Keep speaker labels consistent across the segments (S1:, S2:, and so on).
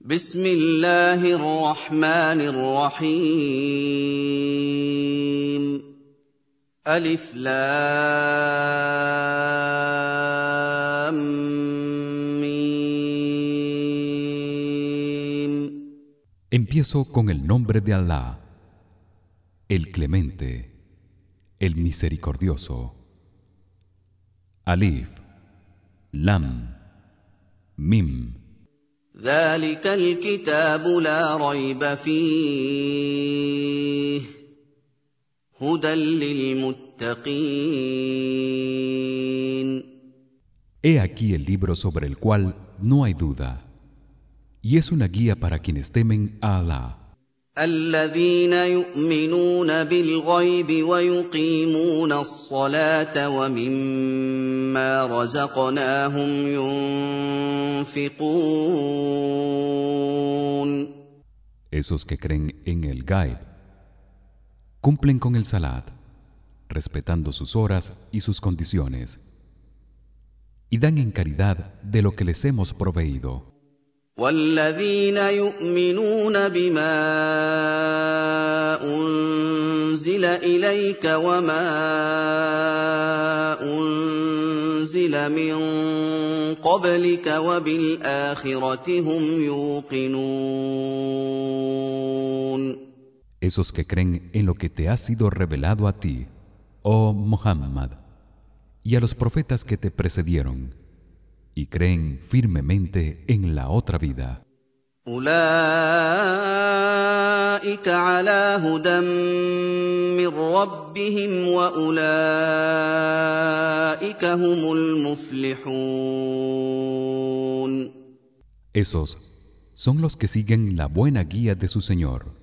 S1: بسم الله الرحمن الرحيم ألف لام ميم
S2: Empiezo con el nombre de Allah, el Clemente, el Misericordioso. Alif, Lam, Mim.
S1: ذلك الكتاب لا ريب فيه هدى للمتقين
S2: He aquí el libro sobre el cual no hay duda, y es una guía para quienes temen a Allah.
S1: الذين يؤمنون بالغيب ويقيمون الصلاه ومما رزقناهم ينفقون
S2: Esos que creen en el Gaib cumplen con el Salat, respetando sus horas y sus condiciones, y dan en caridad de lo que les hemos proveído.
S1: والذين يؤمنون بما انزل اليك وما انزل من قبلك وبالاخره هم يوقنون
S2: Esos que creen en lo que te ha sido revelado a ti, oh Muhammad, y a los profetas que te precedieron, y creen firmemente en la otra vida.
S1: اولئك على هدى من ربهم واولئك هم المفلحون
S2: Esos son los que siguen la buena guía de su Señor.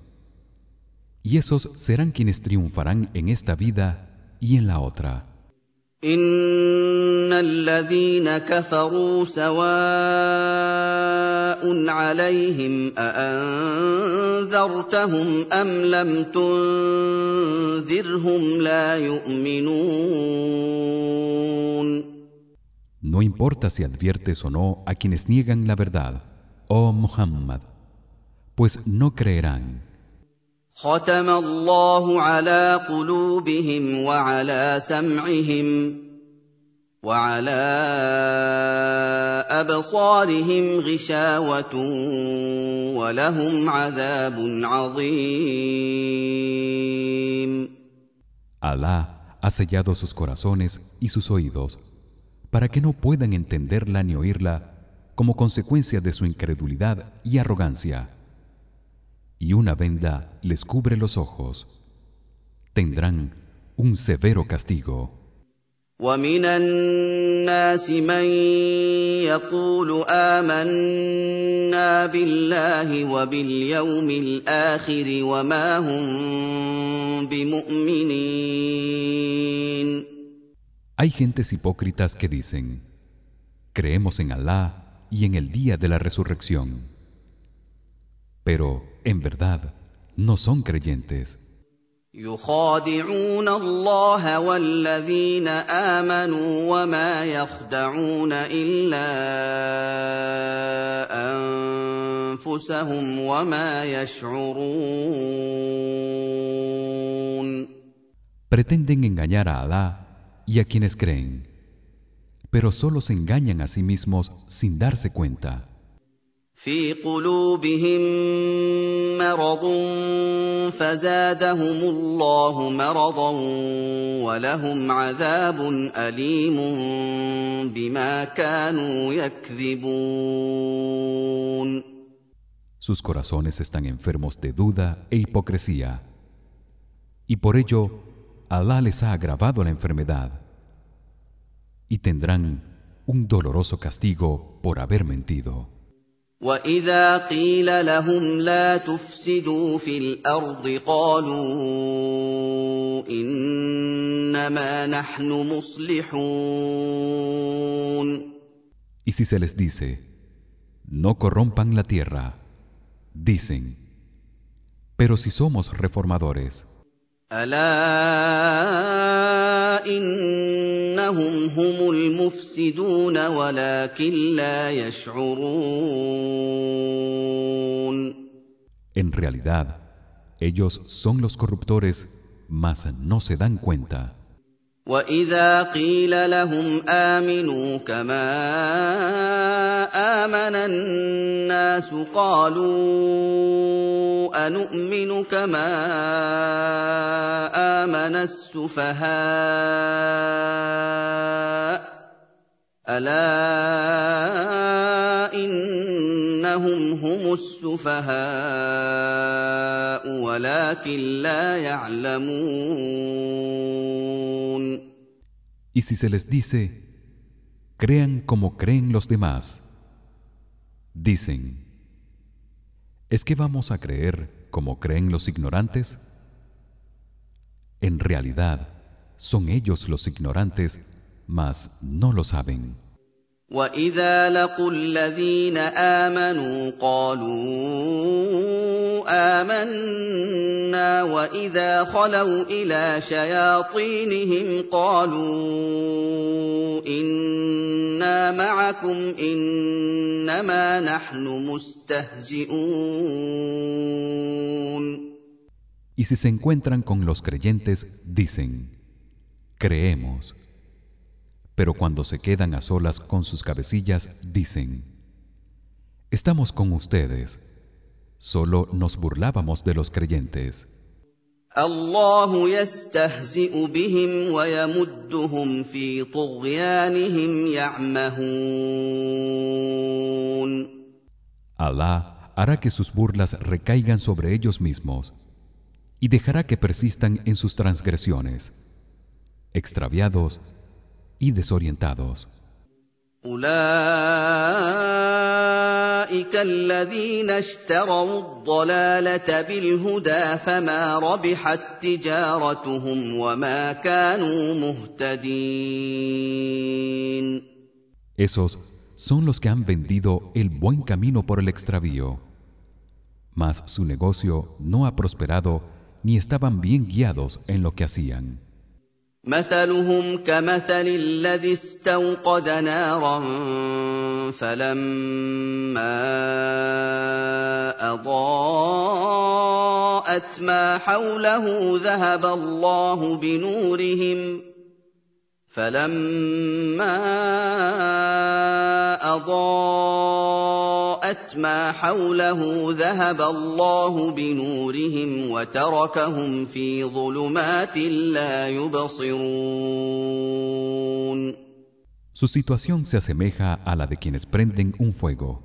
S2: Y esos serán quienes triunfarán en esta vida y en la otra.
S1: ان الذين كفروا سواء عليهم اانذرتهم ام لم تنذرهم لا يؤمنون
S2: No importa si adviertes o no a quienes niegan la verdad, oh Muhammad, pues no creerán.
S1: ختم الله على قلوبهم وعلى سمعهم وعلى ابصارهم غشاوه ولهم عذاب عظيم
S2: Alá ha sellado sus corazones y sus oídos para que no puedan entenderla ni oírla como consecuencia de su incredulidad y arrogancia. Y una venda les cubre los ojos. Tendrán un severo castigo.
S1: ومن الناس من يقول امنا بالله وباليوم الاخر وما هم بمؤمنين
S2: Hay gentes hipócritas que dicen: Creemos en Alá y en el día de la resurrección. Pero en verdad no son creyentes.
S1: يخادعون الله والذين امنوا وما يخدعون الا انفسهم وما يشعرون
S2: Pretenden engañar a Alá y a quienes creen, pero solo se engañan a sí mismos sin darse cuenta.
S1: في قلوبهم مرض فزادهم الله مرضا ولهم عذاب اليم بما كانوا يكذبون
S2: Sus corazones están enfermos de duda e hipocresía. Y por ello Alá les ha agravado la enfermedad. Y tendrán un doloroso castigo por haber mentido.
S1: واذا قيل لهم لا تفسدوا في الارض قالوا انما نحن مصلحون
S2: Y si se les dice, no corrompan la tierra, dicen, pero si somos reformadores,
S1: الا انهم هم المفسدون ولكن لا يشعرون
S2: En realidad, ellos son los corruptores, mas no se dan cuenta.
S1: واذا قيل لهم امنوا كما امن الناس قالوا انومن كما امن السفهاء الا انهم هم السفهاء ولكن لا يعلمون
S2: Y si se les dice crean como creen los demás dicen ¿Es que vamos a creer como creen los ignorantes? En realidad son ellos los ignorantes mas no lo saben.
S1: واذا لقوا الذين امنوا قالوا امنا واذا خلوا الى شياطينهم قالوا انا معكم انما نحن مستهزئون
S2: Y si se encuentran con los creyentes dicen creemos pero cuando se quedan a solas con sus cabecillas dicen Estamos con ustedes. Solo nos burlábamos de los creyentes. Allah hará que sus burlas recaigan sobre ellos mismos y dejará que persistan en sus transgresiones. Extraviados y desorientados. Esos son los que han vendido el buen camino por el extravío. Mas su negocio no ha prosperado ni estaban bien guiados en lo que hacían.
S1: مثلهم كمثل الذي استوقد نارا فلما أضاءت ما حوله ذهب الله بنورهم فلما اضاءت ما حوله ذهب الله بنورهم وتركهم في ظلمات لا يبصرون
S2: Su situación se asemeja a la de quienes prenden un fuego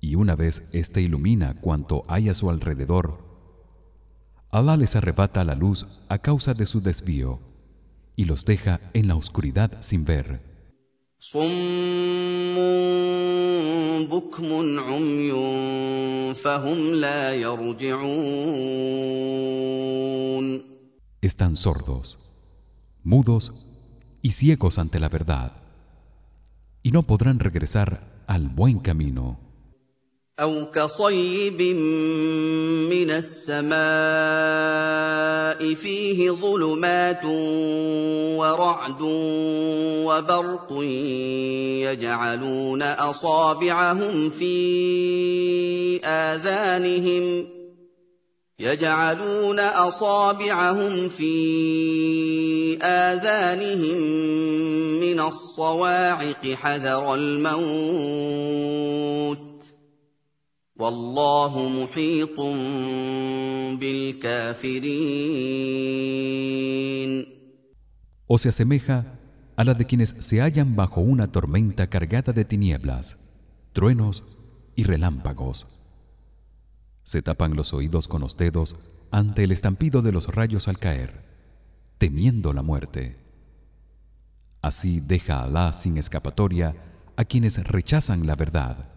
S2: y una vez éste ilumina cuanto hay a su alrededor Allah les arrebata la luz a causa de su desvío y los deja en la oscuridad sin ver. Están sordos, mudos y ciegos ante la verdad y no podrán regresar al buen camino.
S1: أو كصيب من السماء فيه ظلمات ورعد وبرق يجعلون أصابعهم في آذانهم يجعلون أصابعهم في آذانهم من الصواعق حذر الموت O
S2: se asemeja a la de quienes se hallan bajo una tormenta cargada de tinieblas, truenos y relámpagos. Se tapan los oídos con los dedos ante el estampido de los rayos al caer, temiendo la muerte. Así deja Alá sin escapatoria a quienes rechazan la verdad.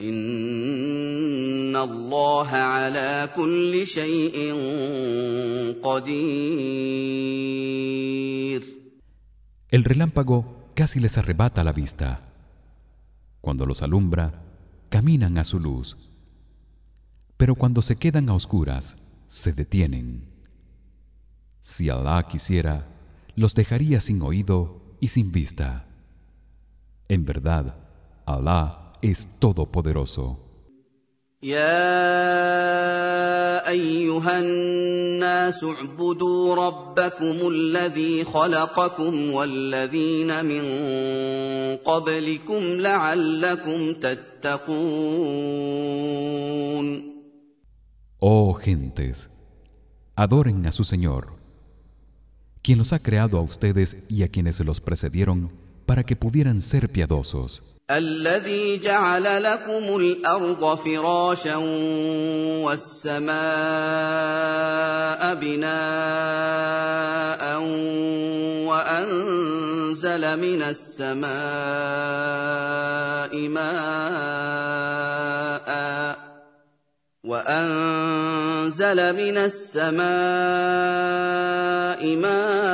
S2: El relámpago casi les arrebata la vista. Cuando los alumbra, caminan a su luz. Pero cuando se quedan a oscuras, se detienen. Si Allah quisiera, los dejaría sin oído y sin vista. En verdad, Allah es todopoderoso.
S1: يا ايها الناس اعبدوا ربكم الذي خلقكم والذين من قبلكم لعلكم تتقون
S2: Oh gentes, adoren a su Señor, quien los ha creado a ustedes y a quienes se los precedieron para que pudieran ser piadosos.
S1: الذي جعل لكم الأرض فراشا والسماء بناء وأنزل من السماء ماء وأنزل من السماء ماء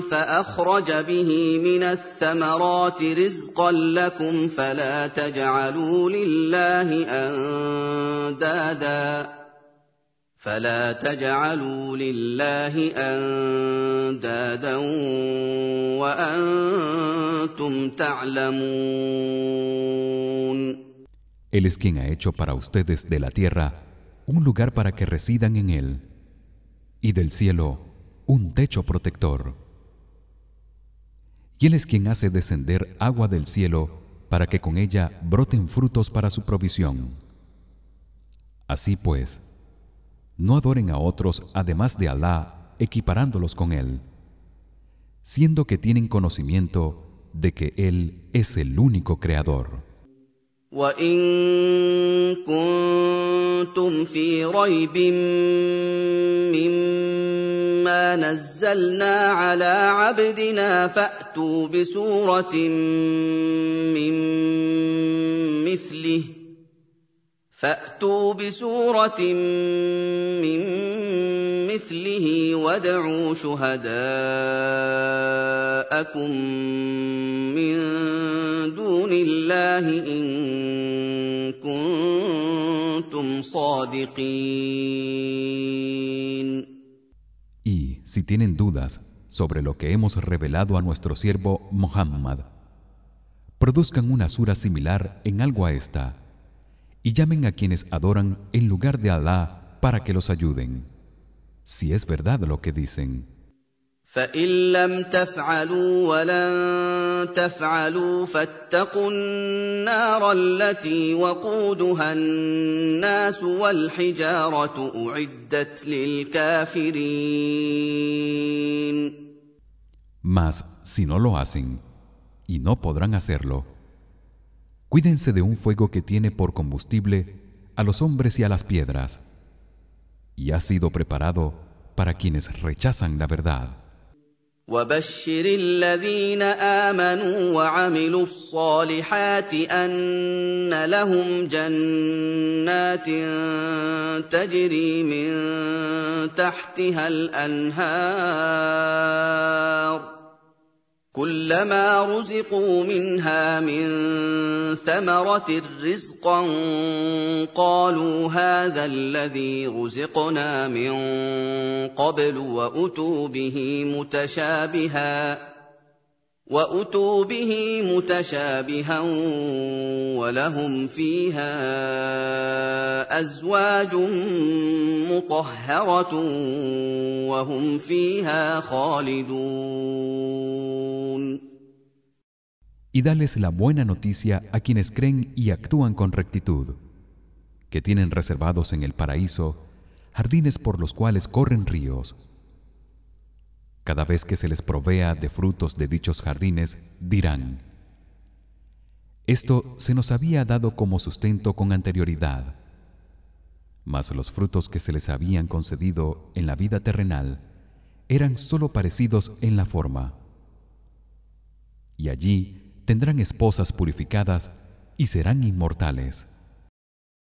S1: فاخرج به من الثمرات رزقا لكم فلا تجعلوا لله اندادا فلا تجعلوا لله اندادا وأنتم تعلمون
S2: Él es quien ha hecho para ustedes de la tierra un lugar para que residan en él y del cielo un techo protector. Y él es quien hace descender agua del cielo para que con ella broten frutos para su provisión. Así pues, no adoren a otros además de Alá, equiparándolos con él, siendo que tienen conocimiento de que él es el único creador.
S1: وان كنتم في ريب مما نزلنا على عبدنا فاتوا بسوره من مثله فاتوا بسوره من مثله وادعوا شهداءكم من دون الله ان كنتم صادقين
S2: Y si tienen dudas sobre lo que hemos revelado a nuestro siervo Muhammad, produzcan una sura similar en algo a esta y llamen a quienes adoran en lugar de Alá para que los ayuden, si es verdad lo que dicen.
S1: فان لم تفعلوا ولن تفعلوا فاتقوا النار التي وقودها الناس والحجاره اعدت للكافرين
S2: Mas si no lo hacen y no podrán hacerlo, cuídense de un fuego que tiene por combustible a los hombres y a las piedras, y ha sido preparado para quienes rechazan la verdad.
S1: وبشر الذين امنوا وعملوا الصالحات ان لهم جنات تجري من تحتها الانهار كلما رزقوا منها من ثمرة رزقا قالوا هذا الذي رزقنا من قبل وأتوا به متشابها واتوا به متشابها ولهم فيها ازواج مطهره وهم فيها خالدون
S2: Y dales la buena noticia a quienes creen y actúan con rectitud, que tienen reservados en el paraíso jardines por los cuales corren ríos. cada vez que se les provea de frutos de dichos jardines, dirán: Esto se nos había dado como sustento con anterioridad. Mas los frutos que se les habían concedido en la vida terrenal eran sólo parecidos en la forma. Y allí tendrán esposas purificadas y serán inmortales.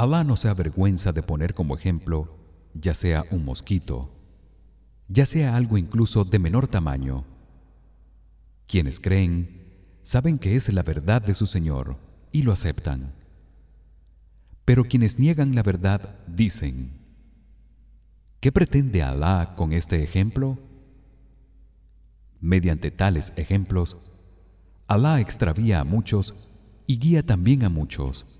S2: Alá no se avergüenza de poner como ejemplo ya sea un mosquito, ya sea algo incluso de menor tamaño. Quienes creen saben que es la verdad de su Señor y lo aceptan. Pero quienes niegan la verdad dicen: ¿Qué pretende Alá con este ejemplo? Mediante tales ejemplos, Alá extravía a muchos y guía también a muchos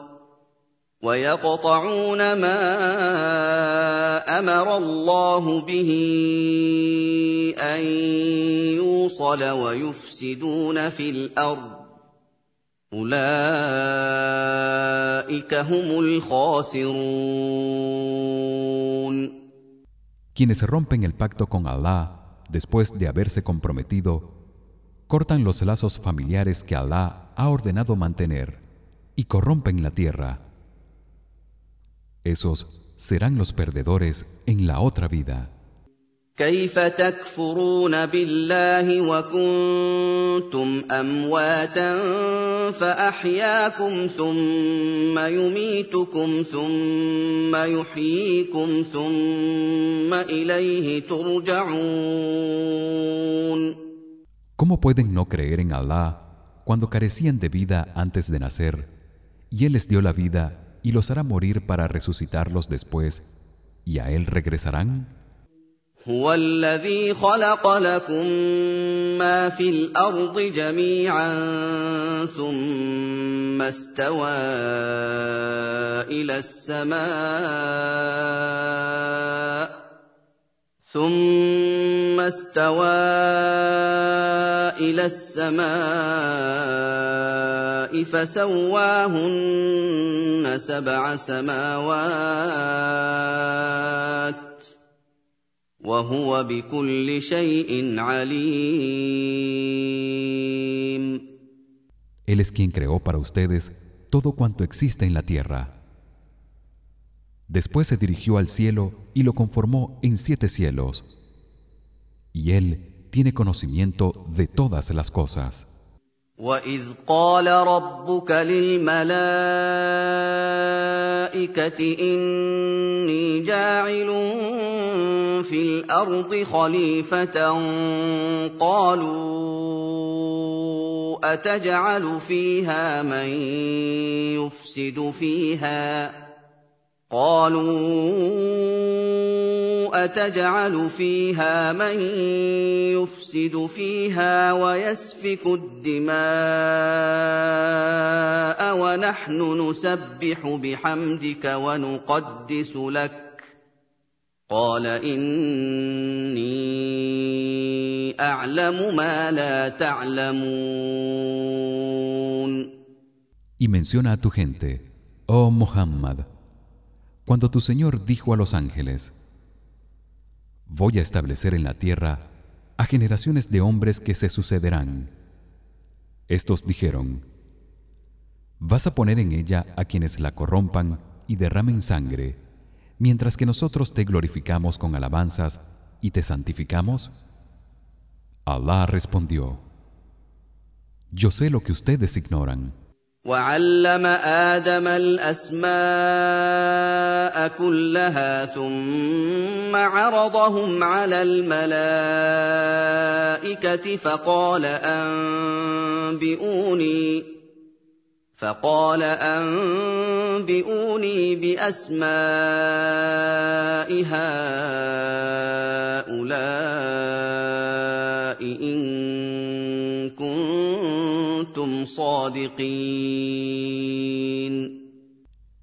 S1: ويقطعون ما امر الله به ان يوصل ويفسدون في الارض اولئك هم الخاسرون
S2: Quienes rompen el pacto con Allah después de haberse comprometido cortan los lazos familiares que Allah ha ordenado mantener y corrompen la tierra esos serán los perdedores en la otra vida.
S1: كيف تكفرون بالله وكنتم امواتا فاحياكم ثم يميتكم ثم يحييكم ثم اليه ترجعون
S2: ¿Cómo pueden no creer en Allah cuando carecían de vida antes de nacer y él les dio la vida y los hará morir para resucitarlos después y a él regresarán
S1: هو الذي خلق لكم ما في الارض جميعا ثم استوى الى السماء ثم استوى إلى السماء فسواهن سبع سماوات وهو بكل شيء عليم
S2: Él es quien creó para ustedes todo cuanto existe en la tierra Después se dirigió al cielo y lo conformó en siete cielos. Y él tiene conocimiento de todas las cosas.
S1: وَإِذْ قَالَ رَبُّكَ لِلْمَلَائِكَةِ إِنِّي جَاعِلٌ فِي الْأَرْضِ خَلِيفَةً قَالُوا أَتَجْعَلُ فِيهَا مَن يُفْسِدُ فِيهَا قالوا أتجعل فيها من يفسد فيها ويسفك الدماء ونحن نسبح بحمدك ونقدس لك قال إني أعلم ما لا تعلمون.
S2: Y menciona a tu gente, oh Muhammad, cuando tu Señor dijo a los ángeles Voy a establecer en la tierra a generaciones de hombres que se sucederán estos dijeron Vas a poner en ella a quienes la corrompan y derramen sangre mientras que nosotros te glorificamos con alabanzas y te santificamos. Allah respondió Yo sé lo que ustedes ignoran
S1: وعلم آدم الأسماء كلها ثم عرضهم على الملائكة فقال أنبئوني فقال انبئوني باسماء هؤلاء ان كنتم صادقين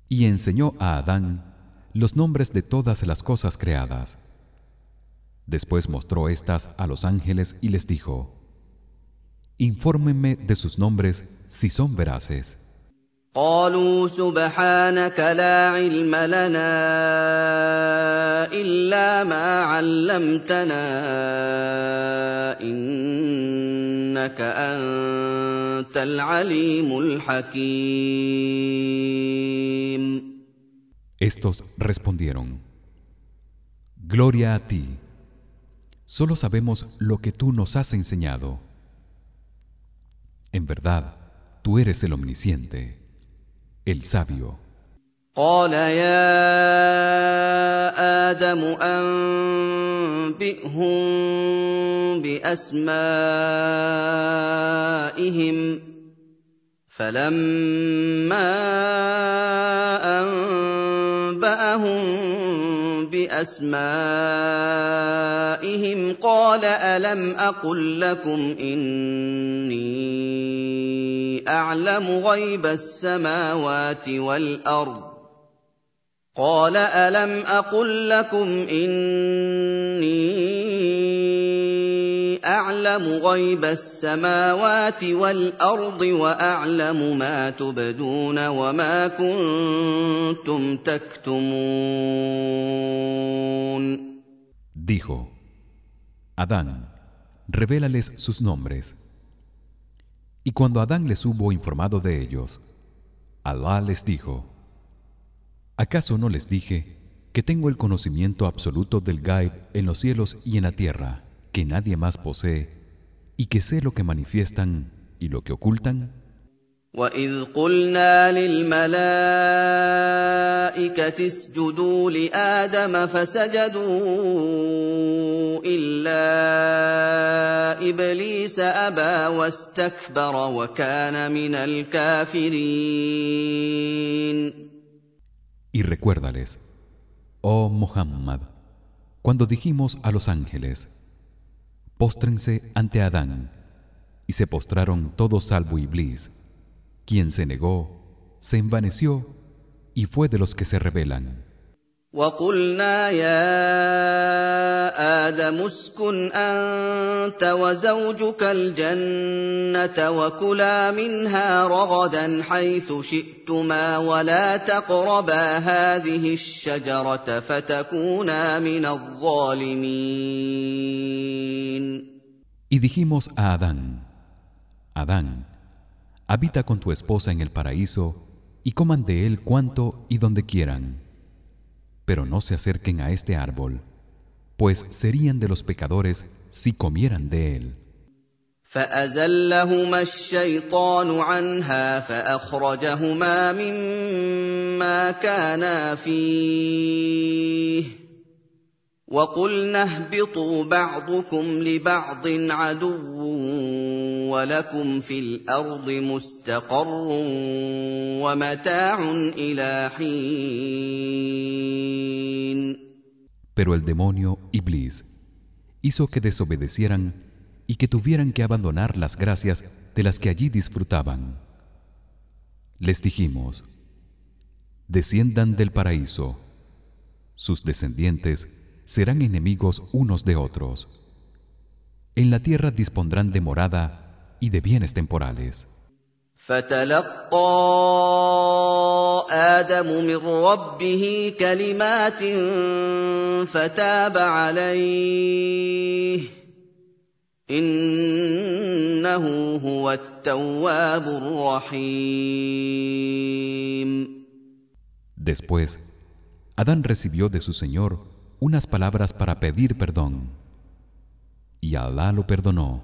S2: Y enseñó a Adán los nombres de todas las cosas creadas. Después mostró estas a los ángeles y les dijo: Infórmenme de sus nombres si son veraces.
S1: قالوا سبحانك لا علم لنا الا ما علمتنا انك انت العليم الحكيم
S2: Estos respondieron: Gloria a ti. Solo sabemos lo que tú nos has enseñado. En verdad, tú eres el omnisciente, el sabio.
S1: قال يا آدم أنبئهم بأسمائهم فلما أنبأهم بأسمائهم قال ألم أقل لكم إني أعلم غيب السماوات والأرض قال ألم أقل لكم إني اعلم غيب السماوات والارض واعلم ما تبدون وما كنتم تكتمون
S2: Dijo: Adán, revélales sus nombres. Y cuando Adán les hubo informado de ellos, Alá les dijo: ¿Acaso no les dije que tengo el conocimiento absoluto del Gaib en los cielos y en la tierra, que nadie más posee, y que sé lo que manifiestan y lo que ocultan?
S1: واذ قلنا للملائكه اسجدوا لادم فسجدوا الا ابليس ابى واستكبر وكان من الكافرين
S2: Y recuérdales, oh Muhammad, cuando dijimos a los ángeles: Póstrense ante Adán, y se postraron todos salvo Iblis, quien se negó, se envaneció y fue de los que se rebelan.
S1: وقلنا يا آدم اسكن أنت وزوجك الجنة وكلا منها رغدا حيث شئتما ولا تقربا هذه الشجرة فتكونا من الظالمين
S2: Y dijimos a Adán: Adán, habita con tu esposa en el paraíso y coman de él cuanto y donde quieran. Pero no se acerquen a este árbol, pues serían de los pecadores si comieran de él.
S1: فأزلهما الشيطان عنها فأخرجهما مما كانا فيه وقلنا اهبطوا بعضكم لبعض عدو ولكم في الأرض مستقر ومتاع إلى حين
S2: Pero el demonio Iblis hizo que desobedecieran y que tuvieran que abandonar las gracias de las que allí disfrutaban. Les dijimos: Desciendan del paraíso. Sus descendientes serán enemigos unos de otros. En la tierra dispondrán de morada y de bienes temporales.
S1: فتلقى ادم من ربه كلمات فتاب عليه انه هو التواب الرحيم
S2: Después, Adán recibió de su Señor unas palabras para pedir perdón, y Alá lo perdonó.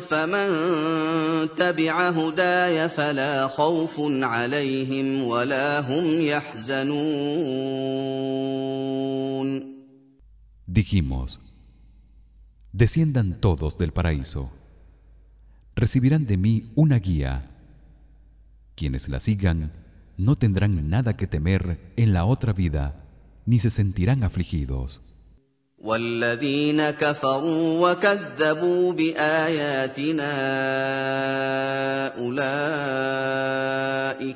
S1: فمن تبع هداي فلا خوف عليهم ولا هم يحزنون
S2: Dijimos, desciendan todos del paraíso. Recibirán de mí una guía. Quienes la sigan no tendrán nada que temer en la otra vida ni se sentirán afligidos.
S1: والذين كفروا وكذبوا بآياتنا أولئك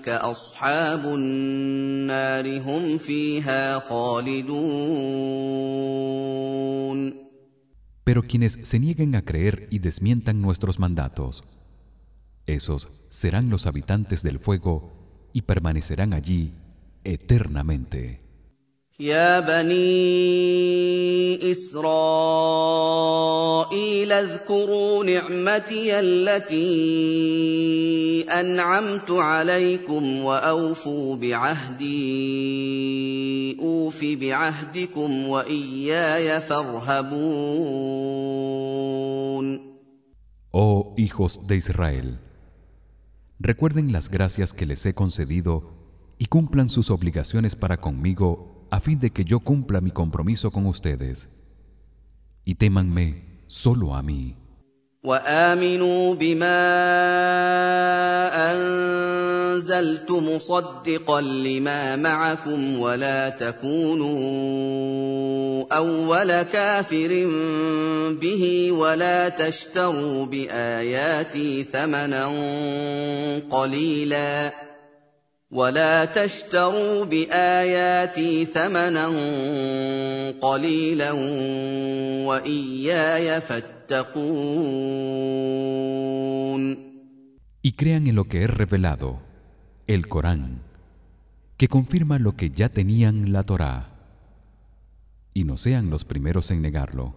S1: أصحاب النار هم فيها خالدون
S2: Pero quienes se nieguen a creer y desmientan nuestros mandatos, esos serán los habitantes del fuego y permanecerán allí eternamente.
S1: يا بني اسرائيل اذكروا نعمتي التي انعمت عليكم واوفوا بعهدي اوف بعهدكم واياي فارهبون
S2: Oh hijos de Israel recuerden las gracias que les he concedido y cumplan sus obligaciones para conmigo a fin de que yo cumpla mi compromiso con ustedes. Y témanme solo a mí.
S1: وامنوا بما انزلت مصدقا لما معكم ولا تكونوا اول كافر به ولا تشتروا باياتي ثمنا قليلا ولا تشتروا باياتي ثمنا قليلا واياي فاتقون
S2: y crean en lo que he revelado el Corán que confirma lo que ya tenían la Torá y no sean los primeros en negarlo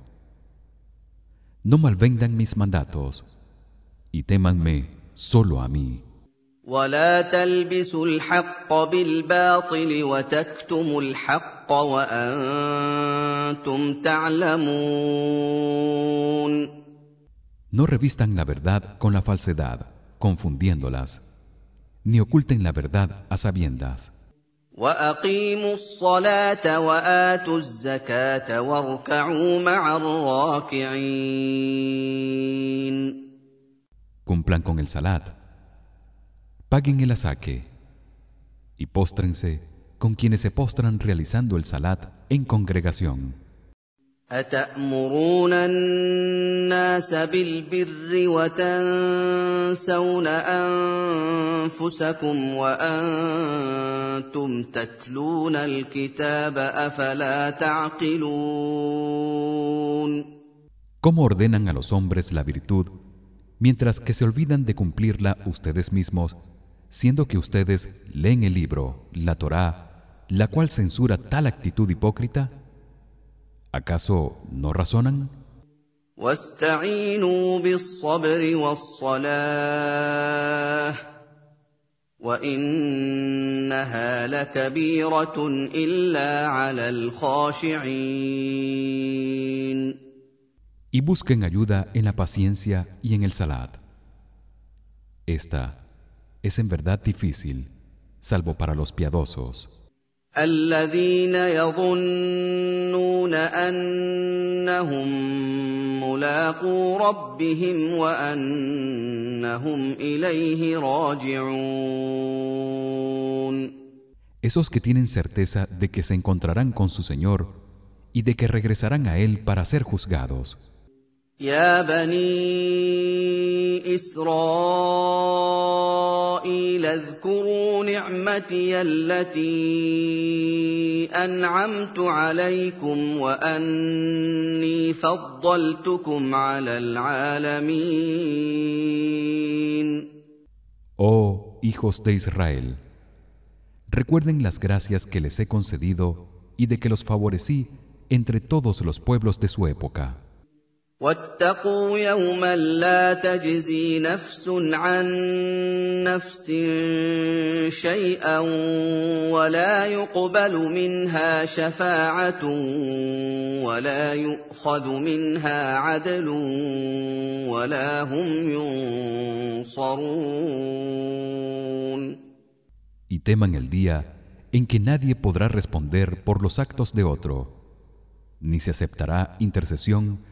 S2: no malvendan mis mandatos y témanme solo a mí
S1: ولا تلبسوا الحق بالباطل وتكتموا الحق وأنتم تعلمون
S2: No revistan la verdad con la falsedad, confundiéndolas, ni oculten la verdad a sabiendas.
S1: واقيموا الصلاه واتوا الزكاه واركعوا مع الراكعين
S2: Cumplan con el salat, paguen el asaque y póstrense con quienes se postran realizando el salat en congregación.
S1: اتامرون الناس بالبر وتنسون انفسكم وانتم تتلون الكتاب افلا تعقلون
S2: ¿Cómo ordenan a los hombres la virtud mientras que se olvidan de cumplirla ustedes mismos, siendo que ustedes leen el libro, la Torá, la cual censura tal actitud hipócrita? ¿Acaso no razonan? Y busquen ayuda en la paciencia y en el salat. Esta es en verdad difícil, salvo para los piadosos.
S1: الذين يظنون انهم ملاقو ربهم وانهم اليه راجعون
S2: Esos que tienen certeza de que se encontrarán con su Señor y de que regresarán a él para ser juzgados.
S1: يا بني اسرائيل اذكروا نعمتي التي انعمت عليكم واني فضلتكم على العالمين
S2: Oh hijos de Israel, recuerden las gracias que les he concedido y de que los favorecí entre todos los pueblos de su época
S1: واتقوا يوما لا تجزي نفس عن نفس شيئا ولا يقبل منها شفاعه ولا يؤخذ منها عدل ولا هم ينصرون
S2: Y teman el día en que nadie podrá responder por los actos de otro, ni se aceptará intercesión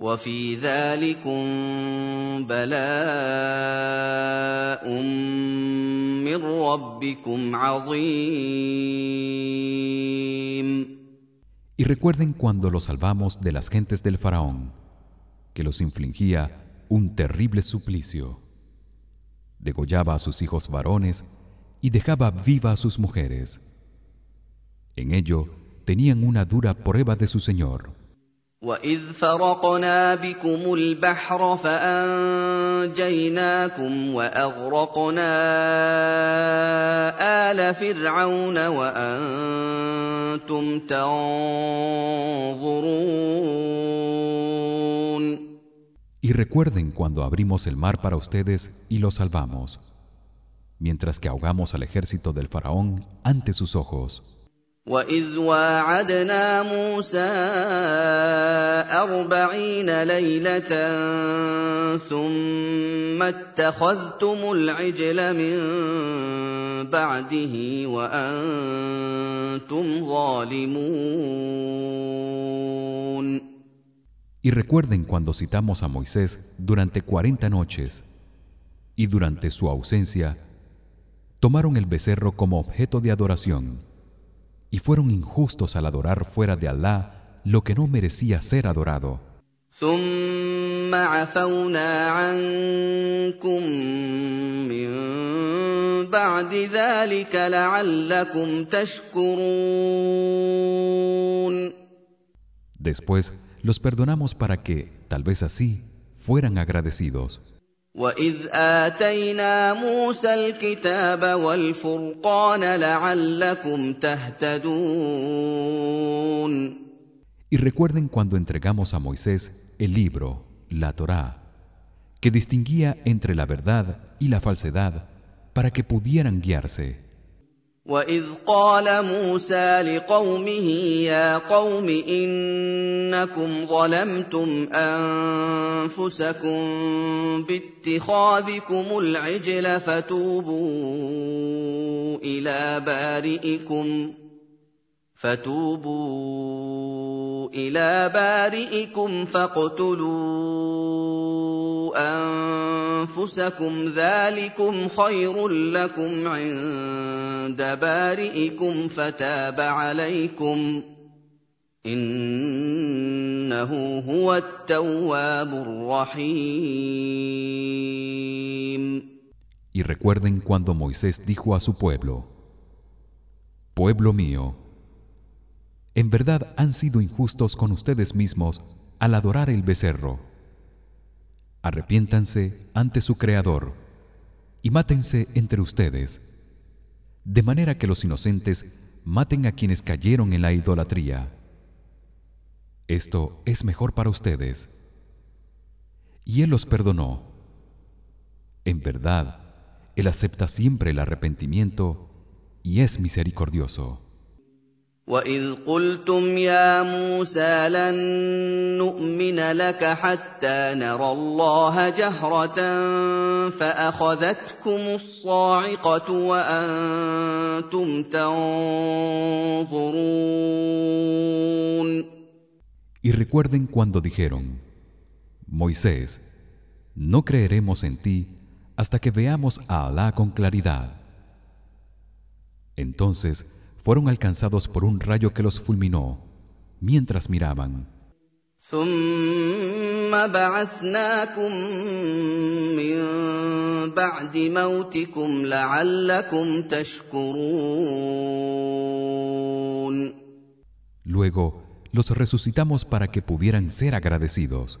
S1: وفي ذلكم بلاء من ربكم عظيم
S2: Y recuerden cuando los salvamos de las gentes del faraón que los infligía un terrible suplicio degollaba a sus hijos varones y dejaba viva a sus mujeres en ello tenían una dura prueba de su señor
S1: واذ فرقنا بكم البحر فانجيناكم واغرقنا ال فرعون وانتم تنظرون
S2: Y recuerden cuando abrimos el mar para ustedes y los salvamos mientras que ahogamos al ejército del faraón ante sus ojos
S1: واذ واعدنا موسى اربعين ليله ثم اتخذتم العجل من بعده وانتم ظالمون
S2: Y recuerden cuando citamos a Moisés durante cuarenta noches y durante su ausencia tomaron el becerro como objeto de adoración y fueron injustos al adorar fuera de Alá lo que no merecía ser adorado. Después los perdonamos para que, tal vez así, fueran agradecidos.
S1: واذ اتينا موسى الكتاب والفرقان لعلكم تهتدون
S2: Y recuerden cuando entregamos a Moisés el libro, la Torá, que distinguía entre la verdad y la falsedad para que pudieran guiarse.
S1: واذ قال موسى لقومه يا قوم انكم ظلمتم انفسكم باتخاذكم العجل فتوبوا إلى بارئكم فتوبوا إلى بارئكم فاقتلوا أنفسكم ذلكم خير لكم عند بارئكم فتاب عليكم إنه هو التواب الرحيم.
S2: Y recuerden cuando Moisés dijo a su pueblo Pueblo mío en verdad han sido injustos con ustedes mismos al adorar el becerro. Arrepiéntanse ante su creador y mátense entre ustedes de manera que los inocentes maten a quienes cayeron en la idolatría. Esto es mejor para ustedes. Y él los perdonó. En verdad él acepta siempre el arrepentimiento y es misericordioso
S1: واذ قلتم يا موسى لن نؤمن لك حتى نرى الله جهره فاخذتكم الصاعقه وانتم تنظرون
S2: Y recuerden cuando dijeron Moisés no creeremos en ti hasta que veamos a Alá con claridad Entonces fueron alcanzados por un rayo que los fulminó mientras miraban
S1: ثم بعثناكم من بعد موتكم لعلكم تشكرون
S2: Luego los resucitamos para que pudieran ser agradecidos.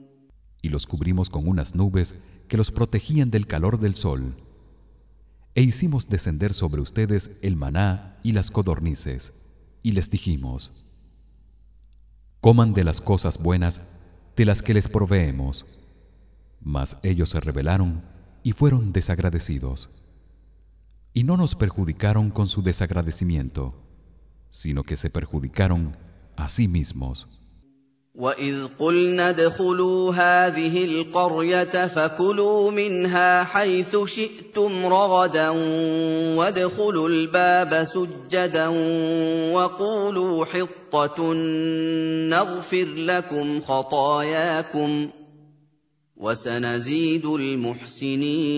S2: Y los cubrimos con unas nubes que los protegían del calor del sol. E hicimos descender sobre ustedes el maná y las codornices y les dijimos coman de las cosas buenas de las que les proveemos. Mas ellos se rebelaron y fueron desagradecidos. Y no nos perjudicaron con su desagradecimiento sino que se perjudicaron a sí mismos
S1: واذ قلنا ادخلوا هذه القريه فكلوا منها حيث شئتم رغدا وادخلوا الباب سجدا وقولوا حطه نغفر لكم خطاياكم وسنزيد المحسنين.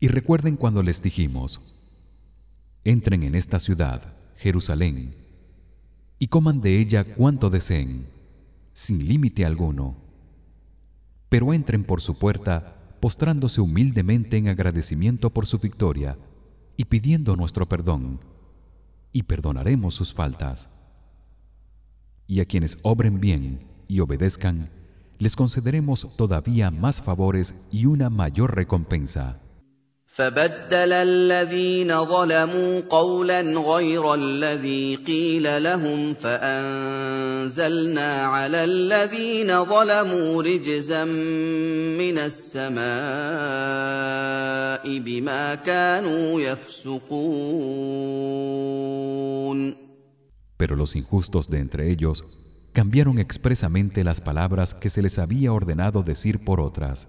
S2: Y recuerden cuando les dijimos Entren en esta ciudad Jerusalén y coman de ella cuanto deseen sin límite alguno. Pero entren por su puerta postrándose humildemente en agradecimiento por su victoria y pidiendo nuestro perdón y perdonaremos sus faltas. Y a quienes obren bien y obedezcan les concederemos todavía más favores y una mayor recompensa
S1: فبدل الذين ظلموا قولا غير الذي قيل لهم فانزلنا على الذين ظلموا رجزا من السماء بما كانوا يفسقون
S2: Pero los injustos de entre ellos cambiaron expresamente las palabras que se les había ordenado decir por otras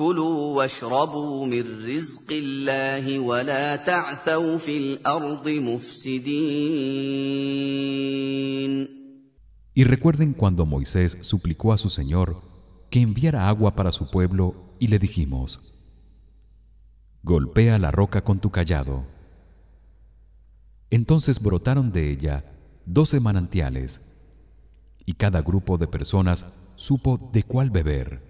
S1: كلوا واشربوا من رزق الله ولا تعثوا في الارض مفسدين
S2: Y recuerden cuando Moisés suplicó a su Señor que enviara agua para su pueblo y le dijimos Golpea la roca con tu callado Entonces brotaron de ella doce manantiales y cada grupo de personas supo de cuál beber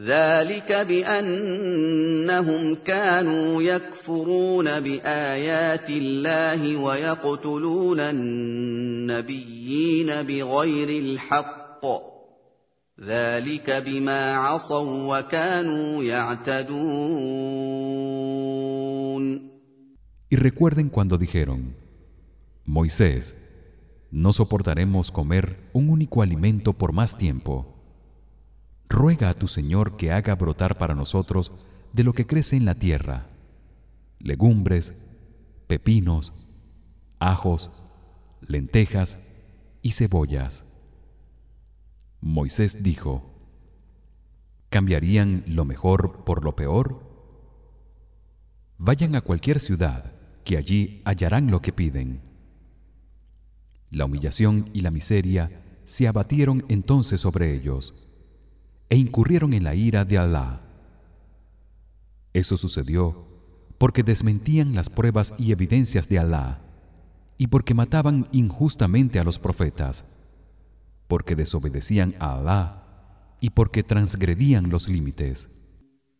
S1: ذلك بانهم كانوا يكفرون بايات الله ويقتلون النبيين بغير الحق ذلك بما عصوا وكانوا يعتدون
S2: Y recuerden cuando dijeron Moisés no soportaremos comer un único alimento por más tiempo ruega a tu Señor que haga brotar para nosotros de lo que crece en la tierra legumbres pepinos ajos lentejas y cebollas Moisés dijo ¿Cambiarían lo mejor por lo peor? Vayan a cualquier ciudad que allí hallarán lo que piden. La humillación y la miseria se abatieron entonces sobre ellos e incurrieron en la ira de Alá. Eso sucedió porque desmentían las pruebas y evidencias de Alá y porque mataban injustamente a los profetas porque desobedecían a Alá y porque transgredían los límites.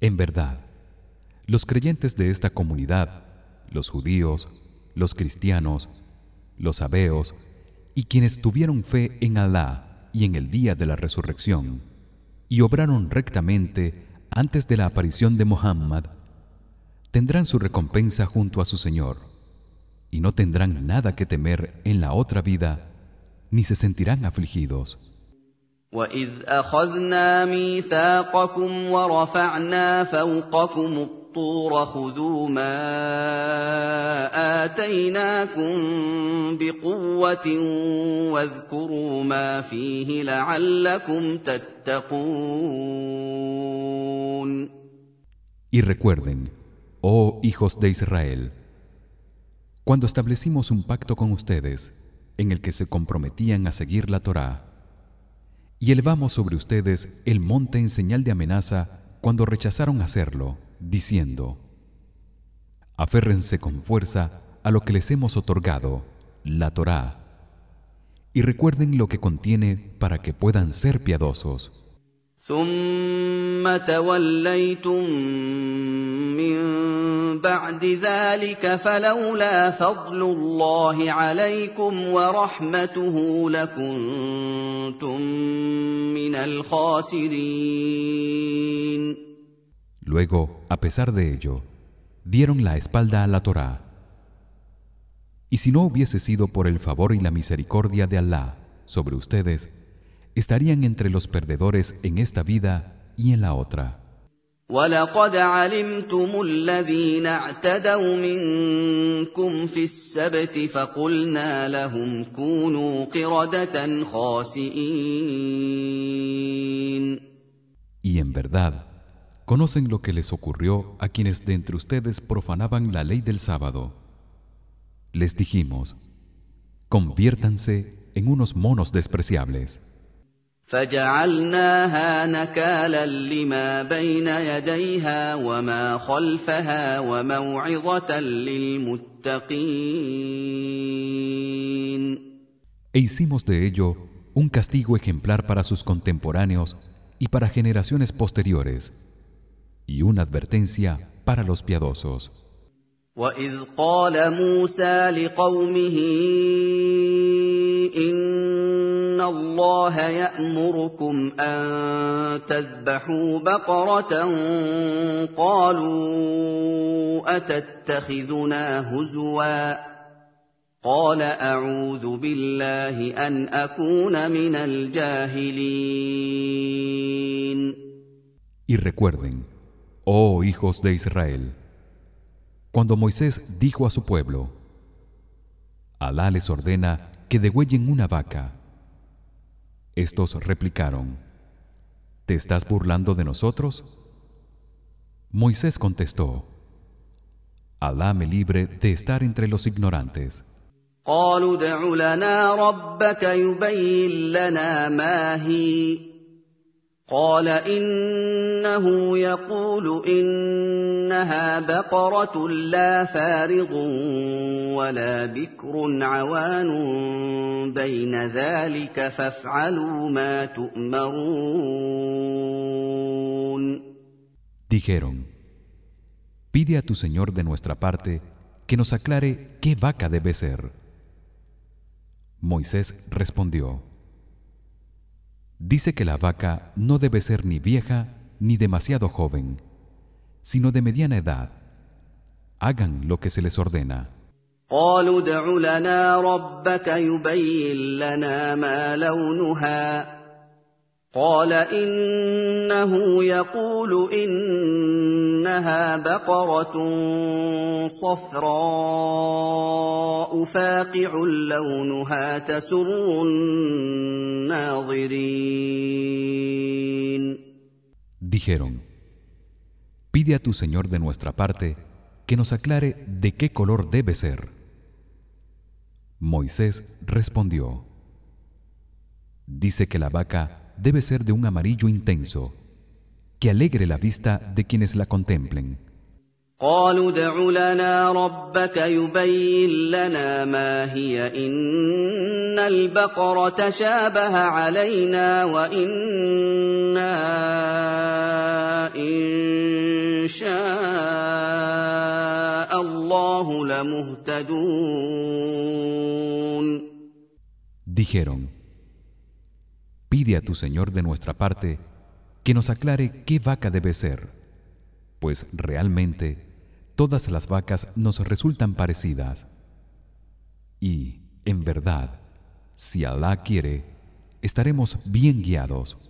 S2: En verdad, los creyentes de esta comunidad, los judíos, los cristianos, los abeos y quienes tuvieron fe en Alá y en el día de la resurrección y obraron rectamente antes de la aparición de Muhammad tendrán su recompensa junto a su Señor y no tendrán nada que temer en la otra vida ni se sentirán afligidos.
S1: واذ اخذنا ميثاقكم ورفعنا فوقكم الطور خذوا ما اتيناكم بقوه واذكروا ما فيه لعلكم تتقون
S2: Y recuerden, oh hijos de Israel, cuando establecimos un pacto con ustedes en el que se comprometían a seguir la Torá y elevamos sobre ustedes el monte en señal de amenaza cuando rechazaron hacerlo diciendo aférrense con fuerza a lo que les hemos otorgado la Torá y recuerden lo que contiene para que puedan ser piadosos
S1: بعد ذلك فلولا فضل الله عليكم ورحمته لكنتم من الخاسرين
S2: Luego, a pesar de ello, dieron la espalda a la Torá. Y si no hubiese sido por el favor y la misericordia de Alá sobre ustedes, estarían entre los perdedores en esta vida y en la otra.
S1: ولقد علمتم الذين اعتدوا منكم في السبت فقلنا لهم كونوا قردة خاسئين
S2: Y en verdad conocen lo que les ocurrió a quienes de entre ustedes profanaban la ley del sábado les dijimos conviértanse en unos monos despreciables
S1: فجعلناها نكالا لما بين يديها وما خلفها وموعظه للمتقين
S2: E hicimos de ello un castigo ejemplar para sus contemporáneos y para generaciones posteriores y una advertencia para los piadosos.
S1: وَإِذْ قَالَ مُوسَى لِقَوْمِهِ ان الله يامركم ان تذبحوا بقره قالوا اتتخذنا هزوا قال اعوذ بالله ان اكون من الجاهلين
S2: Y recuerden, oh hijos de Israel, cuando Moisés dijo a su pueblo, Alá les ordena que degüellen una vaca estos replicaron: ¿Te estás burlando de nosotros? Moisés contestó: Alá me libre de estar entre los ignorantes.
S1: قال إنه يقول إنها بقرة لا فارض ولا بكر عوان بين ذلك فافعلوا ما تؤمرون
S2: Dijeron, pide a tu Señor de nuestra parte que nos aclare qué vaca debe ser. Moisés respondió, Dice que la vaca no debe ser ni vieja ni demasiado joven, sino de mediana edad. Hagan lo que se les ordena.
S1: قالوا ادع لنا ربك يبين لنا ما لونها قال انه يقول انها بقره صفراء فاقع لونها تسر الناظرين
S2: Dijeron, pide a tu Señor de nuestra parte que nos aclare de qué color debe ser. Moisés respondió, dice que la vaca debe ser de un amarillo intenso, que alegre la vista de quienes la contemplen.
S1: قالوا ادع لنا ربك يبين لنا ما هي ان البقره شابه علينا وانا ان شاء الله لمهتدون
S2: Dijeron, pide a tu Señor de nuestra parte que nos aclare qué vaca debe ser, pues realmente todas las vacas nos resultan parecidas. Y, en verdad, si Alá quiere, estaremos bien guiados.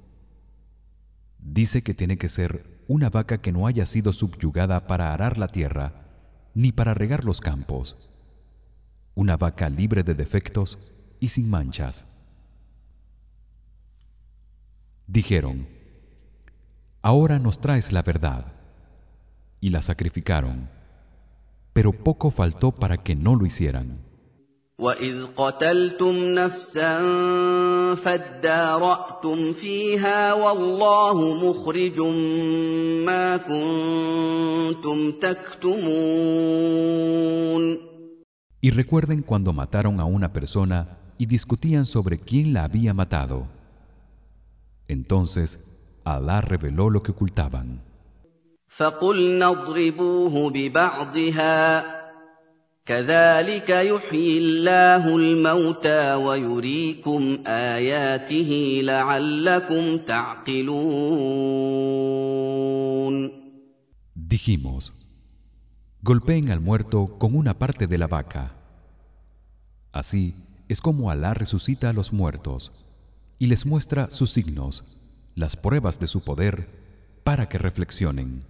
S2: Dice que tiene que ser una vaca que no haya sido subyugada para arar la tierra ni para regar los campos. Una vaca libre de defectos y sin manchas. Dijeron: Ahora nos traes la verdad. Y la sacrificaron. Pero poco faltó para que no lo hicieran.
S1: واذ قتلتم نفسا فاداراتم فيها والله مخرج ما كنتم تكتمون
S2: Y recuerden cuando mataron a una persona y discutían sobre quién la había matado. Entonces Alá reveló lo que ocultaban.
S1: فقلنا اضربوه ببعضها كذلك يحيي الله الموتى ويريكم اياته لعلكم تعقلون
S2: Dijimos: Golpeen al muerto con una parte de la vaca. Así es como Alá resucita a los muertos y les muestra sus signos, las pruebas de su poder, para que reflexionen.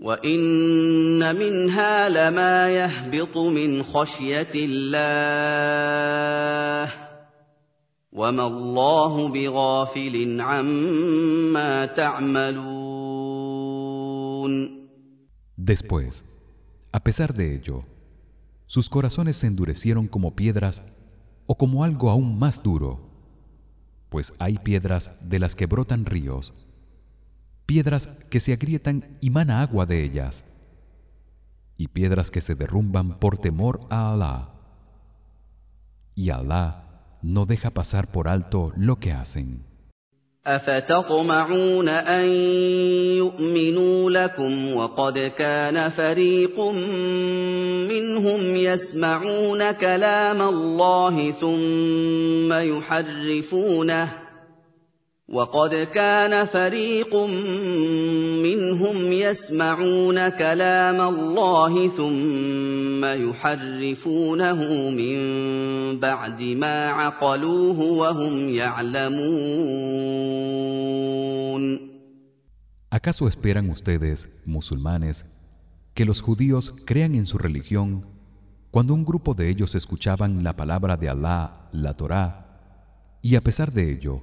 S1: وان منها لما يهبط من خشيه الله وما الله بغافل عما تعملون
S2: Después, a pesar de ello, sus corazones se endurecieron como piedras o como algo aún más duro, pues hay piedras de las que brotan ríos, piedras que se agrietan y mana agua de ellas, y piedras que se derrumban por temor a Alá. Y Alá no deja pasar por alto lo que hacen.
S1: افتطمعون ان يؤمنوا لكم وقد كان فريق منهم يسمعون كلام الله ثم يحرفونه وقد كان فريق منهم يسمعون كلام الله ثم يحرفونه من بعد ما عقلوه وهم يعلمون
S2: ¿Acaso esperan ustedes, musulmanes, que los judíos crean en su religión cuando un grupo de ellos escuchaban la palabra de Allah, la Torá, y a pesar de ello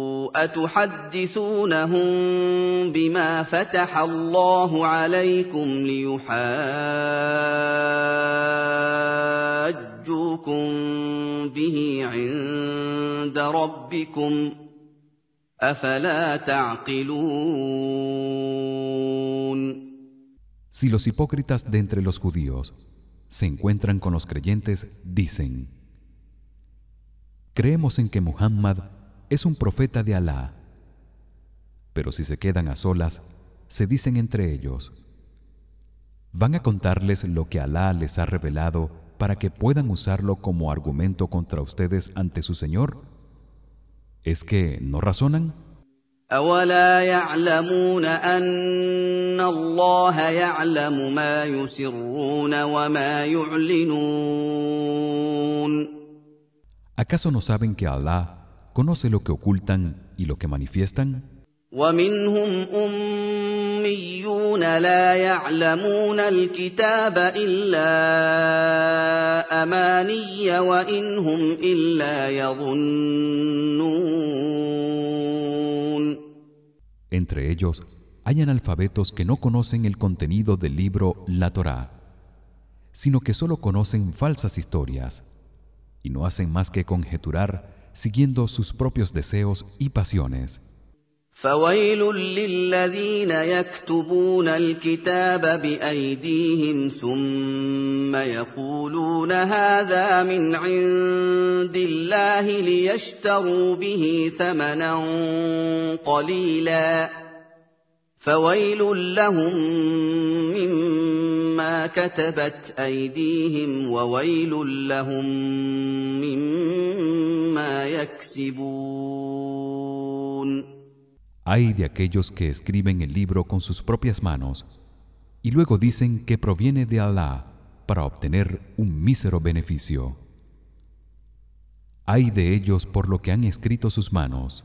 S1: اتحدثونهم بما فتح الله عليكم ليحاجوكم به عند ربكم افلا تعقلون
S2: Si los hipócritas de entre los judíos se encuentran con los creyentes dicen Creemos en que Muhammad es un profeta de Alá. Pero si se quedan a solas, se dicen entre ellos: ¿Van a contarles lo que Alá les ha revelado para que puedan usarlo como argumento contra ustedes ante su Señor? ¿Es que no razonan? ¿Acaso no saben que Allah conoce lo que ocultan y lo que manifiestan?
S1: ومنهم أميون لا يعلمون الكتاب إلا أماني وإن هم إلا يظنون
S2: Entre ellos hay analfabetos que no conocen el contenido del libro La Torá, sino que solo conocen falsas historias y no hacen más que conjeturar siguiendo sus propios deseos y pasiones.
S1: فويل للذين يكتبون الكتاب بايديهم ثم يقولون هذا من عند الله ليشتروا به ثمنا قليلا فويل لهم مما كتبت ايديهم وويل لهم مما يكسبون
S2: Hay de aquellos que escriben el libro con sus propias manos y luego dicen que proviene de Allah para obtener un mísero beneficio. Hay de ellos por lo que han escrito sus manos.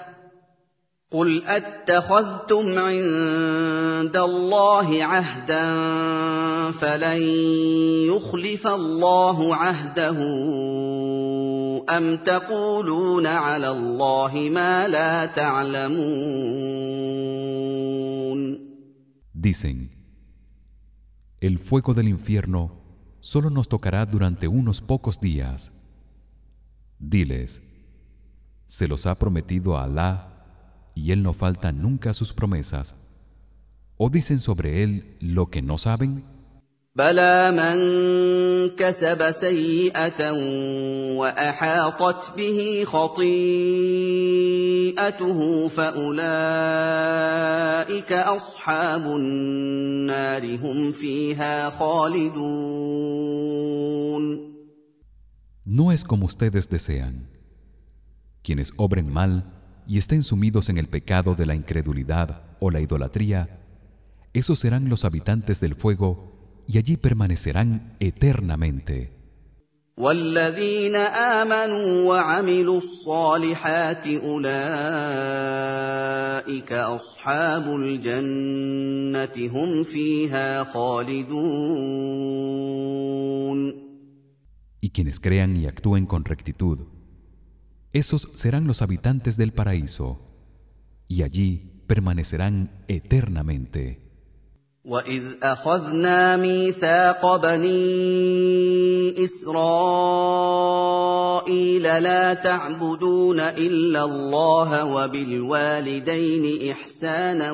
S1: قل اتخذتم عند الله عهدا فلن يخلف الله عهده ام تقولون على الله ما لا تعلمون
S2: Dicen El fuego del infierno solo nos tocará durante unos pocos días. Diles Se los ha prometido a Allah y él no falta nunca a sus promesas o dicen sobre él lo que no saben
S1: بلى من كسب سيئه واحاطت به خطيئته فاولئك اصحاب النار هم فيها خالدون
S2: No es como ustedes desean quienes obren mal y estén sumidos en el pecado de la incredulidad o la idolatría esos serán los habitantes del fuego y allí permanecerán eternamente
S1: أولئك أصحاب الجنة هم فيها خالدون
S2: Y quienes crean y actúen con rectitud, esos serán los habitantes del paraíso, y allí permanecerán eternamente.
S1: وَإِذْ أَخَذْنَا مِيثَاقَ بَنِي إِسْرَائِيلَ لَا تَعْبُدُونَ إِلَّا اللَّهَ وَبِالْوَالِدَيْنِ إِحْسَانًا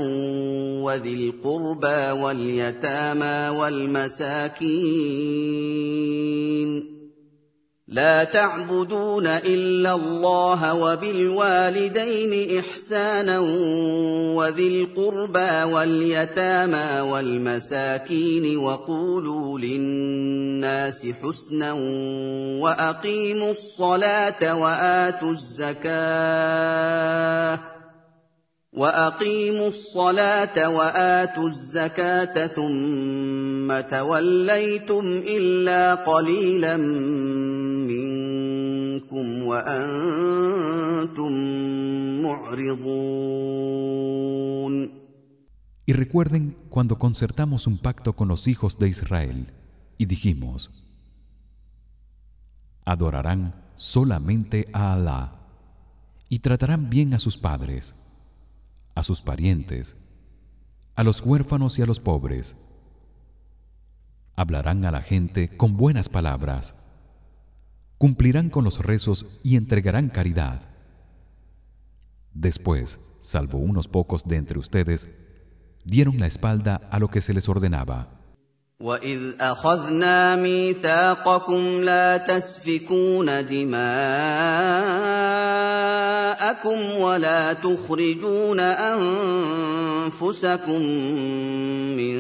S1: وَذِي الْقُرْبَى وَالْيَتَامَى وَالْمَسَاكِينَ لا تعبدون إلا الله وبالوالدين إحسانا وذي القربى واليتامى والمساكين وقولوا للناس حسنا وأقيموا الصلاة وآتوا الزكاة واقيموا الصلاه واتوا الزكاه ثم توليتم الا قليلا منكم وانتم معرضون
S2: Y recuerden cuando concertamos un pacto con los hijos de Israel y dijimos Adorarán solamente a Alá y tratarán bien a sus padres a sus parientes, a los huérfanos y a los pobres. Hablarán a la gente con buenas palabras. Cumplirán con los rezos y entregarán caridad. Después, salvo unos pocos de entre ustedes, dieron la espalda a lo que se les ordenaba.
S1: واذ اخذنا ميثاقكم لا تسفكون دماءكم ولا تخرجون أنفسكم من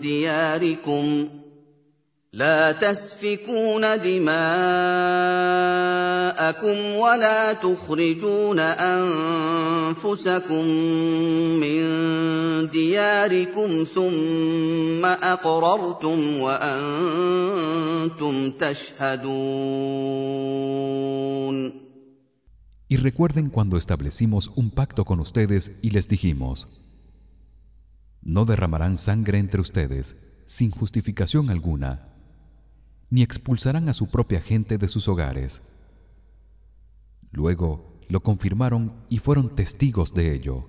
S1: دياركم لا تسفكون دماءكم ولا تخرجون أنفسكم من دياركم ثم أقررتم وأنتم تشهدون
S2: Y recuerden cuando establecimos un pacto con ustedes y les dijimos No derramarán sangre entre ustedes sin justificación alguna ni expulsarán a su propia gente de sus hogares. Luego lo confirmaron y fueron testigos de ello.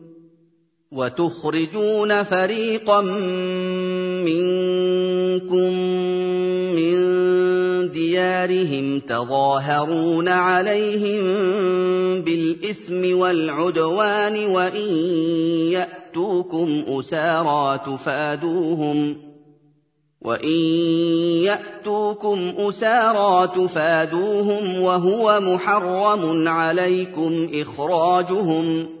S1: وتخرجون فريقا منكم من ديارهم تظاهرون عليهم بالإثم والعدوان وإن يأتوكم أسارى تفادوهم وإن يأتوكم أسارى تفادوهم وهو محرم عليكم إخراجهم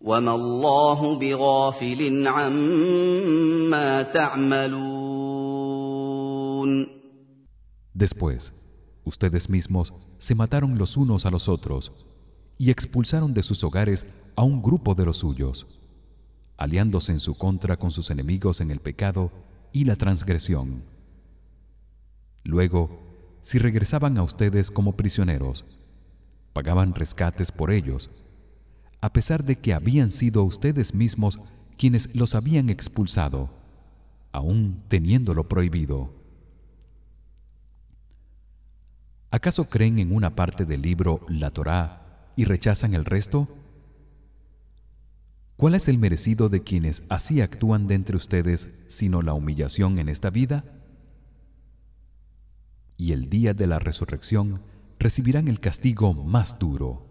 S1: وما الله بغافل عما تعملون
S2: Después, ustedes mismos se mataron los unos a los otros y expulsaron de sus hogares a un grupo de los suyos, aliándose en su contra con sus enemigos en el pecado y la transgresión. Luego, si regresaban a ustedes como prisioneros, pagaban rescates por ellos a pesar de que habían sido ustedes mismos quienes los habían expulsado aún teniéndolo prohibido ¿Acaso creen en una parte del libro la Torá y rechazan el resto? ¿Cuál es el merecido de quienes así actúan de entre ustedes sino la humillación en esta vida? Y el día de la resurrección recibirán el castigo más duro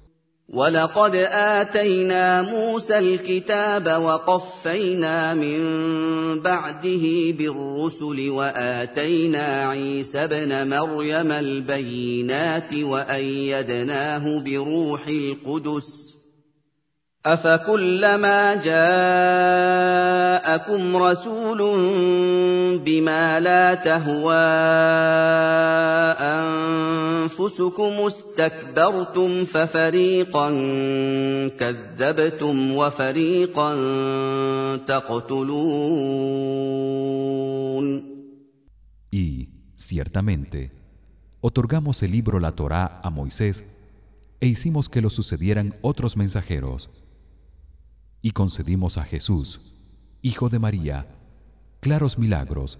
S1: ولقد اتينا موسى الكتاب وقفينا من بعده بالرسل واتينا عيسى ابن مريم البينات وايدناه بروح القدس افكلما جاءكم رسول بما لا تهوى انفسكم استكبرتم ففريقا كذبتم وفريقا تقتلون
S2: Y, ciertamente, otorgamos el libro la Torá a Moisés e hicimos que lo sucedieran otros mensajeros y concedimos a Jesús, hijo de María, claros milagros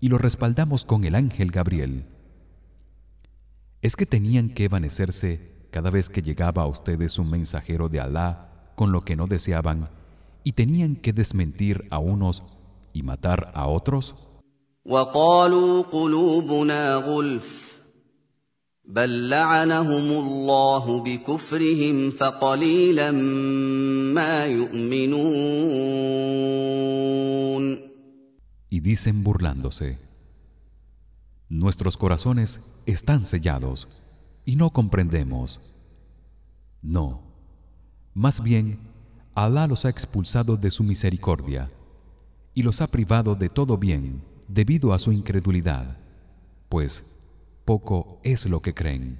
S2: y lo respaldamos con el ángel Gabriel. ¿Es que tenían que evanecerse cada vez que llegaba a ustedes un mensajero de Alá con lo que no deseaban y tenían que desmentir a unos y matar a otros?
S1: بل لعنهم الله بكفرهم فقليلا ما يؤمنون
S2: Y dicen burlándose Nuestros corazones están sellados y no comprendemos No más bien Alá los ha expulsado de su misericordia y los ha privado de todo bien debido a su incredulidad pues poco es lo que creen.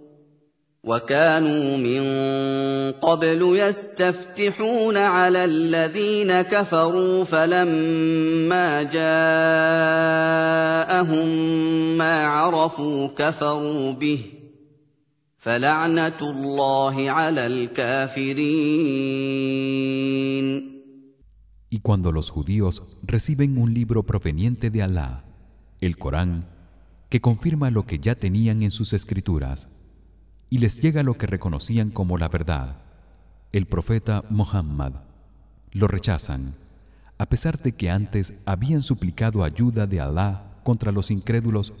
S1: وكانوا من قبل يستفتحون على الذين كفروا فلما جاءهم ما عرفوا كفروا به فلعنه الله على الكافرين
S2: Y cuando los judíos reciben un libro proveniente de Alá, el Corán, que confirma lo que ya tenían en sus escrituras, y les llega lo que reconocían como la verdad. El profeta Muhammad. Lo rechazan a pesar de que antes habían suplicado ayuda de Alá contra los incrédulos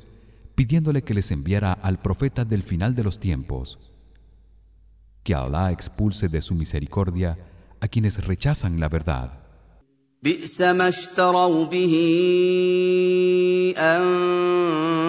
S2: pidiéndole que les enviara al profeta del final de los tiempos. Que Alá expulse de su misericordia a quienes rechazan la verdad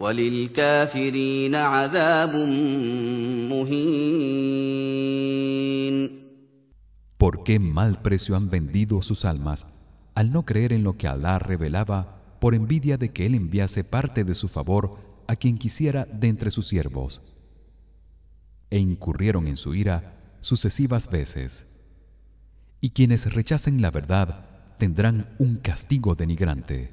S1: وللكافرين عذاب مهين
S2: ¿Por qué mal precio han vendido sus almas al no creer en lo que Allah revelaba por envidia de que él enviase parte de su favor a quien quisiera de entre sus siervos e incurrieron en su ira sucesivas veces y quienes rechacen la verdad tendrán un castigo denigrante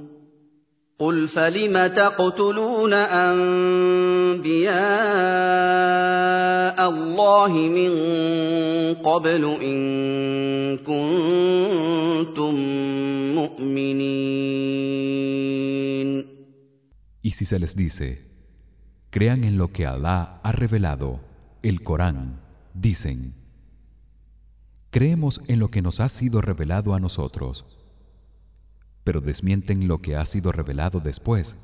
S1: قل فلم تقتلون انبياء الله من قبل ان كنتم مؤمنين
S2: Y si se les dice crean en lo que Alá ha revelado el Corán dicen creemos en lo que nos ha sido revelado a nosotros pero desmienten lo que ha sido revelado después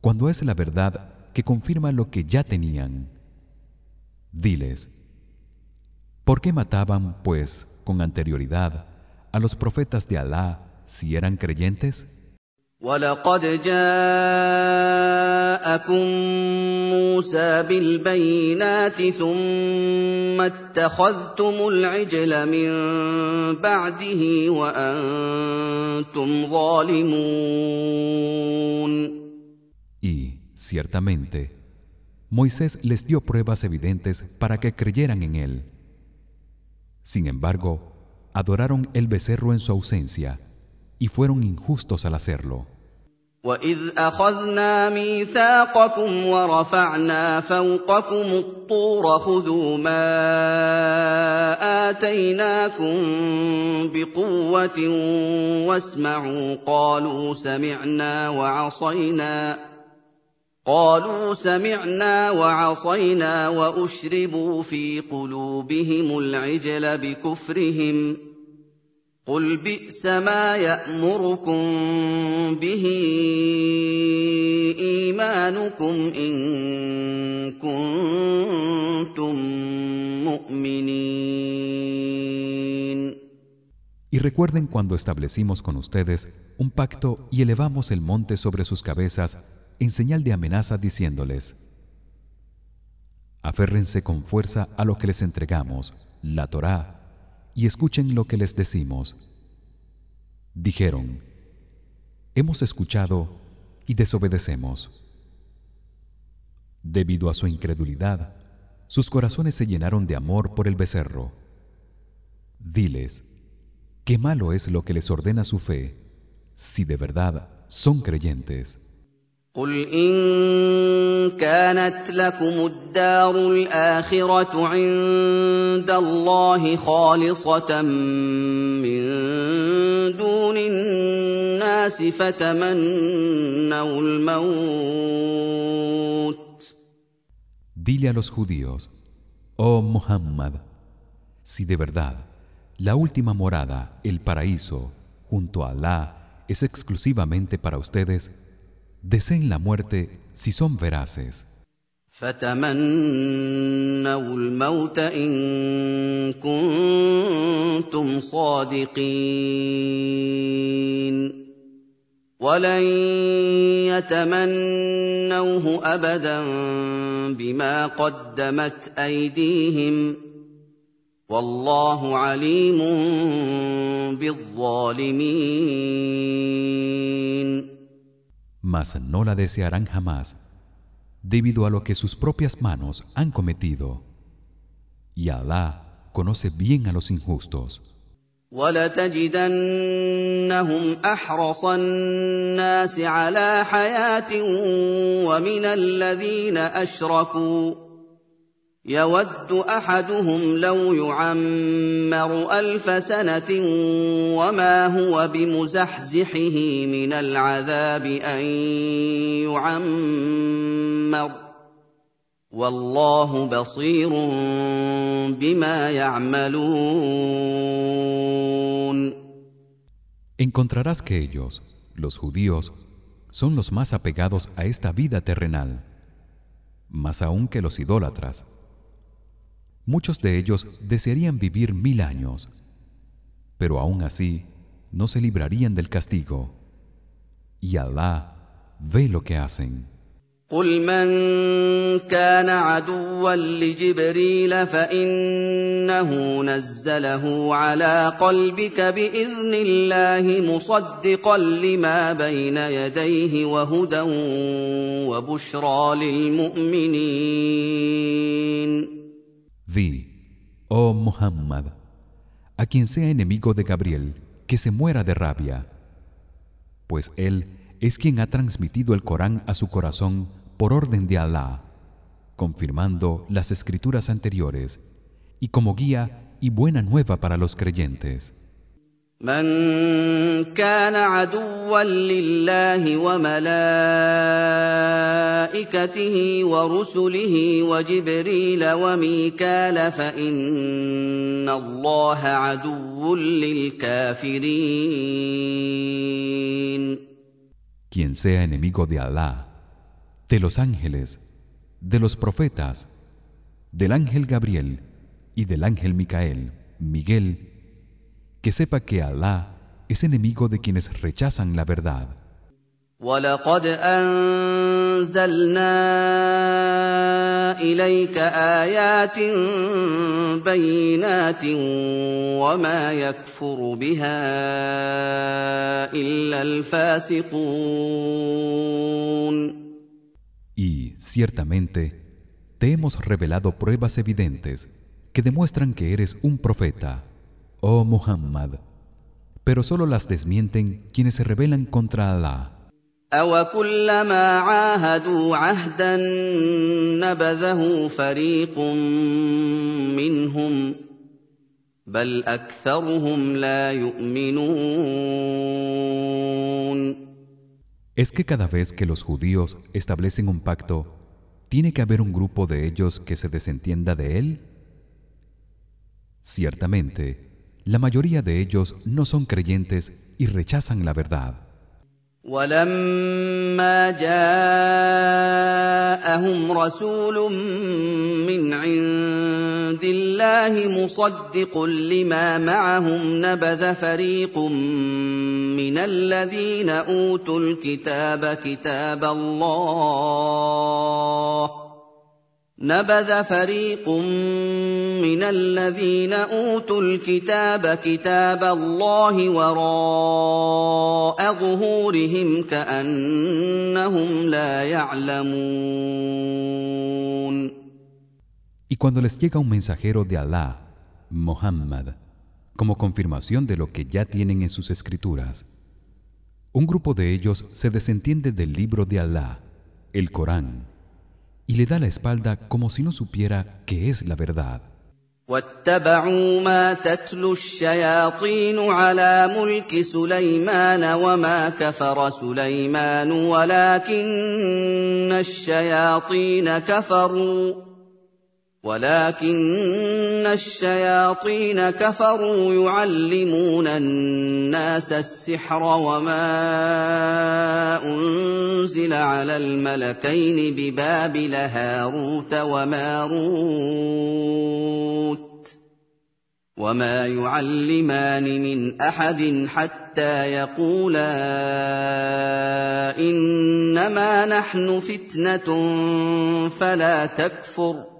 S2: cuando es la verdad que confirma lo que ya tenían diles ¿por qué mataban pues con anterioridad a los profetas de Alá si eran creyentes?
S1: ولقد جاءكم موسى بالبينات ثم اتخذتم العجل من بعده وانتم ظالمون
S2: Y ciertamente Moisés les dio pruebas evidentes para que creyeran en él. Sin embargo, adoraron el becerro en su ausencia Y fueron injustos al hacerlo.
S1: واذ اخذنا ميثاقكم ورفعنا فوقكم الطور خذوا ما اتيناكم بقوه واسمعوا قالوا سمعنا وعصينا قالوا سمعنا وعصينا واشربوا في قلوبهم العجل بكفرهم قل بئس ما يامركم به ايمانكم ان كنتم مؤمنين
S2: Y recuerden cuando establecimos con ustedes un pacto y elevamos el monte sobre sus cabezas en señal de amenaza diciéndoles Aférrense con fuerza a lo que les entregamos, la Torá, y escuchen lo que les decimos. Dijeron: Hemos escuchado y desobedecemos. Debido a su incredulidad, sus corazones se llenaron de amor por el becerro. Diles: Qué malo es lo que les ordena su fe, si de verdad son creyentes.
S1: قل ان كانت لكم الدار الاخره عند الله خالصه من دون الناس فتمنوا الموت
S2: Dile a los judíos, oh Muhammad, si de verdad la última morada, el paraíso, junto a Alá, es exclusivamente para ustedes, deseen la muerte si son veraces.
S1: فتمنوا الموت ان كنتم صادقين ولن يتمنوه ابدا بما قدمت ايديهم والله عليم بالظالمين
S2: mas no la desearán jamás debido a lo que sus propias manos han cometido y Alá conoce bien a los injustos
S1: ولتجدنهم احرص الناس على حياه ومن الذين اشركوا يود احدهم لو يعمر الف سنه وما هو بمزحزحه من العذاب ان يعمر والله بصير بما يعملون
S2: encontrarás que ellos los judíos son los más apegados a esta vida terrenal más aún que los idólatras muchos de ellos desearían vivir mil años pero aún así no se librarían del castigo y Alá ve lo que hacen
S1: قل من كان عدوا لجبريل فانه نزله على قلبك باذن الله مصدقا لما بين يديه وهدى وبشرى للمؤمنين
S2: Di, oh Muhammad, a quien sea enemigo de Gabriel, que se muera de rabia, pues él es quien ha transmitido el Corán a su corazón por orden de Alá, confirmando las escrituras anteriores y como guía y buena nueva para los creyentes.
S1: من كان عدوا لله وملائكته ورسله وجبريل وميكال فان الله عدو للكافرين
S2: Quien sea enemigo de Alá, de los ángeles, de los profetas, del ángel Gabriel y del ángel Micael, Miguel que sepa que Alá es enemigo de quienes rechazan la verdad.
S1: ولقد أنزلنا إليك آيات بينات وما يكفر بها إلا الفاسقون
S2: Y ciertamente te hemos revelado pruebas evidentes que demuestran que eres un profeta oh Muhammad pero solo las desmienten quienes se rebelan contra Allah ¿Es que cada vez que los judíos establecen un pacto tiene que haber un grupo de ellos que se desentienda de él? Ciertamente la mayoría de ellos no son creyentes y rechazan la verdad.
S1: ولما جاءهم رسول من عند الله مصدق لما معهم نبذ فريق من الذين اوتوا الكتاب كتاب الله نبذ فريق من الذين اوتوا الكتاب كتاب الله وراء ظهورهم كانهم لا يعلمون
S2: Y cuando les llega un mensajero de Alá, Muhammad, como confirmación de lo que ya tienen en sus escrituras, un grupo de ellos se desentiende del libro de Alá, el Corán, y le da la espalda como si no supiera que es la verdad.
S1: واتبعوا ما تتلو الشياطين على ملك سليمان وما كفر سليمان ولكن الشياطين كفروا ولكن الشياطين كفروا يعلمون الناس السحر وما أنزل على الملكين ببابل هاروت وماروت وما يعلمان من أحد حتى يقولا إنما نحن فتنة فلا تكفر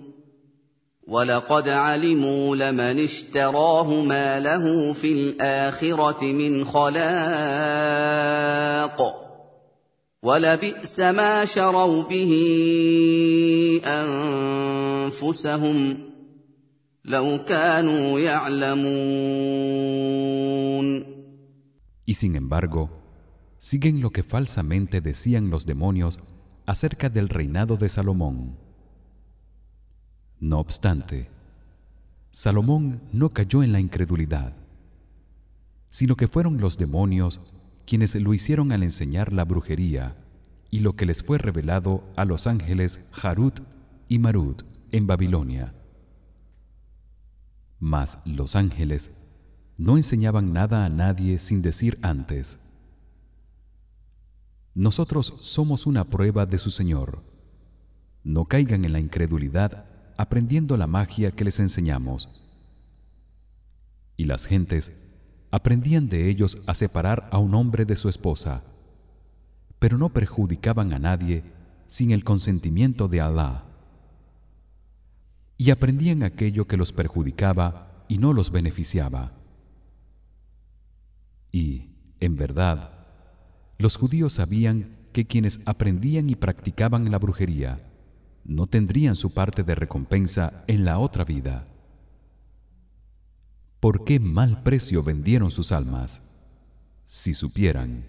S1: ولقد علموا لمن اشتراه ما له في الاخره من خلاق ولبئس ما شروا به انفسهم لو كانوا يعلمون
S2: Y sin embargo, siguen lo que falsamente decían los demonios acerca del reinado de Salomón. No obstante, Salomón no cayó en la incredulidad, sino que fueron los demonios quienes lo hicieron al enseñar la brujería y lo que les fue revelado a los ángeles Harut y Marut en Babilonia. Mas los ángeles no enseñaban nada a nadie sin decir antes: Nosotros somos una prueba de su Señor. No caigan en la incredulidad aprendiendo la magia que les enseñamos. Y las gentes aprendían de ellos a separar a un hombre de su esposa, pero no perjudicaban a nadie sin el consentimiento de Allah y aprendían aquello que los perjudicaba y no los beneficiaba y en verdad los judíos sabían que quienes aprendían y practicaban la brujería no tendrían su parte de recompensa en la otra vida ¿Por qué mal precio vendieron sus almas? Si supieran.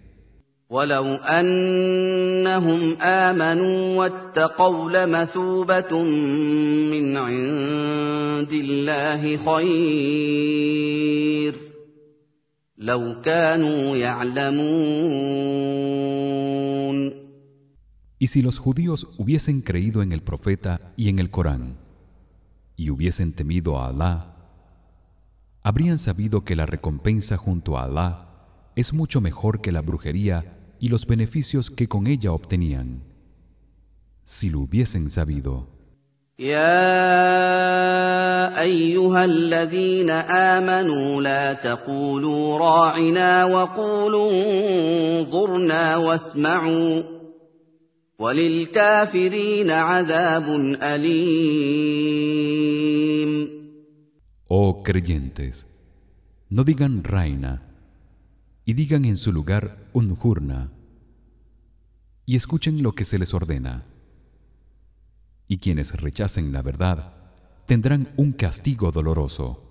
S1: ولو أنهم آمنوا واتقوا لمثوبة من عند الله خير لو كانوا يعلمون
S2: Y si los judíos hubiesen creído en el profeta y en el Corán y hubiesen temido a Allah habrían sabido que la recompensa junto a Allah es mucho mejor que la brujería y los beneficios que con ella obtenían si lo hubiesen sabido
S1: يا ايها الذين امنوا لا تقولوا راعنا وقولوا انظرنا واسمعوا وللكافرين عذاب اليم
S2: Oh creyentes, no digan reina y digan en su lugar unjurna y escuchen lo que se les ordena. Y quienes rechacen la verdad tendrán un castigo doloroso.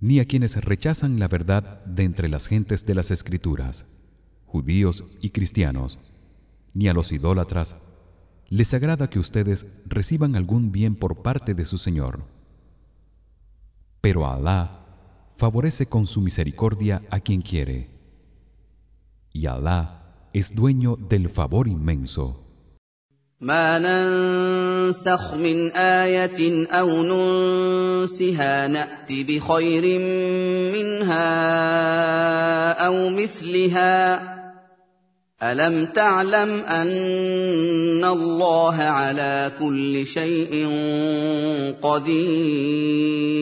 S2: Ni a quienes rechazan la verdad de entre las gentes de las escrituras, judíos y cristianos, ni a los idólatras, les agrada que ustedes reciban algún bien por parte de su Señor. Pero Allah favorece con su misericordia a quien quiere. Y Alá es dueño del favor inmenso
S1: ما ننسخ من آية أو ننسها نأت بخير منها أو مثلها ألم تعلم أن الله على كل شيء قدير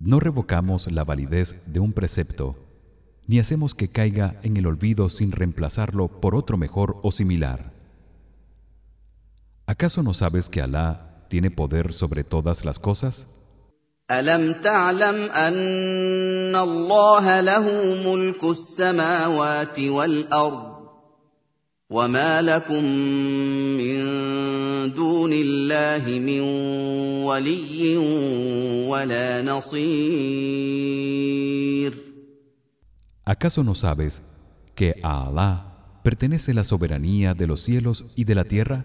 S2: No revocamos la validez de un precepto, ni hacemos que caiga en el olvido sin reemplazarlo por otro mejor o similar. ¿Acaso no sabes que Alá tiene poder sobre todas las cosas?
S1: وما لكم من دون الله من ولي ولا نصير
S2: ¿Acaso no sabes que a Alá pertenece la soberanía de los cielos y de la tierra?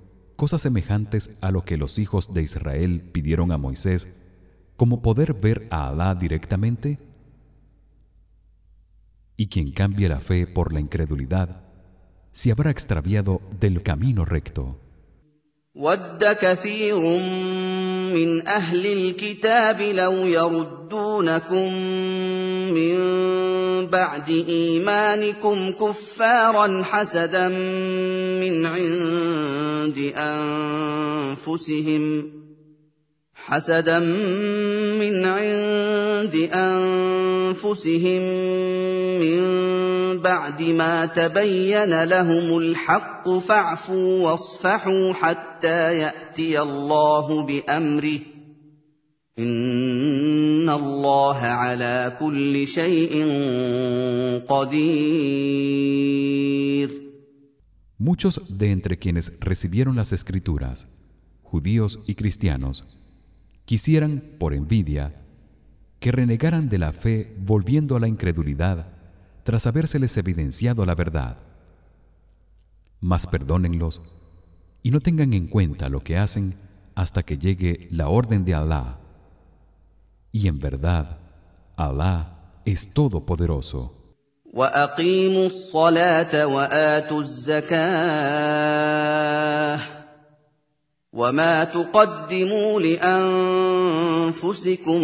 S2: cosas semejantes a lo que los hijos de Israel pidieron a Moisés como poder ver a Alá directamente y quien cambie la fe por la incredulidad se habrá extraviado del camino recto
S1: ود كثير من أهل الكتاب لو يردونكم من بعد ايمانكم كفارا حسدا من عند انفسهم حسدا من عند انفسهم من بعد ما تبين لهم الحق فاعفوا واصفحوا حتى ياتي الله بامره ان الله على كل شيء قدير.
S2: Muchos de entre quienes recibieron las escrituras judíos y cristianos quisieran por envidia que renegaran de la fe volviendo a la incredulidad tras habérseles evidenciado la verdad mas perdónenlos y no tengan en cuenta lo que hacen hasta que llegue la orden de Alá y en verdad Alá es todopoderoso
S1: واقيموا الصلاه واتوا الزكاه وما تقدموا لانفسكم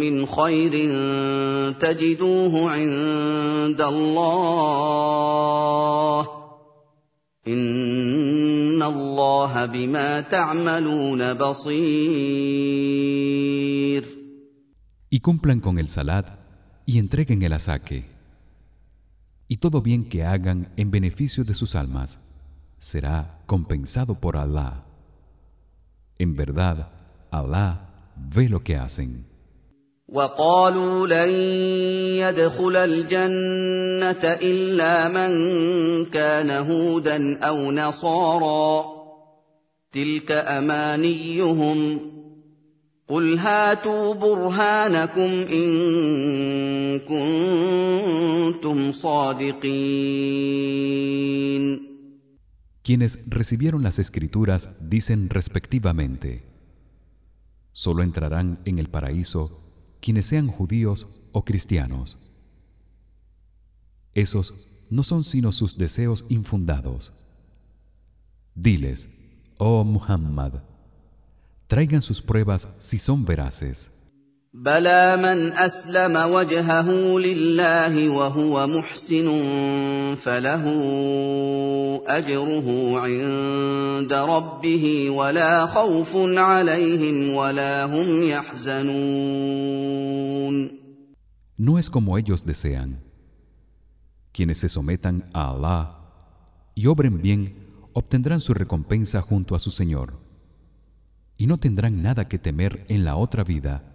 S1: من خير تجدوه عند الله ان الله بما تعملون بصير
S2: y cumplan con el salat y entreguen el asaque y todo bien que hagan en beneficio de sus almas será compensado por Alá. En verdad, Alá ve lo que hacen.
S1: وقالوا لن يدخل الجنة إلا من كان هودا أو نصارى تلك أمانيهم قل هاتوا برهانكم إن كنتم صادقين
S2: quienes recibieron las escrituras dicen respectivamente Solo entrarán en el paraíso quienes sean judíos o cristianos. Esos no son sino sus deseos infundados. Diles, oh Muhammad, traigan sus pruebas si son veraces.
S1: بلى من اسلم وجهه لله وهو محسن فله اجره عند ربه ولا خوف عليهم ولا هم يحزنون
S2: No es como ellos desean. Quienes se sometan a Allah y obren bien obtendrán su recompensa junto a su Señor y no tendrán nada que temer en la otra vida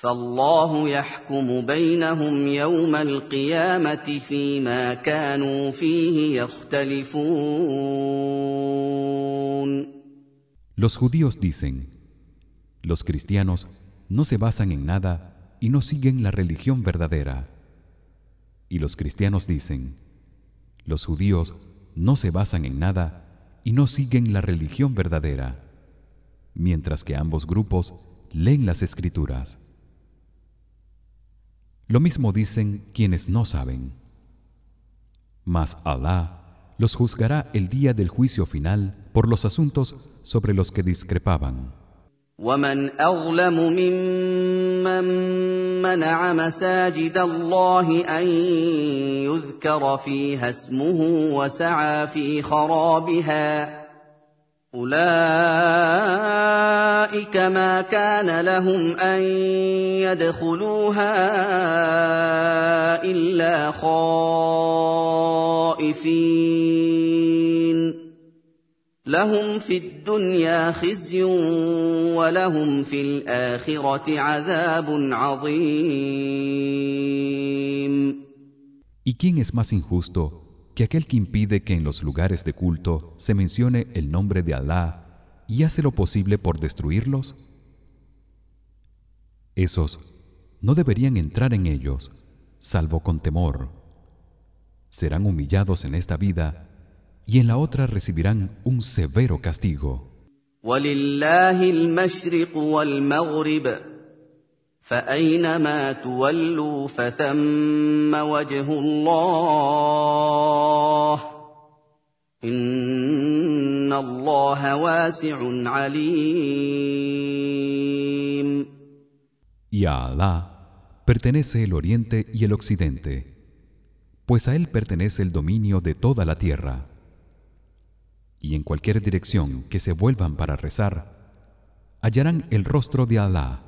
S1: فالله يحكم بينهم يوم القيامه فيما كانوا فيه يختلفون
S2: Los judíos dicen Los cristianos no se basan en nada y no siguen la religión verdadera. Y los cristianos dicen Los judíos no se basan en nada y no siguen la religión verdadera, mientras que ambos grupos leen las escrituras. Lo mismo dicen quienes no saben. Mas Alá los juzgará el día del juicio final por los asuntos sobre los que discrepaban.
S1: ومن اظلم ممن منع مساجد الله ان يذكر فيها اسمه وسعى في خرابها أولئك ما كان لهم أن يدخلوها إلا خائفين. لهم في الدنيا خزي ولهم في الآخرة عذاب عظيم.
S2: ¿Y quién es más injusto? Que aquel que impide que en los lugares de culto se mencione el nombre de Alá y hace lo posible por destruirlos? Esos no deberían entrar en ellos, salvo con temor. Serán humillados en esta vida y en la otra recibirán un severo castigo.
S1: فأينما تولوا فثم وجه الله إن الله واسع عليم
S2: Y a Alá pertenece el oriente y el occidente, pues a él pertenece el dominio de toda la tierra. y en cualquier dirección que se vuelvan para rezar hallarán el rostro de Alá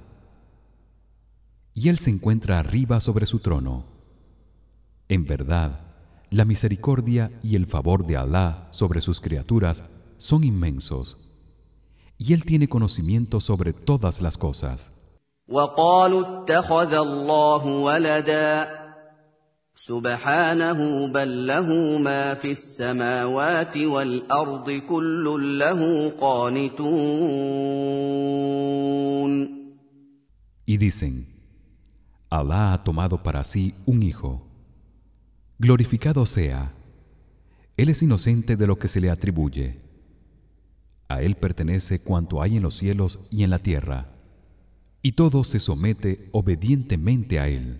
S2: y él se encuentra arriba sobre su trono en verdad la misericordia y el favor de Alá sobre sus criaturas son inmensos y él tiene conocimiento sobre todas las cosas
S1: سبحانه بل له ما في السماوات والارض كل له قانتون
S2: Y dicen Alá ha tomado para sí un hijo. Glorificado sea. Él es inocente de lo que se le atribuye. A él pertenece cuanto hay en los cielos y en la tierra y todo se somete obedientemente a él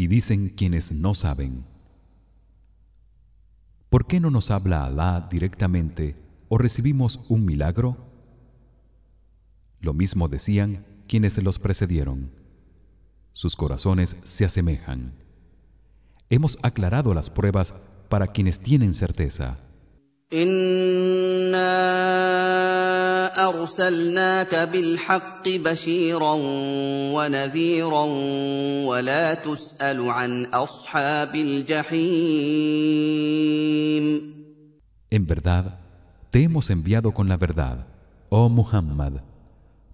S2: Y dicen quienes no saben ¿Por qué no nos habla Alá directamente o recibimos un milagro? Lo mismo decían quienes los precedieron. Sus corazones se asemejan. Hemos aclarado las pruebas para quienes tienen certeza.
S1: ارسلناك بالحق بشيرا ونذيرا ولا تسال عن اصحاب الجحيم
S2: En verdad te hemos enviado con la verdad oh Muhammad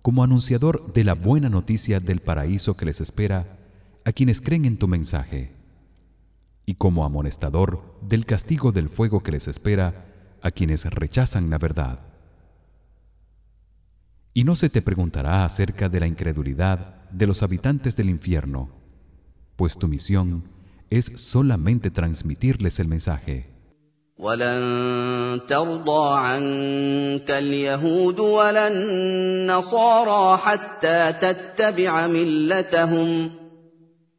S2: como anunciador de la buena noticia del paraíso que les espera a quienes creen en tu mensaje y como amonestador del castigo del fuego que les espera a quienes rechazan la verdad y no se te preguntará acerca de la incredulidad de los habitantes del infierno pues tu misión es solamente transmitirles el mensaje
S1: ولن ترضى عنك اليهود ولا النصارى حتى تتبع ملتهم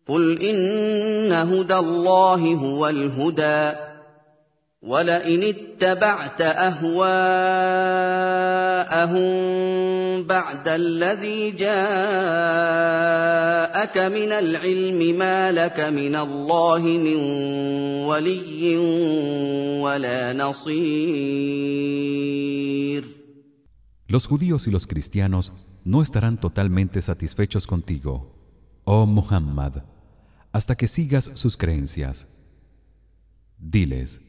S1: قل ان هدى الله هو الهدى ولئن اتبعت اهواءهم بعد الذي جاءك من العلم ما لك من الله من ولي ولا نصير
S2: Los judíos y los cristianos no estarán totalmente satisfechos contigo, oh Muhammad, hasta que sigas sus creencias. Diles: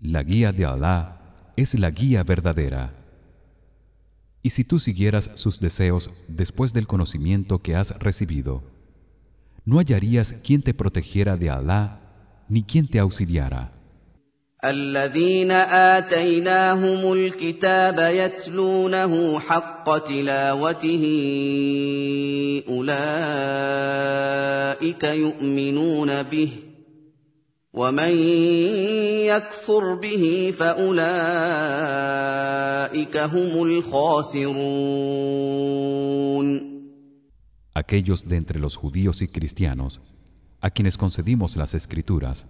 S2: La guía de Alá es la guía verdadera. Y si tú siguieras sus deseos después del conocimiento que has recibido, no hallarías quien te protegiera de Alá ni quien te auxiliara.
S1: الذين آتيناهم الكتاب يتلونه حق تلاوته أولئك يؤمنون به ومن يكفر به فاولئك هم الخاسرون
S2: Aquellos de entre los judíos y cristianos a quienes concedimos las escrituras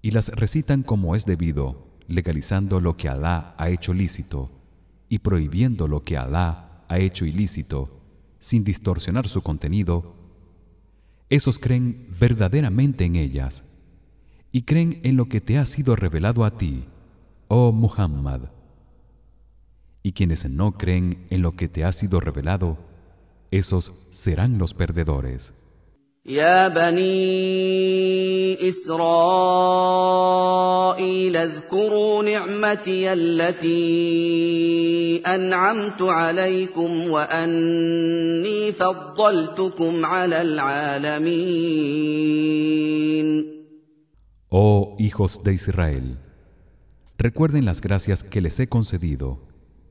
S2: y las recitan como es debido, legalizando lo que Alá ha hecho lícito y prohibiendo lo que Alá ha hecho ilícito, sin distorsionar su contenido, esos creen verdaderamente en ellas y creen en lo que te ha sido revelado a ti, oh Muhammad. Y quienes no creen en lo que te ha sido revelado, esos serán los perdedores.
S1: يا بني اسرائيل اذكروا نعمتي التي انعمت عليكم واني فضلتكم على العالمين
S2: Oh hijos de Israel recuerden las gracias que les he concedido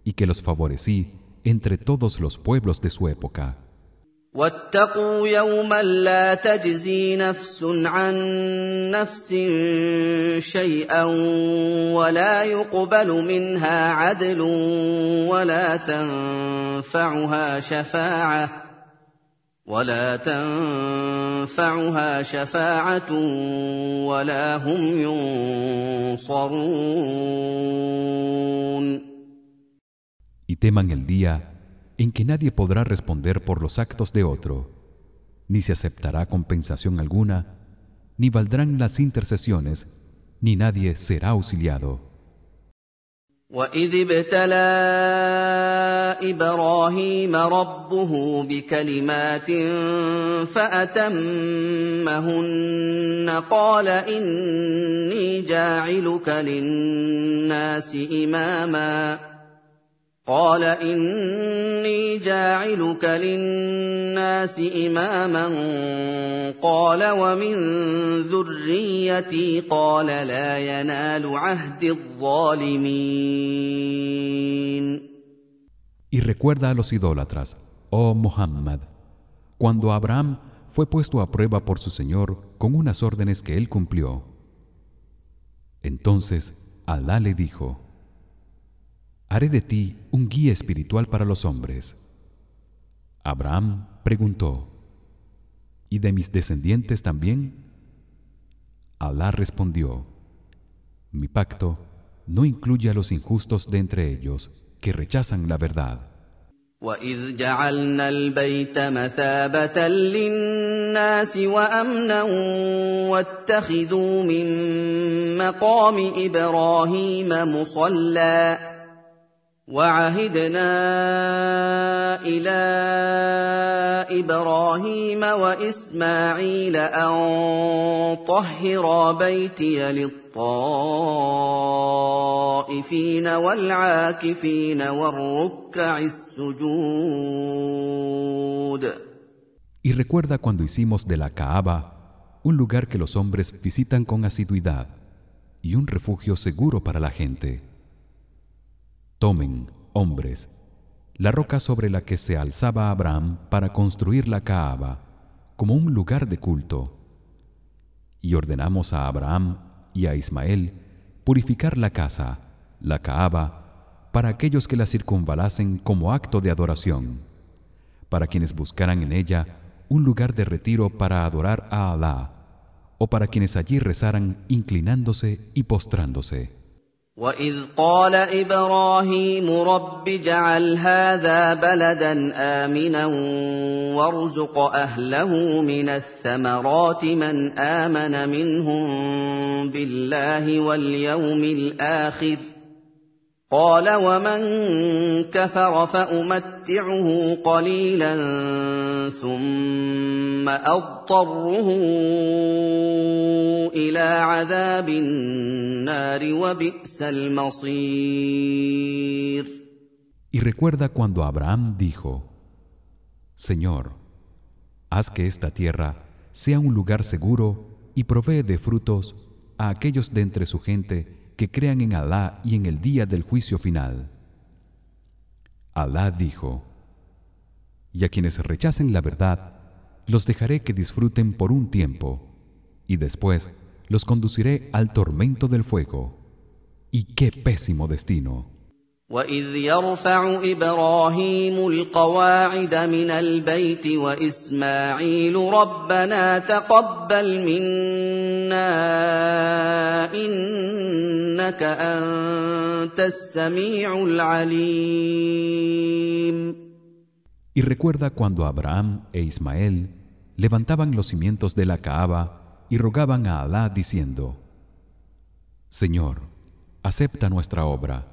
S2: y que los favorecí entre todos los pueblos de su época
S1: واتقوا يوما لا تجزي نفس عن نفس شيئا ولا يقبل منها عدل ولا تنفعها شفاعه ولا تنفعها شفاعه ولا هم ينصرون
S2: Y teman el día en que nadie podrá responder por los actos de otro ni se aceptará compensación alguna ni valdrán las intercesiones ni nadie será auxiliado
S1: واذ ابتلى إبراهيم ربه بكلمات فاتمهن قال اني جاعلك للناس اماما قال اني جاعلك للناس اماما قال ومن ذريتي قال لا ينال عهد الظالمين
S2: Y recuerda a los idólatras, oh Muhammad, cuando Abraham fue puesto a prueba por su Señor con unas órdenes que él cumplió. Entonces Alá le dijo: haré de ti un guía espiritual para los hombres. Abraham preguntó: ¿Y de mis descendientes también? Alá respondió: Mi pacto no incluye a los injustos de entre ellos que rechazan la verdad.
S1: وَإِذْ جَعَلْنَا الْبَيْتَ مَثَابَةً لِلنَّاسِ وَأَمْنًا وَاتَّخِذُوا مِن مَّقَامِ إِبْرَاهِيمَ مُصَلًّى وعهدنا الى ابراهيم واسماعيل ان طهرا بيتي للطائفين والعاكفين والركع السجود
S2: Y recuerda cuando hicimos de la Kaaba un lugar que los hombres visitan con asiduidad y un refugio seguro para la gente. Tomen, hombres, la roca sobre la que se alzaba Abraham para construir la Kaaba como un lugar de culto. Y ordenamos a Abraham y a Ismael purificar la casa, la Kaaba, para aquellos que la circunvalasen como acto de adoración, para quienes buscaran en ella un lugar de retiro para adorar a Alá, o para quienes allí rezaran inclinándose y postrándose.
S1: واذ قال إبراهيم رب اجعل هذا بلدا امنا وارزق اهله من الثمرات من امن منهم بالله واليوم الآخر قال ومن كفر فامتعه قليلا ثم اضطره الى عذاب النار وبئس المصير
S2: Y recuerda cuando Abraham dijo: Señor, haz que esta tierra sea un lugar seguro y provee de frutos a aquellos de entre su gente que crean en Alá y en el día del juicio final. Alá dijo: Y a quienes rechacen la verdad los dejaré que disfruten por un tiempo y después los conduciré al tormento del fuego. Y qué pésimo destino.
S1: واذ يرفع ابراهيم القواعد من البيت واسماعيل ربنا تقبل منا انك انت السميع العليم
S2: Y recuerda cuando Abraham e Ismael levantaban los cimientos de la Kaaba y rogaban a Alá diciendo: Señor, acepta nuestra obra.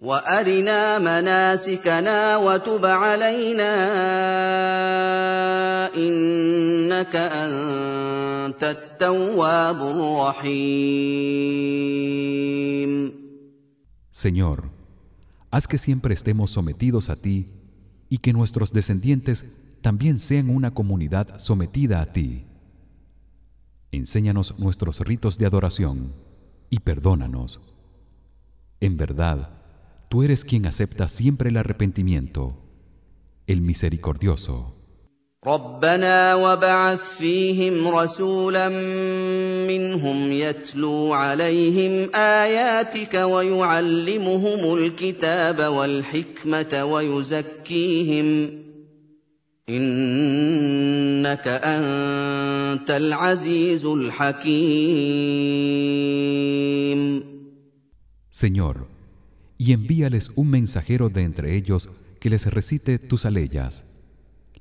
S1: وارنا مناسكنا وتب علينا انك انت التواب الرحيم
S2: Señor, haz que siempre estemos sometidos a ti y que nuestros descendientes también sean una comunidad sometida a ti. Enséñanos nuestros ritos de adoración y perdónanos. En verdad, tú eres quien acepta siempre el arrepentimiento, el misericordioso.
S1: ربنا وبعث فيهم رسولا منهم يتلو عليهم اياتك ويعلمهم الكتاب والحكمه ويزكيهم انك انت العزيز الحكيم
S2: Señor, y envíales un mensajero de entre ellos que les recite tus aleyas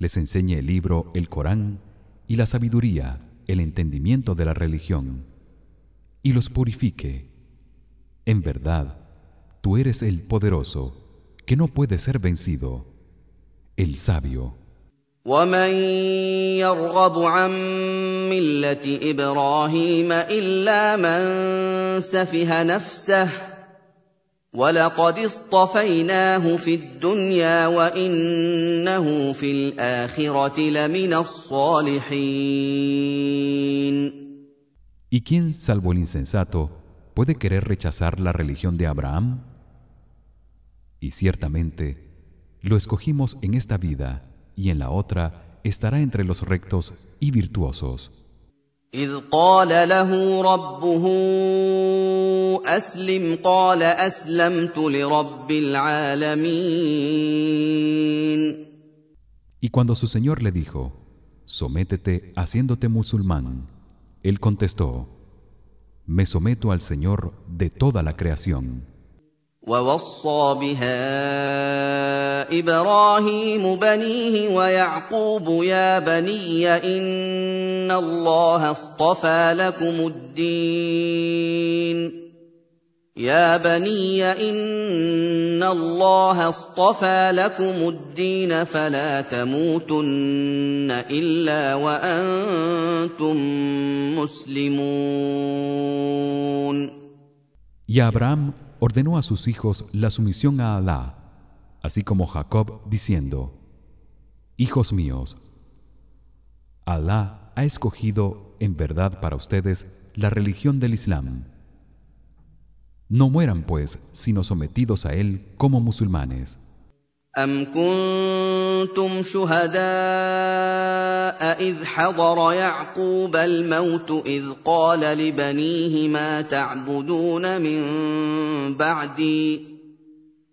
S2: les enseñe el libro, el Corán y la sabiduría, el entendimiento de la religión y los purifique. En verdad, tú eres el poderoso, que no puede ser vencido, el sabio.
S1: ولقد اصطفيناه في الدنيا وانه في الاخره لمن الصالحين
S2: ¿Y quién salvo el insensato puede querer rechazar la religión de Abraham? Y ciertamente lo escogimos en esta vida y en la otra estará entre los rectos y virtuosos.
S1: إذ قال له ربه أسلم قال أسلمت لرب العالمين
S2: Y cuando su Señor le dijo, sométete haciéndote musulmán, él contestó, me someto al Señor de toda la creación.
S1: ووصى بها إبراهيم بنيه ويعقوب يا بني ان الله اصطفى لكم الدين يا بني ان الله اصطفى لكم الدين فلا تموتن الا وأنتم مسلمون
S2: يا إبراهيم ordenó a sus hijos la sumisión a Alá, así como Jacob diciendo: Hijos míos, Alá ha escogido en verdad para ustedes la religión del Islam. No mueran pues sino sometidos a él como musulmanes.
S1: أم كنتم شهداء إذ حضر يعقوب الموت إذ قال لبنيه ما تعبدون من بعدي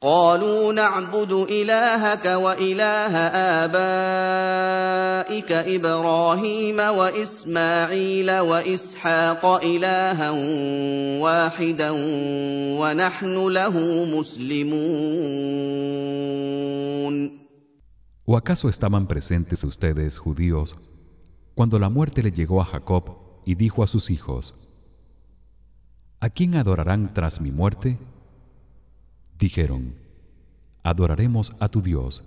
S1: قالوا نعبد الهك واله ابائك ابراهيم واسماعيل واسحاق الها واحدا ونحن له مسلمون
S2: ¿O acaso estaban presentes ustedes judíos cuando la muerte le llegó a Jacob y dijo a sus hijos ¿A quién adorarán tras mi muerte? Dijeron adoraremos a tu Dios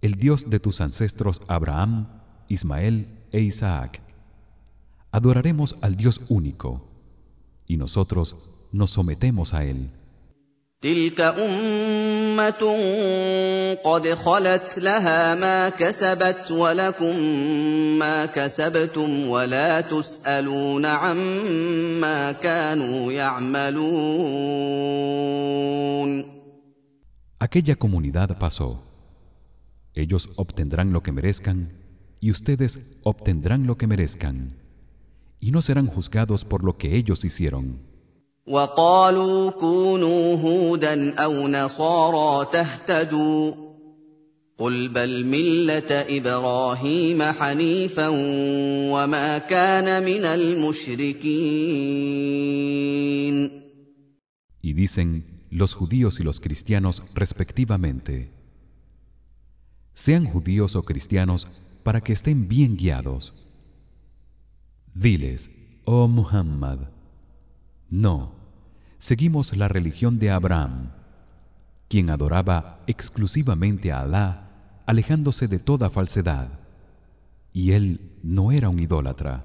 S2: el Dios de tus ancestros Abraham Ismael e Isaac. Adoraremos al Dios único y nosotros nos sometemos a él Aquella comunidad pasó. Ellos obtendrán lo que merezcan y ustedes obtendrán lo que merezcan. y no serán juzgados por lo que ellos hicieron
S1: وقالوا كونوا هودا او نصارى تهتدوا قل بل مله ابراهيم حنيفا وما كان من المشركين
S2: y dicen los judíos y los cristianos respectivamente sean judíos o cristianos para que estén bien guiados diles oh Muhammad no. Seguimos la religión de Abraham quien adoraba exclusivamente a Alá alejándose de toda falsedad. Y él no era un idólatra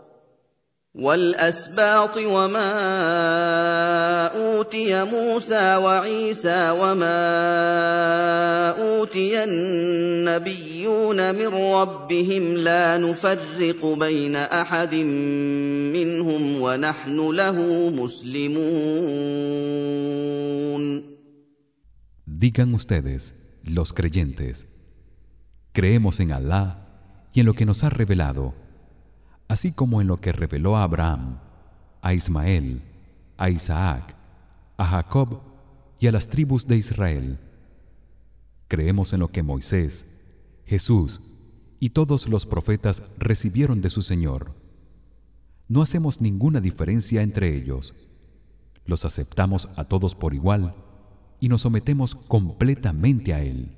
S1: والأسباط وما أوتي موسى وعيسى وما أوتي النبيون من ربهم لا نفرق بين أحد منهم ونحن له مسلمون.
S2: Digan ustedes, los creyentes, creemos en Allah y en lo que nos ha revelado así como en lo que reveló a Abraham, a Ismael, a Isaac, a Jacob y a las tribus de Israel. Creemos en lo que Moisés, Jesús y todos los profetas recibieron de su Señor. No hacemos ninguna diferencia entre ellos. Los aceptamos a todos por igual y nos sometemos completamente a él.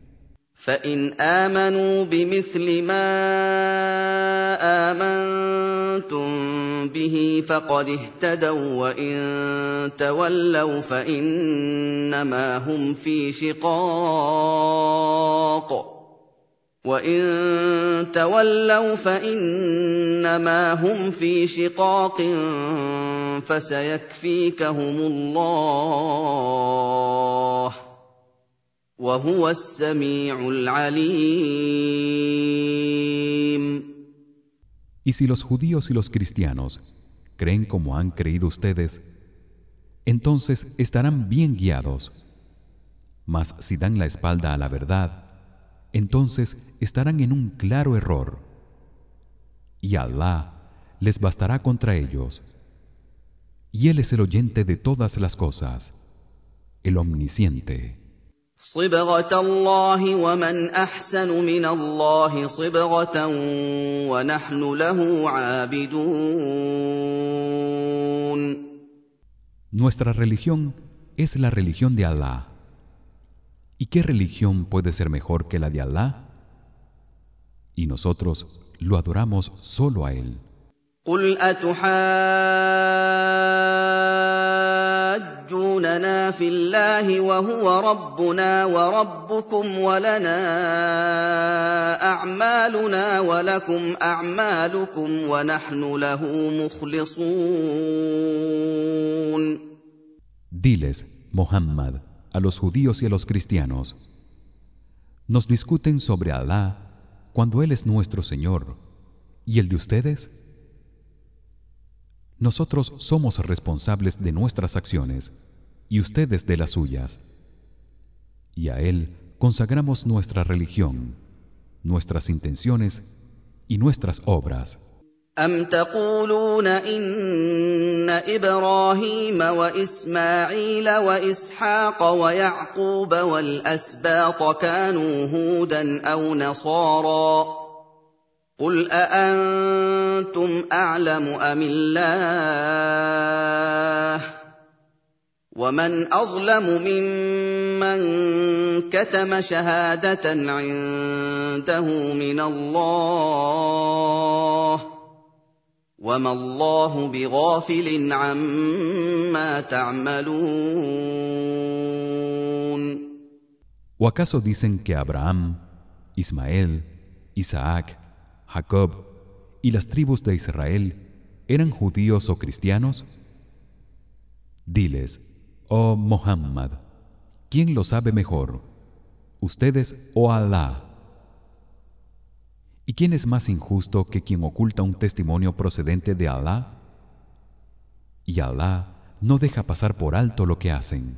S1: آمَنتُم بِهِ فَقَدِ اهْتَدَوا ۖ وَّإِن تَوَلَّوْا فَإِنَّمَا هُمْ فِي شِقَاقٍ ۖ. وَإِن تَوَلَّوْا فَإِنَّمَا هُمْ فِي شِقَاقٍ ۖ فَسَيَكْفِيكَهُمُ اللَّهُ ۚ وَهُوَ السَّمِيعُ الْعَلِيمُ.
S2: Y si los judíos y los cristianos creen como han creído ustedes, entonces estarán bien guiados. Mas si dan la espalda a la verdad, entonces estarán en un claro error. Y Allah les bastará contra ellos. Y él es el oyente de todas las cosas, el omnisciente.
S1: صبغه الله ومن احسن من الله صبغه ونحن له عابدون
S2: Nuestra religión es la religión de Allah. ¿Y qué religión puede ser mejor que la de Allah? Y nosotros lo adoramos solo a él.
S1: قل يحاجوننا في الله وهو ربنا وربكم ولنا اعمالنا ولكم اعمالكم ونحن له مخلصون
S2: Diles, Muhammad, a los judíos y a los cristianos, nos discuten sobre Alá cuando él es nuestro Señor, y el de ustedes nosotros somos responsables de nuestras acciones y ustedes de las suyas y a él consagramos nuestra religión nuestras intenciones y nuestras obras
S1: أم تقولون إن إبراهيم وإسماعيل وإسحاق ويعقوب والأسباط كانوا هودا أو نصارى قل أأنتم أعلم أم الله ومن أظلم ممن كتم شهادة عنده من الله وما الله بغافل عما تعملون
S2: ¿O acaso dicen que Abraham, Ismael, Isaac Jacob y las tribus de Israel eran judíos o cristianos? Diles, oh Muhammad, ¿quién lo sabe mejor? ¿Ustedes o Alá? ¿Y quién es más injusto que quien oculta un testimonio procedente de Alá? Y Alá no deja pasar por alto lo que hacen.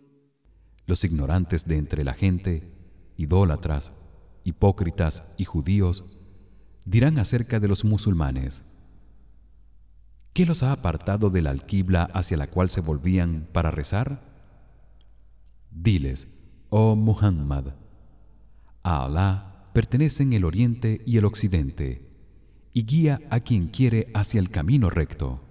S2: Los ignorantes de entre la gente, idólatras, hipócritas y judíos dirán acerca de los musulmanes ¿Qué los ha apartado de la alquibla hacia la cual se volvían para rezar? Diles, oh Muhammad, a Allah pertenecen el oriente y el occidente y guía a quien quiere hacia el camino recto.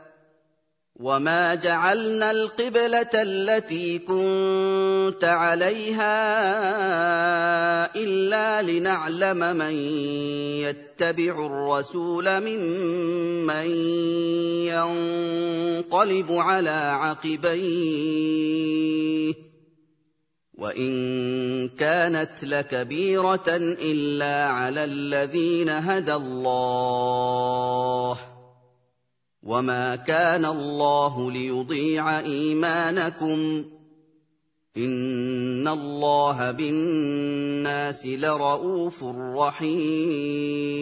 S1: وما جعلنا القبله التي كنت عليها الا لنعلم من يتبع الرسول ممن ينقلب على عقبيه وان كانت لكبيره الا على الذين هدى الله وما كان الله ليضيع ايمانكم ان الله بالناس لرءوف رحيم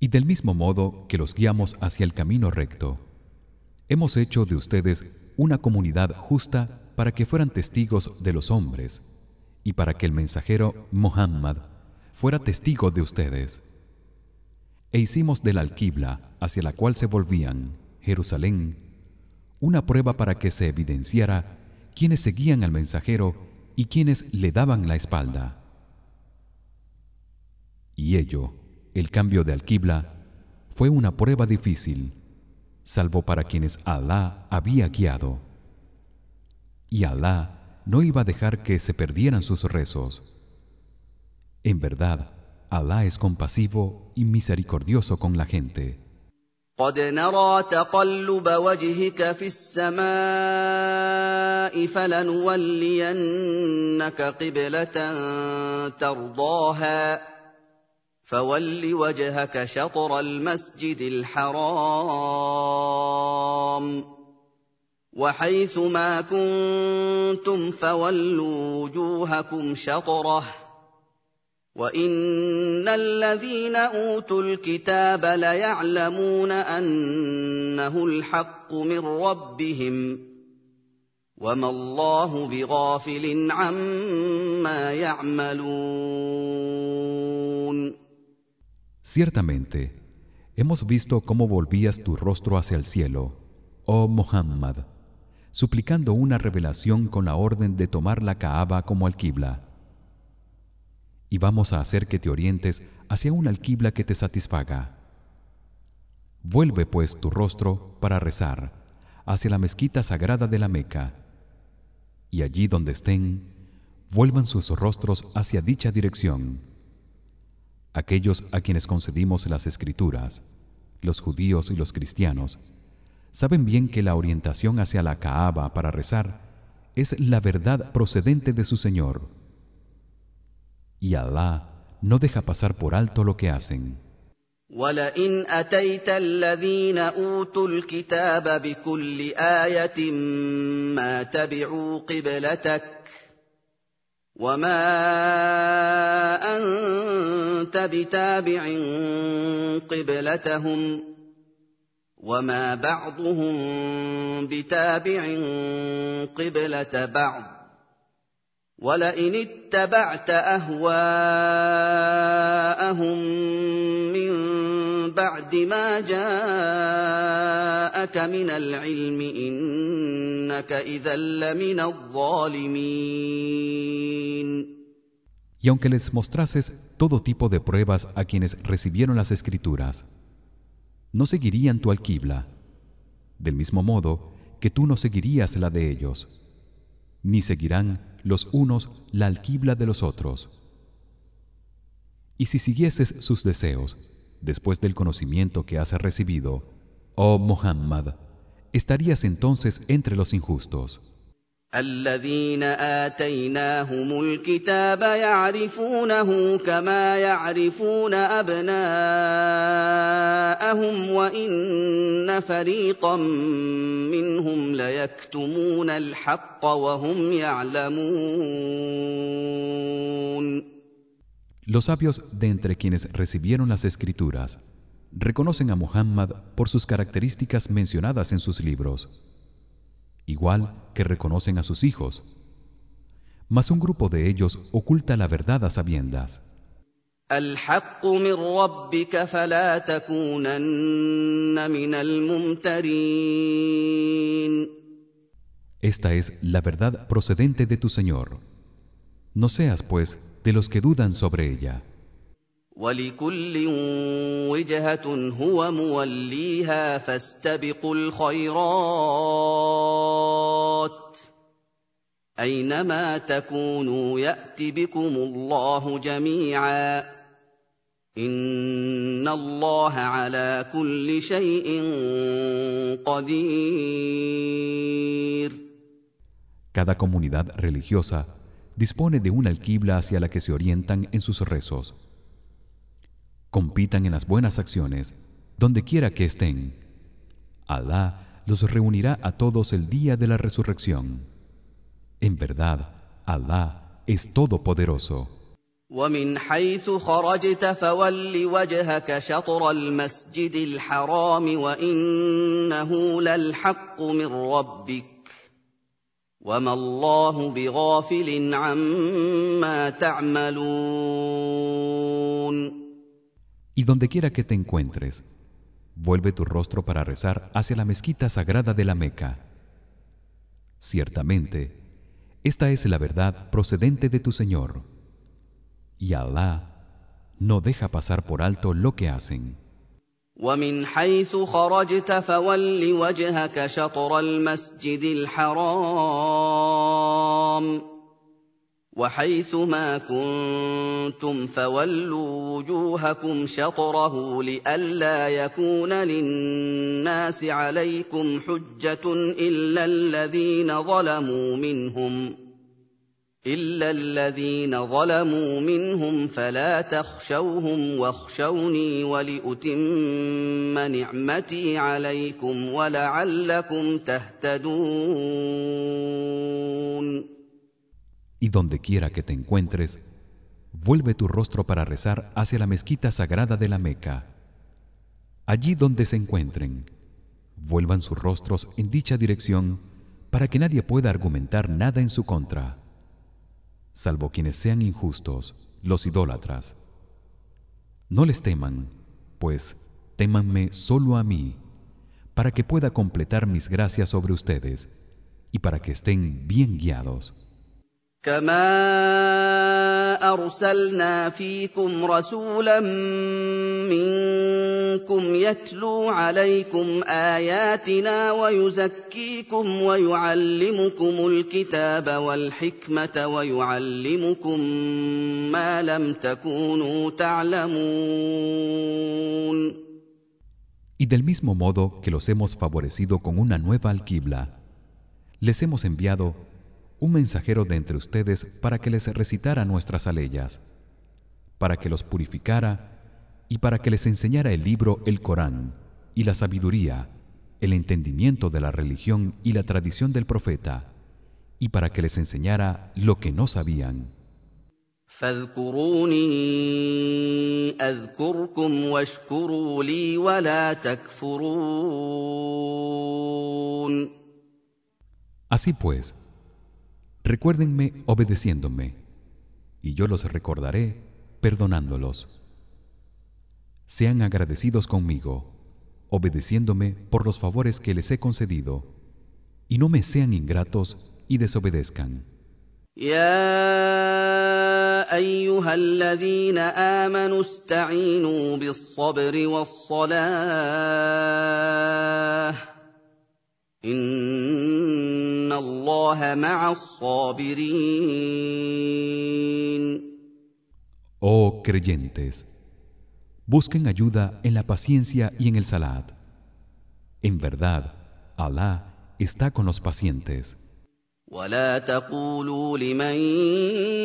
S2: Y del mismo modo que los guiamos hacia el camino recto, hemos hecho de ustedes una comunidad justa para que fueran testigos de los hombres y para que el mensajero Muhammad fuera testigo de ustedes e hicimos de la alquibla hacia la cual se volvían Jerusalén una prueba para que se evidenciara quienes seguían al mensajero y quienes le daban la espalda. Y ello el cambio de alquibla fue una prueba difícil salvo para quienes Alá había guiado. Y Alá no iba a dejar que se perdieran sus rezos. En verdad Allah es compasivo y misericordioso con la gente.
S1: قد نرى تقلب وجهك في السماء فلنولينك قبلة ترضاها. فول وجهك شطر المسجد الحرام. وحيث ما كنتم فولوا وجوهكم شطره. وان الذين اوتوا الكتاب ليعلمون انه الحق من ربهم وما الله بغافل عما يعملون
S2: Ciertamente hemos visto cómo volvías tu rostro hacia el cielo oh Muhammad suplicando una revelación con la orden de tomar la Kaaba como alquibla y vamos a hacer que te orientes hacia una alquibla que te satisfaga. Vuelve pues tu rostro para rezar hacia la mezquita sagrada de la Meca y allí donde estén vuelvan sus rostros hacia dicha dirección. Aquellos a quienes concedimos las escrituras, los judíos y los cristianos, saben bien que la orientación hacia la Kaaba para rezar es la verdad procedente de su Señor y Allah no deja pasar por alto lo que hacen.
S1: ولئن أتيت الذين أوتوا الكتاب بكل آية ما تبعوا قبلتك وما انت بتابع قبلتهم وما بعضهم بتابع قبله بعض ولئن اتبعت اهواءهم من بعد ما جاءك من العلم انك اذا لمن الظالمين
S2: Y aunque les mostrases todo tipo de pruebas a quienes recibieron las escrituras no seguirían tu alquibla del mismo modo que tú no seguirías la de ellos ni seguirán los unos la alquibla de los otros. Y si siguieses sus deseos después del conocimiento que has recibido oh Muhammad estarías entonces entre los injustos
S1: الذين اتيناهم الكتاب يعرفونه كما يعرفون ابناءهم وان فريقا منهم ليكتمون الحق وهم يعلمون
S2: Los sabios de entre quienes recibieron las escrituras reconocen a Muhammad por sus características mencionadas en sus libros igual que reconocen a sus hijos. Mas un grupo de ellos oculta la verdad a sabiendas. Esta es la verdad procedente de tu Señor. No seas pues de los que dudan sobre ella
S1: ولكل وجهة هو موليها فاستبقوا الخيرات. أينما تكونوا يأت بكم الله جميعا. إن الله على كل شيء قدير.
S2: Cada comunidad religiosa dispone de una alquibla hacia la que se orientan en sus rezos. compitan en las buenas acciones donde quiera que estén Alá los reunirá a todos el día de la resurrección en verdad Alá es todopoderoso
S1: ومن حيث خرجت فول وجهك شطر المسجد الحرام وانه للحق من ربك وما الله بغافل عما تعملون
S2: y donde quiera que te encuentres vuelve tu rostro para rezar hacia la mezquita sagrada de la Meca. Ciertamente esta es la verdad procedente de tu Señor y Allah no deja pasar por alto lo que hacen
S1: وحيث ما كنتم فولوا وجوهكم شطره لئلا يكون للناس عليكم حجة إلا الذين ظلموا منهم إلا الذين ظلموا منهم فلا تخشوهم واخشوني ولأتم نعمتي عليكم ولعلكم تهتدون
S2: y donde quiera que te encuentres vuelve tu rostro para rezar hacia la mezquita sagrada de la Meca. Allí donde se encuentren vuelvan sus rostros en dicha dirección para que nadie pueda argumentar nada en su contra salvo quienes sean injustos los idólatras. No les teman pues témanme solo a mí para que pueda completar mis gracias sobre ustedes y para que estén bien guiados
S1: كما ارسلنا فيكم رسولا منكم يتلو عليكم اياتنا ويزكيكم ويعلمكم الكتاب والحكمه ويعلمكم ما لم تكونوا تعلمون.
S2: Y del mismo modo que los hemos favorecido con una nueva alquibla les hemos enviado un mensajero de entre ustedes para que les recitara nuestras aleyas, para que los purificara y para que les enseñara el libro el Corán y la sabiduría, el entendimiento de la religión y la tradición del profeta, y para que les enseñara lo que no sabían. Así pues, recuérdenme obedeciéndome, y yo los recordaré perdonándolos. Sean agradecidos conmigo, obedeciéndome por los favores que les he concedido, y no me sean ingratos y desobedezcan.
S1: يا ايها الذين امنوا استعينوا بالصبر والصلاه ان الله مع الصابرين
S2: Oh creyentes, busquen ayuda en la paciencia y en el salat. En verdad, Allah está con los pacientes.
S1: ولا تقولوا لمن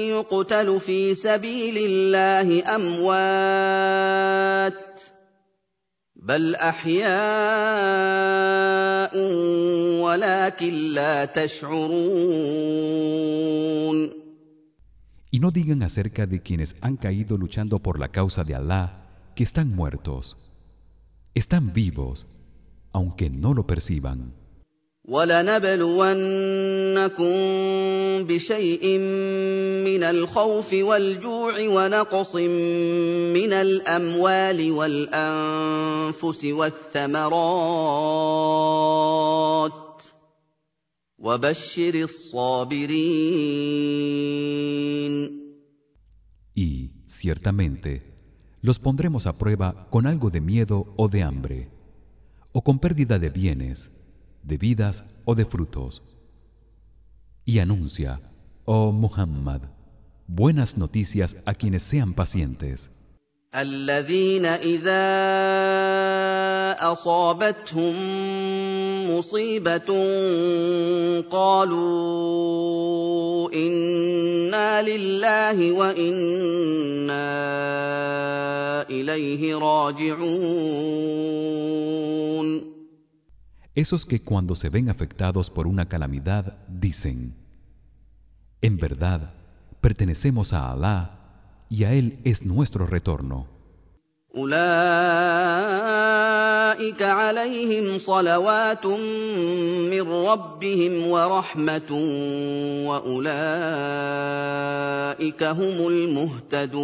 S1: يقتل في سبيل الله اموات بل احياء ولكن لا تشعرون
S2: Y no digan acerca de quienes han caído luchando por la causa de Allah que están muertos. Están vivos, aunque no lo perciban.
S1: ولنبلونكم بشيء من الخوف والجوع ونقص من الاموال والانفس والثمرات وبشر الصابرين
S2: Y ciertamente los pondremos a prueba con algo de miedo o de hambre o con pérdida de bienes de vidas o de frutos. Y anuncia, oh Muhammad, buenas noticias a quienes sean pacientes.
S1: الذين اذا اصابتهم مصيبه قالوا انا لله وانا اليه راجعون
S2: Esos que cuando se ven afectados por una calamidad dicen: En verdad, pertenecemos a Alá y a él es nuestro retorno.
S1: اولئك عليهم صلوات من ربهم ورحمه واولئك هم المهتدون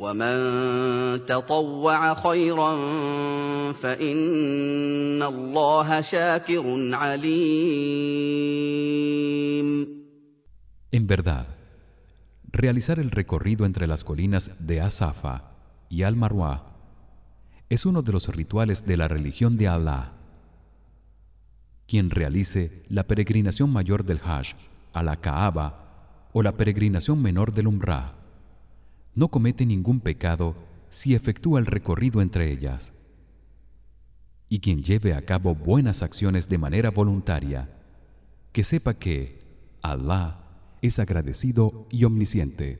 S1: ومن تطوع خيرا فان الله شاكر عليم
S2: En verdad, realizar el recorrido entre las colinas de Asafa y Al-Marwa es uno de los rituales de la religión de Allah. Quien realice la peregrinación mayor del Hajj a la Kaaba o la peregrinación menor del Umrah no comete ningún pecado si efectúa el recorrido entre ellas. Y quien lleve a cabo buenas acciones de manera voluntaria, que sepa que Allah es agradecido y omnisciente.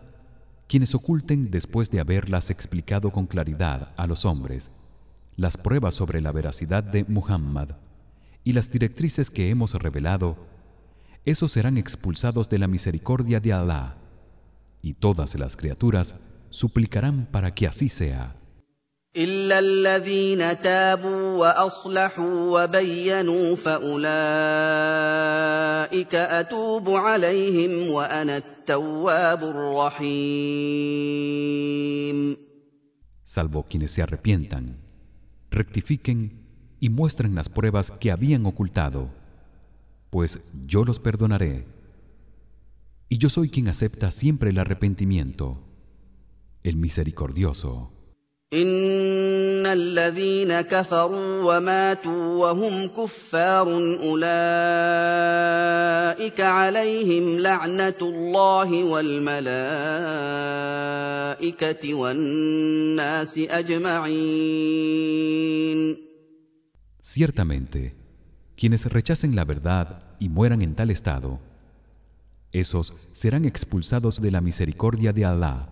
S2: quienes oculten después de haberlas explicado con claridad a los hombres las pruebas sobre la veracidad de Muhammad y las directrices que hemos revelado, esos serán expulsados de la misericordia de Allah, y todas las criaturas suplicarán para que así sea
S1: الا الذين تابوا واصلحوا وبينوا فاولئك اتوب عليهم وانا التواب الرحيم
S2: salvo quienes se arrepientan rectifiquen y muestren las pruebas que habían ocultado pues yo los perdonaré y yo soy quien acepta siempre el arrepentimiento el misericordioso
S1: ان الذين كفروا وماتوا وهم كفار اولئك عليهم لعنه الله والملائكه والناس اجمعين
S2: Ciertamente quienes rechacen la verdad y mueran en tal estado esos serán expulsados de la misericordia de Allah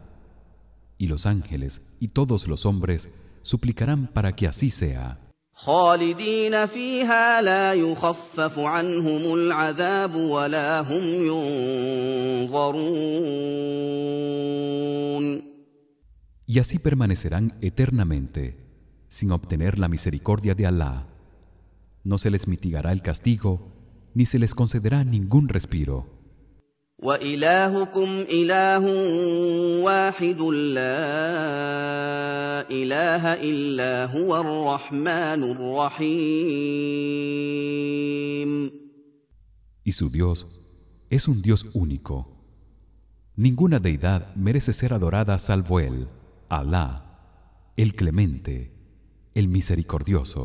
S2: y los ángeles y todos los hombres suplicarán para que así sea. Y así permanecerán eternamente, sin obtener la misericordia de Alá. No se les mitigará el castigo, ni se les concederá ningún respiro.
S1: والهكم اله واحد لا اله الا هو الرحمن الرحيم
S2: y su Dios es un Dios único ninguna deidad merece ser adorada salvo él Alá el clemente el misericordioso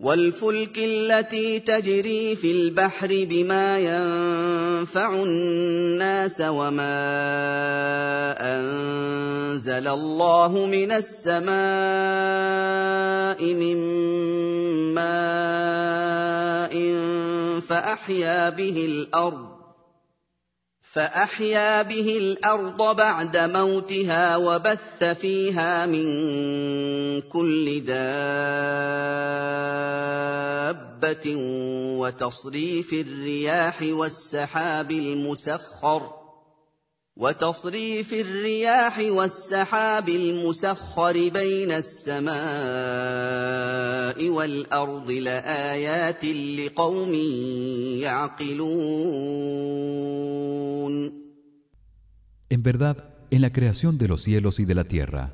S1: والفلك التي تجري في البحر بما ينفع الناس وما أنزل الله من السماء من ماء فأحيا به الأرض فأحيا به الأرض بعد موتها وبث فيها من كل دابة وتصريف الرياح والسحاب المسخر وتصريف الرياح والسحاب المسخر بين السماء والارض لايات لقوم يعقلون
S2: En verdad, en la creación de los cielos y de la tierra,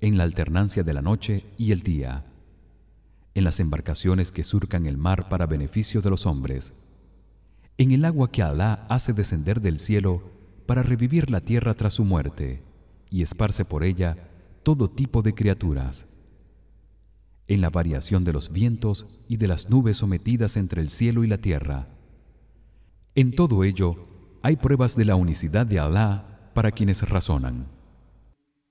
S2: en la alternancia de la noche y el día, en las embarcaciones que surcan el mar para beneficio de los hombres, en el agua que Alá hace descender del cielo para revivir la tierra tras su muerte y esparce por ella todo tipo de criaturas, en la variación de los vientos y de las nubes sometidas entre el cielo y la tierra. En todo ello hay pruebas de la unicidad de Alá para quienes razonan.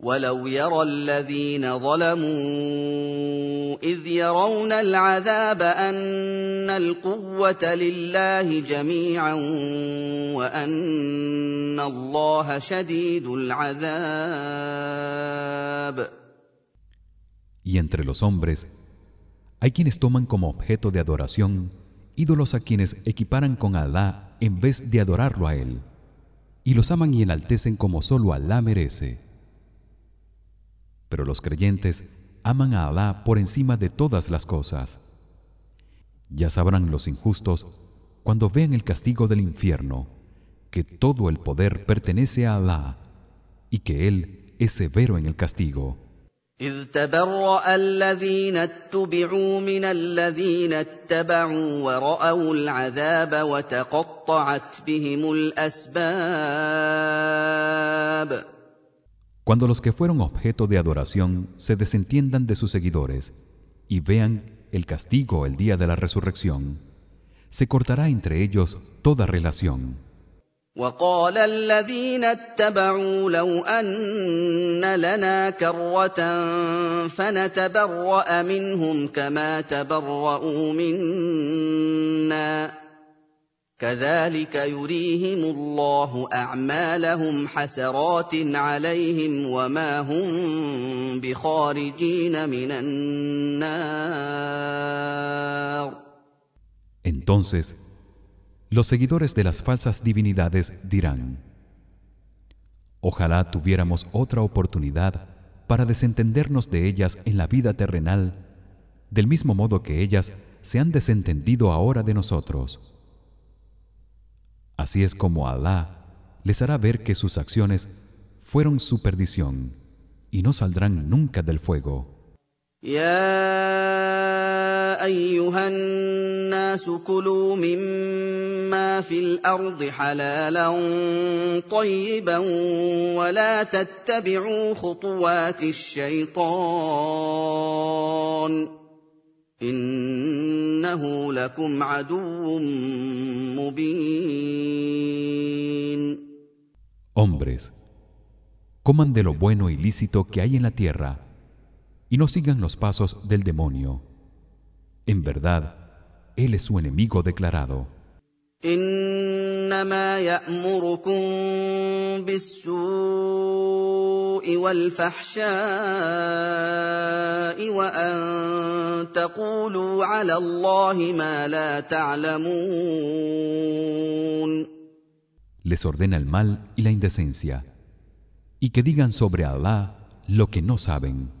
S1: ولو يرى الذين ظلموا اذ يرون العذاب ان القوه لله جميعا وان الله شديد العذاب
S2: Y entre los hombres hay quienes toman como objeto de adoración ídolos a quienes equiparan con Alá en vez de adorarlo a él y los aman y enaltecen como solo Alá merece. pero los creyentes aman a Alá por encima de todas las cosas. Ya sabrán los injustos cuando vean el castigo del infierno que todo el poder pertenece a Alá y que él es severo en el castigo Cuando los que fueron objeto de adoración se desentiendan de sus seguidores y vean el castigo el día de la resurrección, se cortará entre ellos toda relación
S1: وقال الذين اتبعوا لو ان لنا كره فنتبرا منهم كما تبرأوا منا كذلك يريهم الله اعمالهم حسرات عليهم وما هم بخارجين من النار
S2: Entonces los seguidores de las falsas divinidades dirán Ojalá tuviéramos otra oportunidad para desentendernos de ellas en la vida terrenal del mismo modo que ellas se han desentendido ahora de nosotros Así es como Alá les hará ver que sus acciones fueron su perdición y no saldrán nunca del fuego
S1: ايها الناس كلوا مما في الارض حلالا طيبا ولا تتبعوا خطوات الشيطان انه لكم عدو مبين
S2: Hombres, coman de lo bueno y lícito que hay en la tierra y no sigan los pasos del demonio. En verdad, él es su enemigo declarado.
S1: انما يامركم بالسوء والفحشاء وان تقولوا على الله ما لا تعلمون
S2: Les ordena el mal y la indecencia y que digan sobre Allah lo que no saben.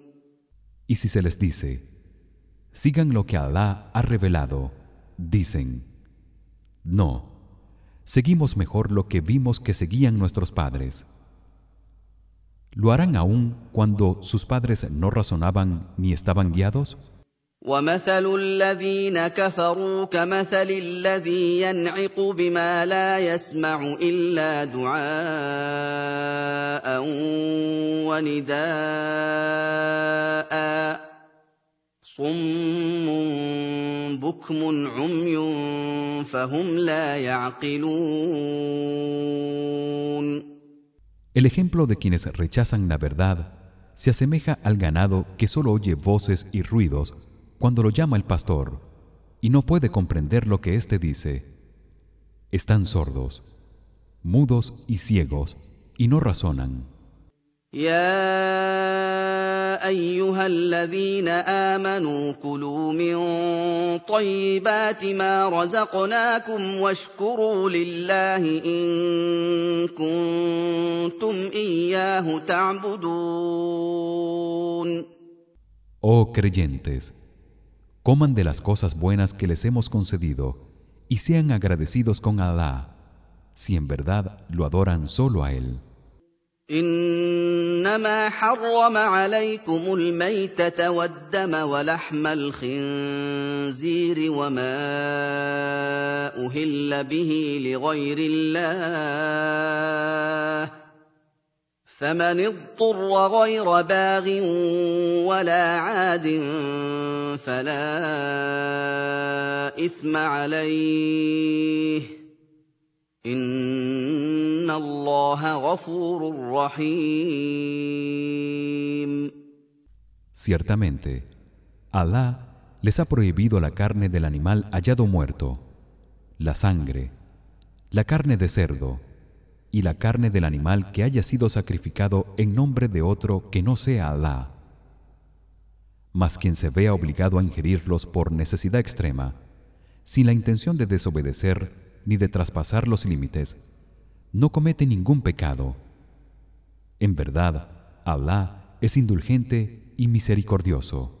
S2: Y si se les dice, sigan lo que Alá ha revelado, dicen, no, seguimos mejor lo que vimos que seguían nuestros padres. ¿Lo harán aún cuando sus padres no razonaban ni estaban guiados?
S1: ومثل الذين كفروا كمثل الذي ينعق بما لا يسمع الا دعاء ونداء صم بكم عمي فهم لا يعقلون
S2: El ejemplo de quienes rechazan la verdad se asemeja al ganado que solo oye voces y ruidos cuando lo llama el pastor y no puede comprender lo que éste dice están sordos mudos y ciegos y no razonan
S1: يا ايها الذين امنوا كلوا من طيبات ما رزقناكم واشكروا لله ان كنتم اياه تعبدون
S2: Oh creyentes coman de las cosas buenas que les hemos concedido y sean agradecidos con Alá si en verdad lo adoran solo a él
S1: انما حرم عليكم الميته والدم ولحم الخنزير وما اهل به لغير الله فمن اضطر غير باغ ولا عاد فلا اثم عليه ان الله غفور رحيم
S2: Ciertamente Alá les ha prohibido la carne del animal hallado muerto la sangre la carne de cerdo y la carne del animal que haya sido sacrificado en nombre de otro que no sea Alá. Mas quien se vea obligado a ingerirlos por necesidad extrema, sin la intención de desobedecer ni de traspasar los límites, no comete ningún pecado. En verdad, Alá es indulgente y misericordioso.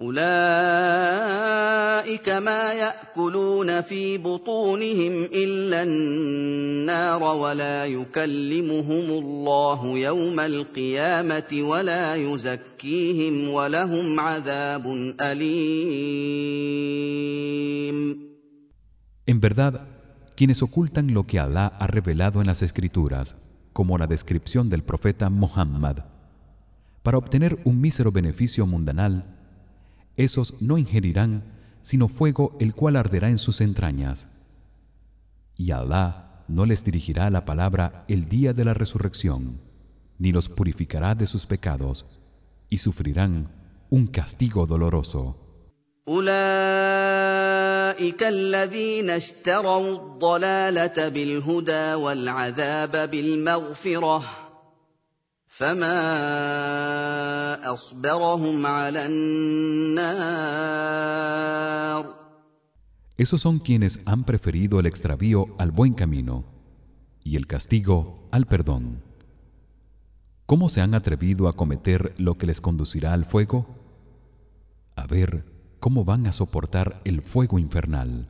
S1: اولئك ما ياكلون في بطونهم الا النار ولا يكلمهم الله يوم القيامه ولا يزكيهم ولهم عذاب اليم
S2: En verdad, quienes ocultan lo que Alá ha revelado en las escrituras, como la descripción del profeta Muhammad, para obtener un mísero beneficio mundanal, esos no ingerirán sino fuego el cual arderá en sus entrañas. Y Alá no les dirigirá la palabra el día de la resurrección ni los purificará de sus pecados y sufrirán un castigo doloroso Esos son quienes han preferido el extravío al buen camino y el castigo al perdón. ¿Cómo se han atrevido a cometer lo que les conducirá al fuego? A ver cómo van a soportar el fuego infernal.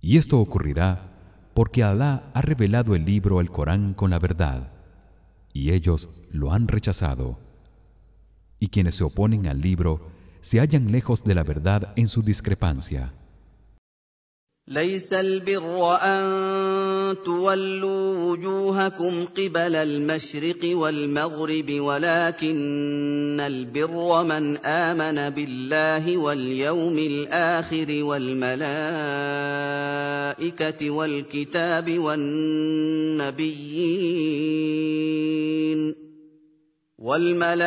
S2: Y esto ocurrirá porque Alá ha revelado el libro el Corán con la verdad y ellos lo han rechazado. Y quienes se oponen al libro se hallan lejos de la verdad en su discrepancia
S1: تولوا وجوهكم قبل المشرق والمغرب ولكن البر من آمن بالله واليوم الآخر والملائكة والكتاب والنبيين. والملائكة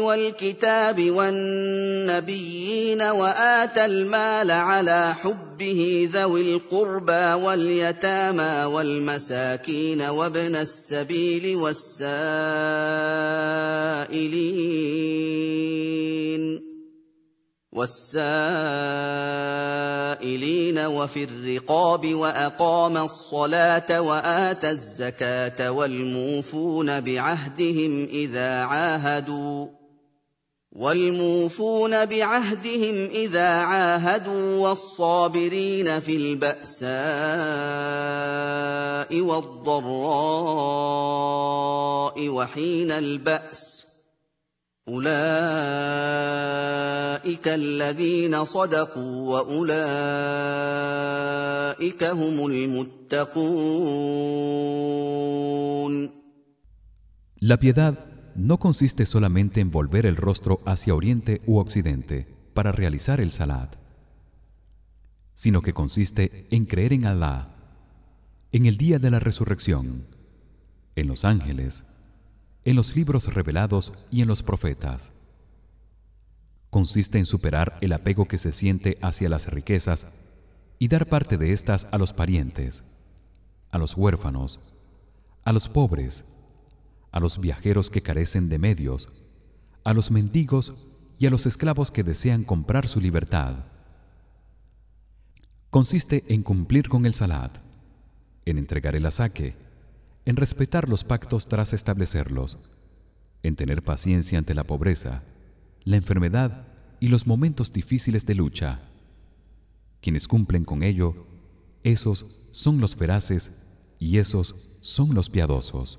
S1: والكتاب والنبيين وآتى المال على حبه ذوي القربى واليتامى والمساكين وابن السبيل والسائلين والسائلين وفي الرقاب وأقام الصلاة وآتى الزكاة والموفون بعهدهم إذا عاهدوا والموفون بعهدهم إذا عاهدوا والصابرين في البأساء والضراء وحين البأس اولئك الذين صدقوا واولئك هم المتقون
S2: La piedad no consiste solamente en volver el rostro hacia oriente u occidente para realizar el salat, sino que consiste en creer en Allah, en el día de la resurrección, en los ángeles, en los libros revelados y en los profetas. Consiste en superar el apego que se siente hacia las riquezas y dar parte de estas a los parientes, a los huérfanos, a los pobres, a los viajeros que carecen de medios, a los mendigos y a los esclavos que desean comprar su libertad. Consiste en cumplir con el salat, en entregar el asaque, en respetar los pactos tras establecerlos, en tener paciencia ante la pobreza, la enfermedad y los momentos difíciles de lucha. Quienes cumplen con ello, esos son los veraces y esos son los piadosos.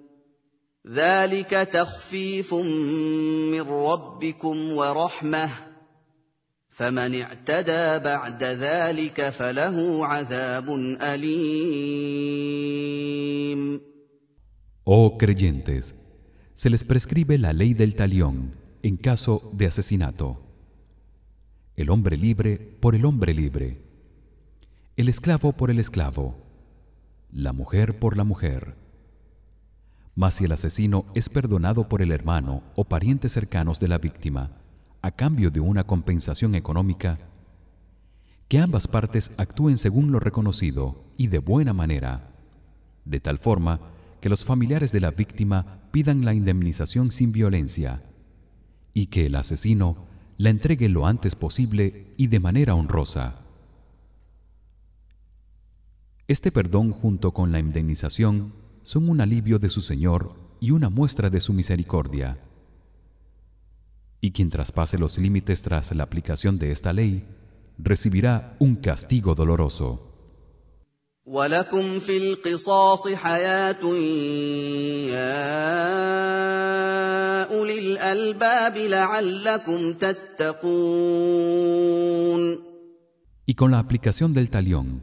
S1: ذلك تخفيف من ربكم ورحمه فمن اعتدى بعد ذلك فله عذاب اليم
S2: Oh creyentes, se les prescribe la ley del talión en caso de asesinato. El hombre libre por el hombre libre. El esclavo por el esclavo. La mujer por la mujer. Mas si el asesino es perdonado por el hermano o parientes cercanos de la víctima a cambio de una compensación económica, que ambas partes actúen según lo reconocido y de buena manera, de tal forma que los familiares de la víctima pidan la indemnización sin violencia y que el asesino la entregue lo antes posible y de manera honrosa. Este perdón junto con la indemnización son un alivio de su Señor y una muestra de su misericordia. Y quien traspase los límites tras la aplicación de esta ley recibirá un castigo doloroso.
S1: ولكم في القصاص حياه يا اولي الالباب لعلكم تتقون
S2: Y con la aplicación del talión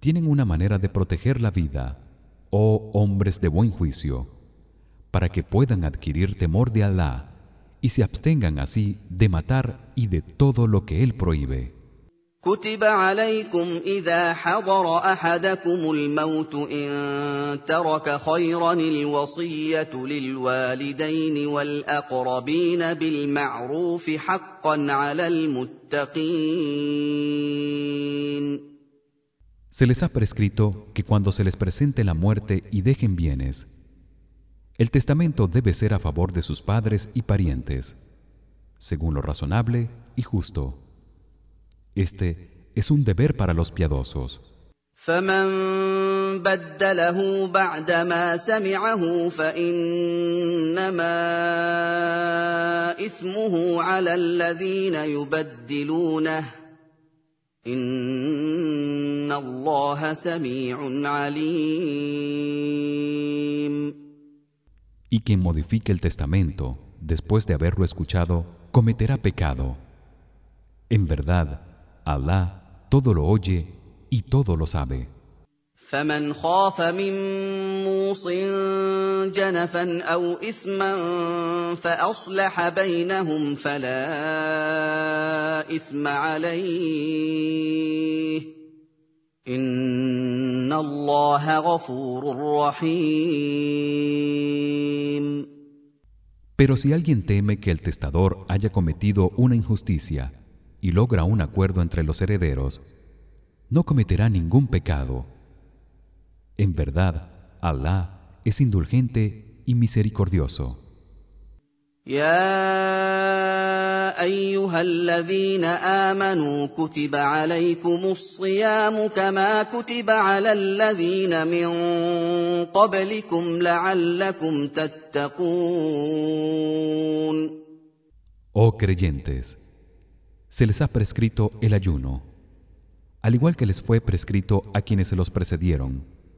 S2: tienen una manera de proteger la vida, oh hombres de buen juicio, para que puedan adquirir temor de Alá y se abstengan así de matar y de todo lo que él prohíbe.
S1: كتب عليكم اذا حضر احدكم الموت ان ترك خيرا الوصيه للوالدين والاقربين بالمعروف حقا على المتقين
S2: Se les ha prescrito que cuando se les presente la muerte y dejen bienes el testamento debe ser a favor de sus padres y parientes según lo razonable y justo Este es un deber para los piadosos.
S1: ان الله سميع عليم
S2: Y quien modifique el testamento después de haberlo escuchado cometerá pecado. En verdad, Alá todo lo oye y todo lo sabe.
S1: فمن خاف من موص جنفا او اثما فاصلح بينهم فلا اثم عليه ان الله غفور رحيم
S2: Pero si alguien teme que el testador haya cometido una injusticia y logra un acuerdo entre los herederos no cometerá ningún pecado en verdad Alá es indulgente y misericordioso
S1: يا ايها الذين امنوا كتب عليكم الصيام كما كتب على الذين من قبلكم لعلكم تتقون
S2: Oh creyentes se les ha prescrito el ayuno al igual que les fue prescrito a quienes se los precedieron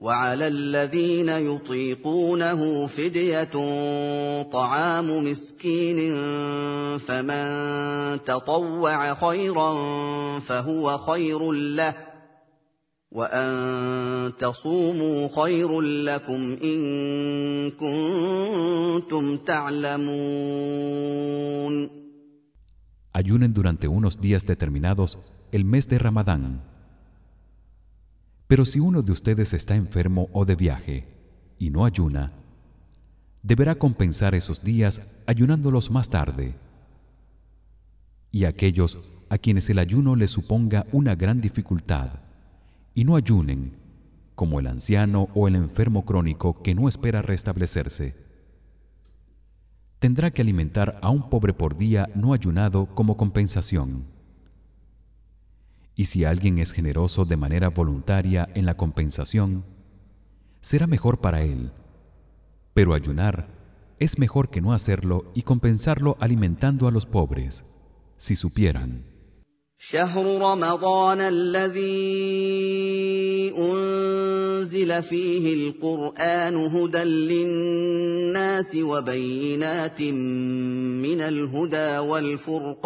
S1: وعلى الذين يطيقونه فدية طعام مسكين فمن تطوع خيرا فهو خير له وأن تصوموا خير لكم إن كنتم تعلمون.
S2: Ayunen durante unos días determinados el mes de Ramadán. Pero si uno de ustedes está enfermo o de viaje y no ayuna, deberá compensar esos días ayunándolos más tarde. Y aquellos a quienes el ayuno les suponga una gran dificultad y no ayunen como el anciano o el enfermo crónico que no espera restablecerse tendrá que alimentar a un pobre por día no ayunado como compensación y si alguien es generoso de manera voluntaria en la compensación será mejor para él pero ayunar es mejor que no hacerlo y compensarlo alimentando a los pobres si supieran
S1: شهر رمضان الذي انزل فيه القران هدى للناس وبينات من الهدى والفرقان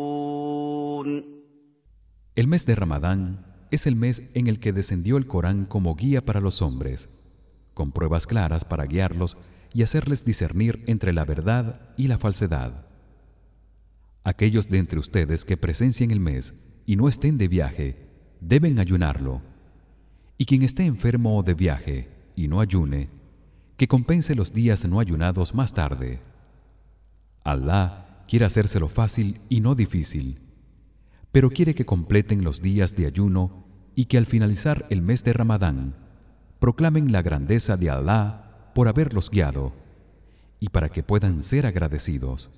S2: El mes de Ramadán es el mes en el que descendió el Corán como guía para los hombres, con pruebas claras para guiarlos y hacerles discernir entre la verdad y la falsedad. Aquellos de entre ustedes que presencien el mes y no estén de viaje, deben ayunarlo. Y quien esté enfermo o de viaje y no ayune, que compense los días no ayunados más tarde. Allah quiere hacérselo fácil y no difícil, pero quiere que completen los días de ayuno y que al finalizar el mes de Ramadán proclamen la grandeza de Allah por haberlos guiado y para que puedan ser agradecidos.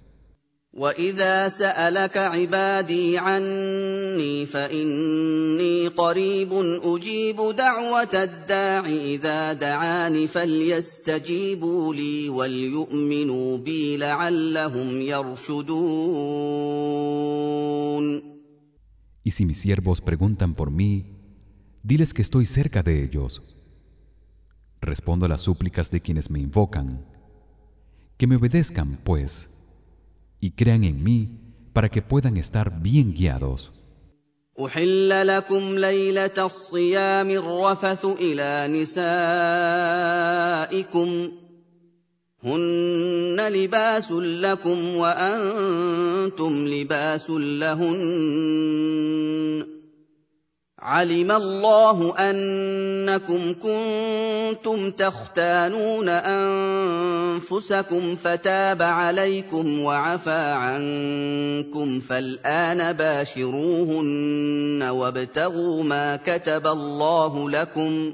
S1: واذا سالك عبادي عني فاني قريب اجيب دعوه الداع اذا دعاني فليستجيبوا لي وليؤمنوا بي لعلهم يرشدون
S2: Y si mis siervos preguntan por mí, diles que estoy cerca de ellos. Respondo a las súplicas de quienes me invocan. Que me obedezcan, pues, y crean en mí para que puedan estar bien guiados.
S1: أحل لكم ليلة الصيام الرفث إلى نسائكم هن لباس لكم وأنتم لباس لهن. علم الله أنكم كنتم تختانون أنفسكم فتاب عليكم وعفى عنكم فالآن باشروهن وابتغوا ما كتب الله لكم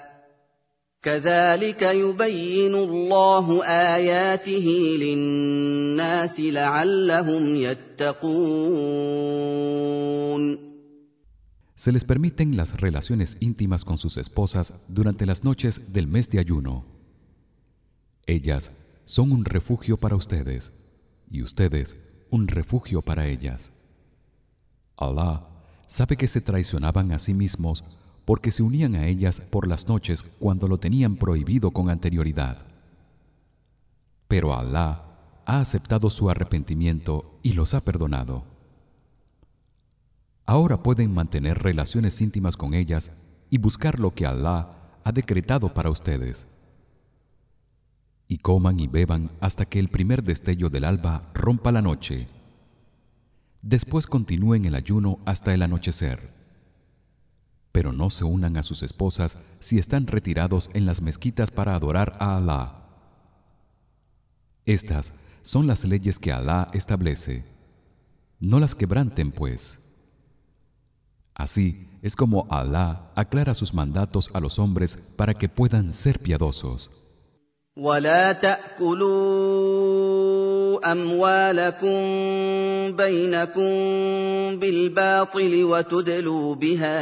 S1: كذلك يبين الله اياته للناس لعلهم يتقون
S2: Se les permiten las relaciones íntimas con sus esposas durante las noches del mes de ayuno. Ellas son un refugio para ustedes y ustedes un refugio para ellas. Allah sabe que se traicionaban a sí mismos porque se unían a ellas por las noches cuando lo tenían prohibido con anterioridad. Pero Allah ha aceptado su arrepentimiento y los ha perdonado. Ahora pueden mantener relaciones íntimas con ellas y buscar lo que Allah ha decretado para ustedes. Y coman y beban hasta que el primer destello del alba rompa la noche. Después continúen el ayuno hasta el anochecer pero no se unan a sus esposas si están retirados en las mezquitas para adorar a Alá. Estas son las leyes que Alá establece. No las quebranten, pues. Así es como Alá aclara sus mandatos a los hombres para que puedan ser piadosos.
S1: تاكلوا اموالكم بينكم بالباطل وتدلوا بها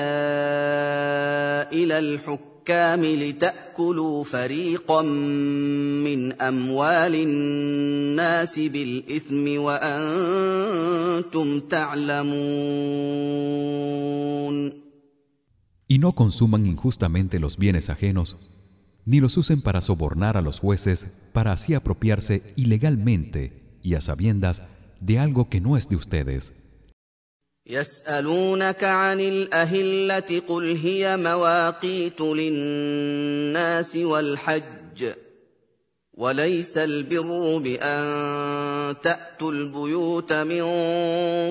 S1: الى الحكام لتاكلوا فريقا من اموال الناس بالاثم وانتم تعلمون
S2: Y no consuman injustamente los bienes ajenos ni los usen para sobornar a los jueces para así apropiarse ilegalmente y a sabiendas de algo que no es de ustedes.
S1: يسألونك عن الأهلة قل هي مواقيت للناس والحج وليس البر بأن تأتوا البيوت من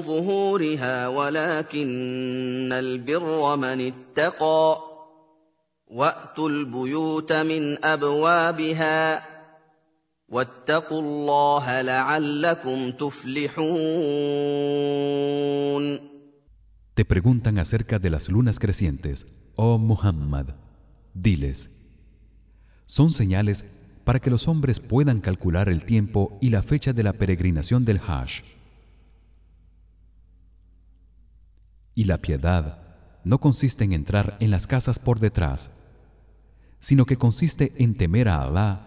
S1: ظهورها ولكن البر من اتقى وأتوا البيوت من أبوابها واتقوا الله لعلكم تفلحون
S2: Te preguntan acerca de las lunas crecientes, oh Muhammad. Diles: Son señales para que los hombres puedan calcular el tiempo y la fecha de la peregrinación del Hajj. Y la piedad no consiste en entrar en las casas por detrás, sino que consiste en temer a Alá,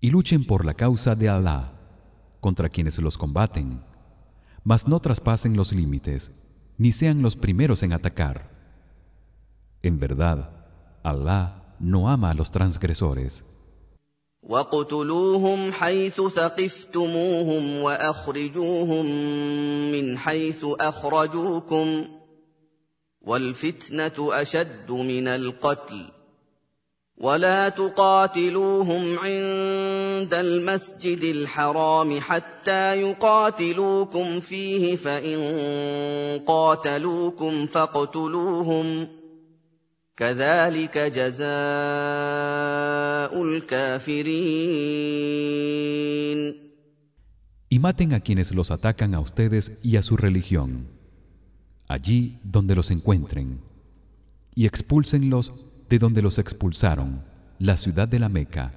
S2: Y luchen por la causa de Alá contra quienes los combaten, mas no traspasen los límites, ni sean los primeros en atacar. En verdad, Alá no ama a los transgresores.
S1: والفتنه اشد من القتل ولا تقاتلوهم عند المسجد الحرام حتى يقاتلوكم فيه فان قاتلوكم فاقتلوهم كذلك جزاء الكافرين
S2: Y maten a quienes los atacan a ustedes y a su religión. allí donde los encuentren y expúlsenlos de donde los expulsaron la ciudad de la Meca.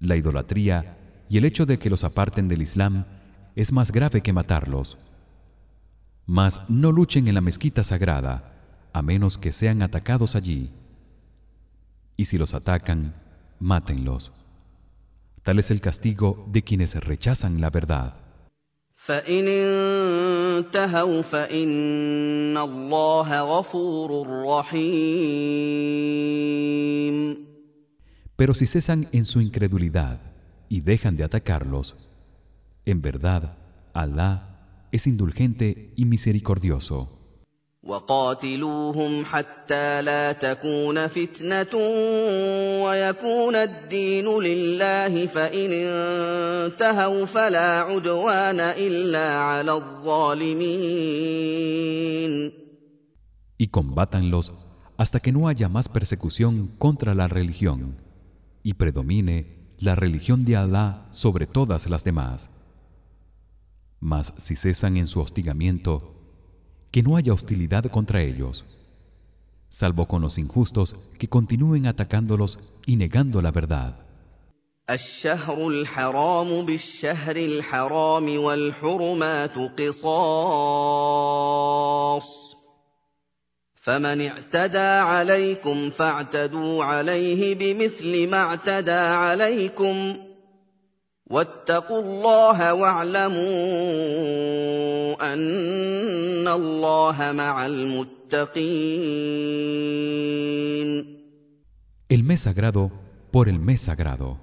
S2: La idolatría y el hecho de que los aparten del Islam es más grave que matarlos. Mas no luchen en la mezquita sagrada a menos que sean atacados allí. Y si los atacan mátenlos. Tal es el castigo de quienes rechazan la verdad pero si cesan en su incredulidad y dejan de atacarlos en verdad Alá es indulgente y misericordioso
S1: وقاتلوهم حتى لا تكون فتنه ويكون الدين لله فان انتهوا فلا عدوان الا على الظالمين
S2: y combátanlos hasta que no haya más persecución contra la religión y predomine la religión de Alá sobre todas las demás mas si cesan en su hostigamiento que no haya hostilidad contra ellos salvo con los injustos que continúen atacándolos y negando la verdad
S1: الشهر الحرام بالشهر الحرام والحرمات قصاص فمن اعتدى عليكم فاعتدوا عليه بمثل ما اعتدى عليكم واتقوا الله واعلموا ان الله مع المتقين
S2: El mes sagrado por el mes sagrado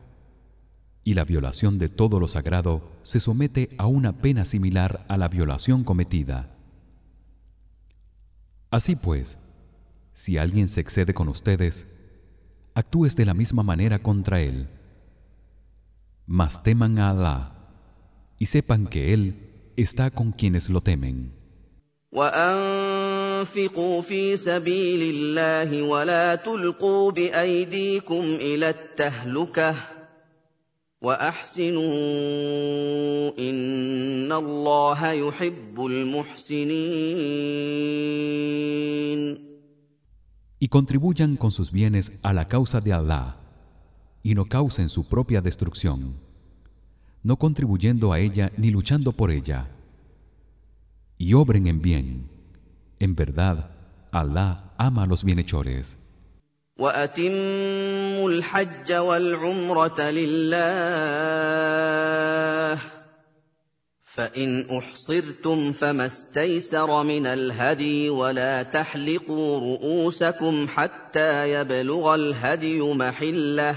S2: y la violación de todo lo sagrado se somete a una pena similar a la violación cometida. Así pues, si alguien se excede con ustedes, actúes de la misma manera contra él mas teman a Alá y sepan que él está con quienes lo temen.
S1: وانفقوا في سبيل الله ولا تلقوا بايديكم الى التهلكه واحسنوا ان الله يحب المحسنين
S2: Y contribuyan con sus bienes a la causa de Allah y no causen su propia destrucción no contribuyendo a ella ni luchando por ella y obren en bien en verdad Allah ama a los bienhechores
S1: واتموا الحج والعمره لله فان احصرتم فما استيسر من الهدي ولا تحلقوا رؤوسكم حتى يبلغ الهدي محله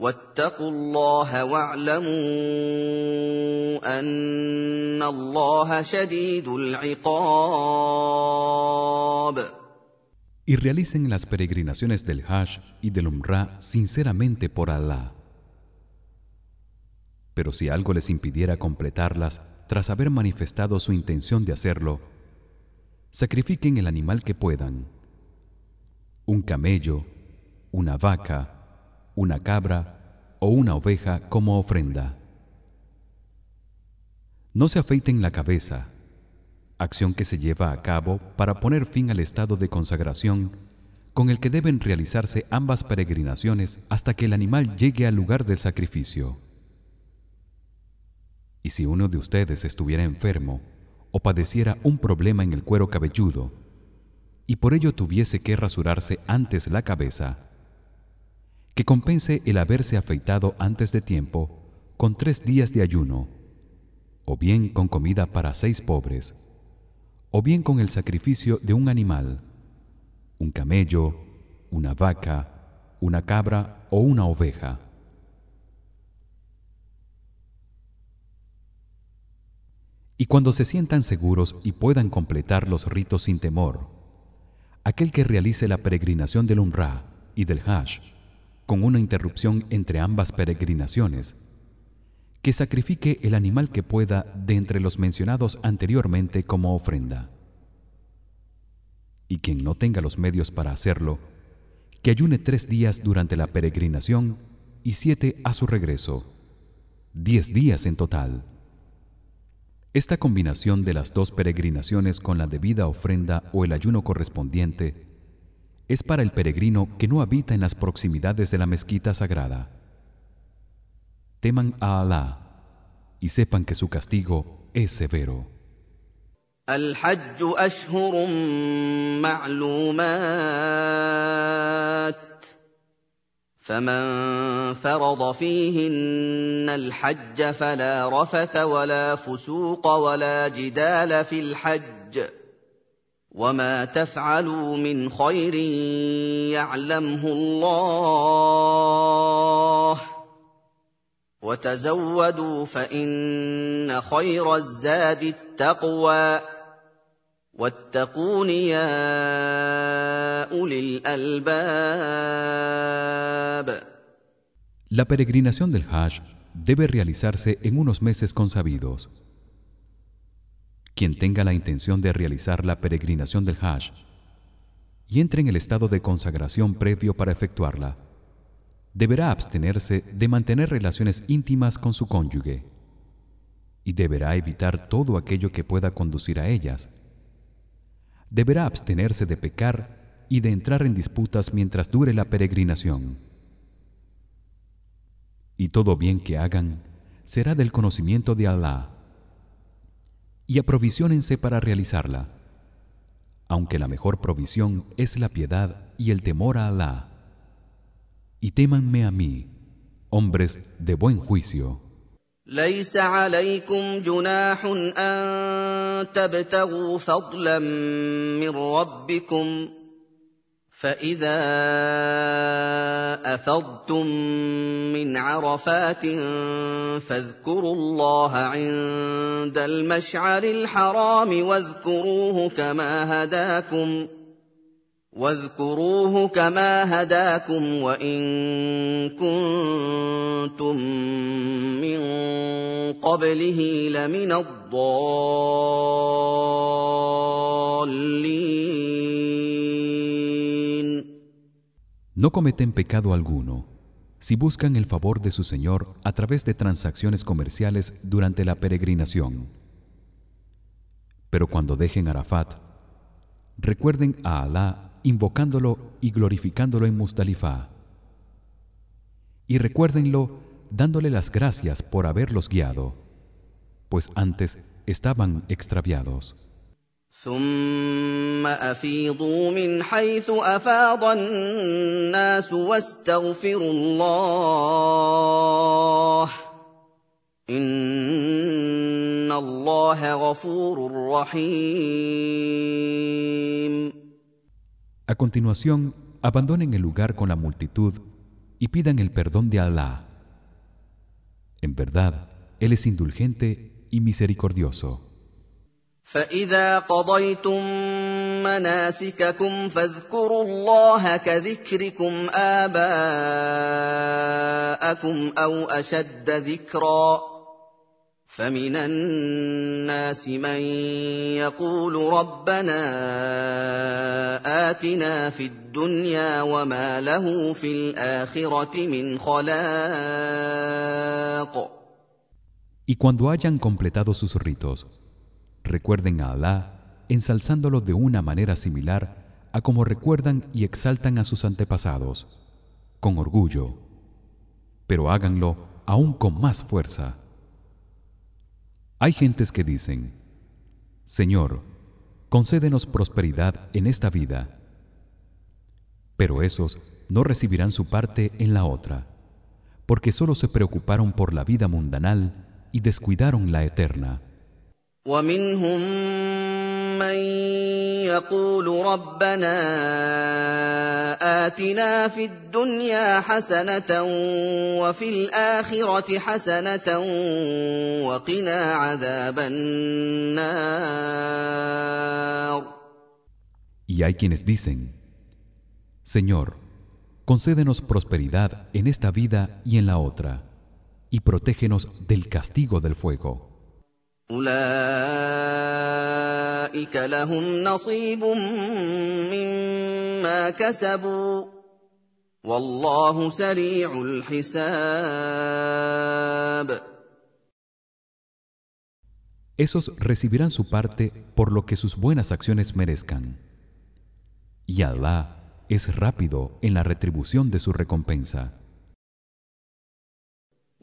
S1: واتقوا الله واعلموا ان الله شديد العقاب
S2: Y realicen las peregrinaciones del Hajj y del Umrah sinceramente por Allah. Pero si algo les impidiera completarlas tras haber manifestado su intención de hacerlo, sacrifiquen el animal que puedan. Un camello, una vaca, una cabra o una oveja como ofrenda. No se afeiten la cabeza, acción que se lleva a cabo para poner fin al estado de consagración con el que deben realizarse ambas peregrinaciones hasta que el animal llegue al lugar del sacrificio. Y si uno de ustedes estuviera enfermo o padeciera un problema en el cuero cabelludo y por ello tuviese que rasurarse antes la cabeza, que compense el haberse afeitado antes de tiempo con tres días de ayuno o bien con comida para seis pobres o bien con el sacrificio de un animal un camello una vaca una cabra o una oveja. Y cuando se sientan seguros y puedan completar los ritos sin temor aquel que realice la peregrinación del Umrah y del Hajj con una interrupción entre ambas peregrinaciones que sacrifique el animal que pueda de entre los mencionados anteriormente como ofrenda. Y quien no tenga los medios para hacerlo que ayune tres días durante la peregrinación y siete a su regreso. Diez días en total. Esta combinación de las dos peregrinaciones con la debida ofrenda o el ayuno correspondiente es para el peregrino que no habita en las proximidades de la mezquita sagrada. Teman a Alá y sepan que su castigo es severo.
S1: الحج أشهر معلومات فمن فرض فيهن الحج فلا رفث ولا فسوق ولا جدال في الحج وما تفعلوا من خير يعلمه الله وتزودوا فان خير الزاد التقوى واتقون يا اولي الالباب
S2: La peregrinación del Hajj debe realizarse en unos meses consabidos. Quien tenga la intención de realizar la peregrinación del Hajj y entre en el estado de consagración previo para efectuarla deberá abstenerse de mantener relaciones íntimas con su cónyuge y deberá evitar todo aquello que pueda conducir a ellas deberá abstenerse de pecar y de entrar en disputas mientras dure la peregrinación. Y todo bien que hagan será del conocimiento de Allah Y aprovisionense para realizarla. Aunque la mejor provisión es la piedad y el temor a Allah. Y témanme a mí, hombres de buen juicio.
S1: ليس عليكم جناح ان تبتغوا فضلا من ربكم فإذا أفضتم من عرفات فاذكروا الله عند المشعر الحرام واذكروه كما هداكم واذكروه كما هداكم وان كنتم من قبله لمن الضالين
S2: No cometen pecado alguno si buscan el favor de su Señor a través de transacciones comerciales durante la peregrinación. Pero cuando dejen Arafat, recuerden a Alá invocándolo y glorificándolo en Muzdalifa. Y recuérdenlo dándole las gracias por haberlos guiado, pues antes estaban extraviados.
S1: ثم افيضوا من حيث افاض الناس واستغفروا الله ان الله غفور رحيم
S2: A continuación, abandonen el lugar con la multitud y pidan el perdón de Allah. En verdad, él es indulgente y misericordioso.
S1: فإذا قضيتم مناسككم فاذكروا الله كذكركم آباءكم أو أشد ذكرًا فمن الناس من يقول ربنا آتنا في الدنيا وما له في الآخرة من خلاق
S2: Y cuando hayan completado sus ritos, recuerden a Allah ensalzándolo de una manera similar a como recuerdan y exaltan a sus antepasados, con orgullo, pero háganlo aún con más fuerza. Hay gentes que dicen: Señor, concédenos prosperidad en esta vida. Pero esos no recibirán su parte en la otra, porque solo se preocuparon por la vida mundanal y descuidaron la eterna.
S1: من يقول ربنا آتنا في الدنيا حسنة وفي الآخرة حسنة وقنا عذاب النار
S2: Y hay quienes dicen Señor, concédenos prosperidad en esta vida y en la otra y protégenos del castigo del fuego.
S1: أولئك لهم نصيب مما كسبوا والله سريع الحساب
S2: Esos recibirán su parte por lo que sus buenas acciones merezcan. Y Allah es rápido en la retribución de su recompensa.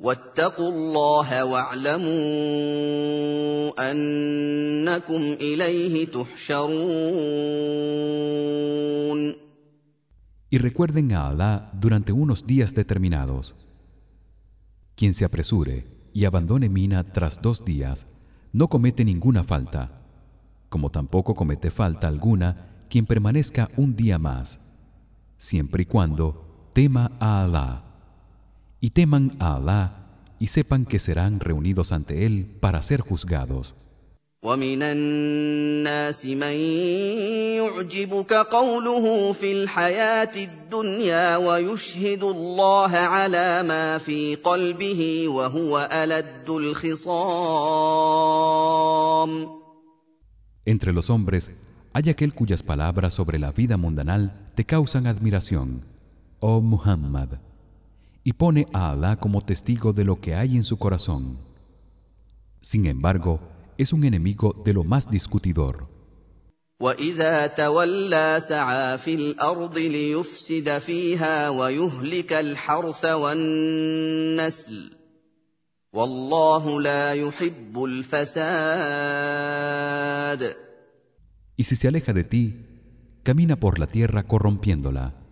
S1: واتقوا الله واعلموا انكم اليه تحشرون
S2: Y recuerden a Allah durante unos días determinados. Quien se apresure y abandone Mina tras dos días no comete ninguna falta, como tampoco comete falta alguna quien permanezca un día más, siempre y cuando tema a Allah y teman a Allah y sepan que serán reunidos ante él para ser juzgados.
S1: ومن الناس من يعجبك قوله في الحياه الدنيا ويشهد الله على ما في قلبه وهو الد الخصام
S2: Entre los hombres hay aquel cuyas palabras sobre la vida mundanal te causan admiración, oh Muhammad, y pone a Alá como testigo de lo que hay en su corazón. Sin embargo, es un enemigo de lo más discutidor. Y si se aleja de ti, camina por la tierra corrompiéndola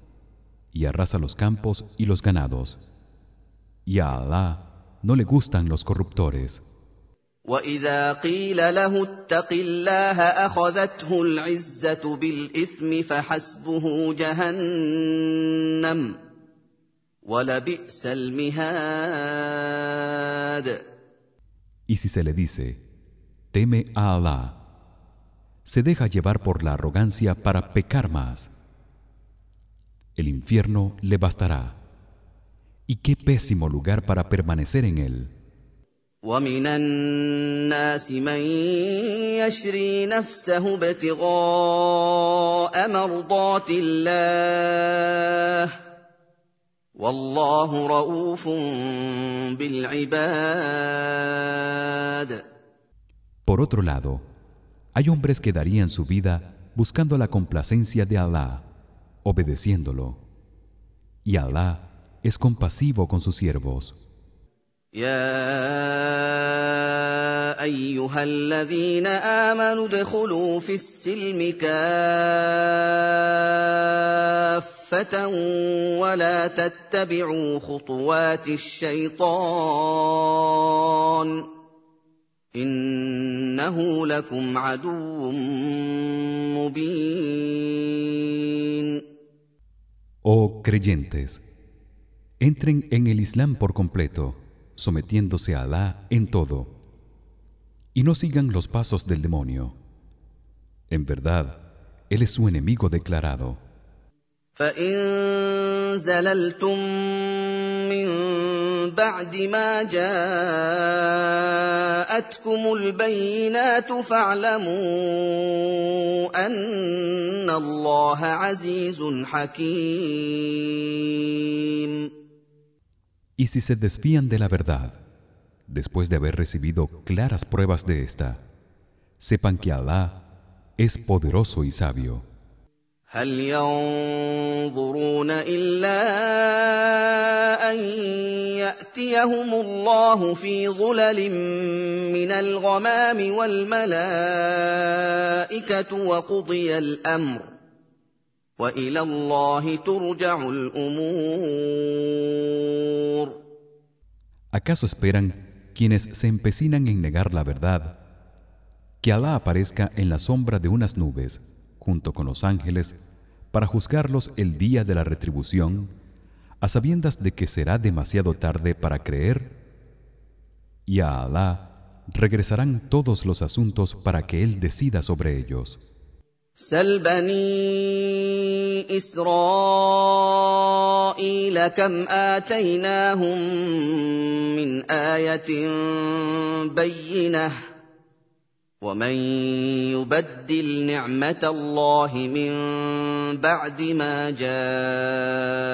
S2: y arrasa los campos y los ganados. Y a Allah no le gustan los corruptores.
S1: واذا قيل له اتق الله اخذته العزه بالاثم فحسبه جهنم ولبئس المهاد
S2: Y si se le dice, teme a Allah, se deja llevar por la arrogancia para pecar más. El infierno le bastará. Y qué pésimo lugar para permanecer en él.
S1: ومن الناس من يشري نفسه ابتغاء مرضات الله والله رؤوف بالعباد
S2: Por otro lado, hay hombres que darían su vida buscando la complacencia de Allah, obedeciéndolo. Y Allah es compasivo con sus siervos.
S1: يا ايها الذين امنوا ادخلوا في السلم كافه ولا تتبعوا خطوات الشيطان انه لكم عدو مبين
S2: Oh creyentes, entren en el Islam por completo. sometiéndose a Alá en todo y no sigan los pasos del demonio en verdad él es su enemigo declarado
S1: فإن زللتم من بعد ما جاءتكم البينات فاعلموا أن الله عزيز حكيم
S2: Y si se desvían de la verdad después de haber recibido claras pruebas de esta sepan que Alá es poderoso y sabio
S1: هل ينظرون إلا أن يأتيهم الله في ظلل من الغمام والملائكة وقضي الأمر وإلى الله ترجع الأمور
S2: ¿Acaso esperan quienes se empecinan en negar la verdad que Alá aparezca en la sombra de unas nubes junto con los ángeles para juzgarlos el día de la retribución a sabiendas de que será demasiado tarde para creer y a Alá regresarán todos los asuntos para que él decida sobre ellos
S1: سل بني اسرائيل كم اتيناهم من ايه بينه ومن يبدل نعمه الله من بعد ما جاءته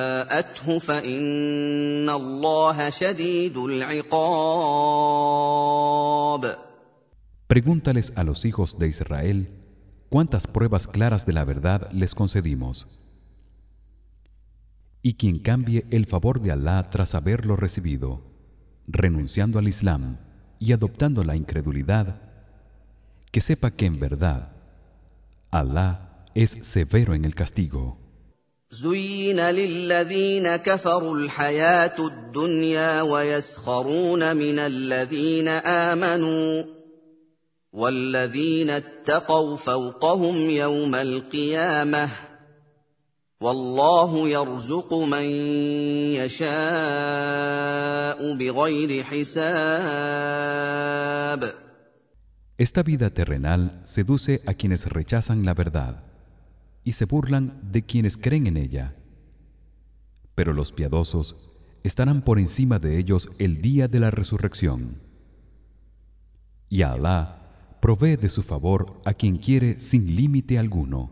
S1: فان الله شديد العقاب
S2: Pregúntales a los hijos de Israel cuántas pruebas claras de la verdad les concedimos. Y quien cambie el favor de Alá tras haberlo recibido, renunciando al Islam y adoptando la incredulidad, que sepa que en verdad Alá es severo en el castigo.
S1: والذين اتقوا فوقهم يوم القيامه والله يرزق من يشاء بغير حساب
S2: Esta vida terrenal seduce a quienes rechazan la verdad y se burlan de quienes creen en ella. Pero los piadosos estarán por encima de ellos el día de la resurrección. Y Allah provee de su favor a quien quiere sin límite alguno.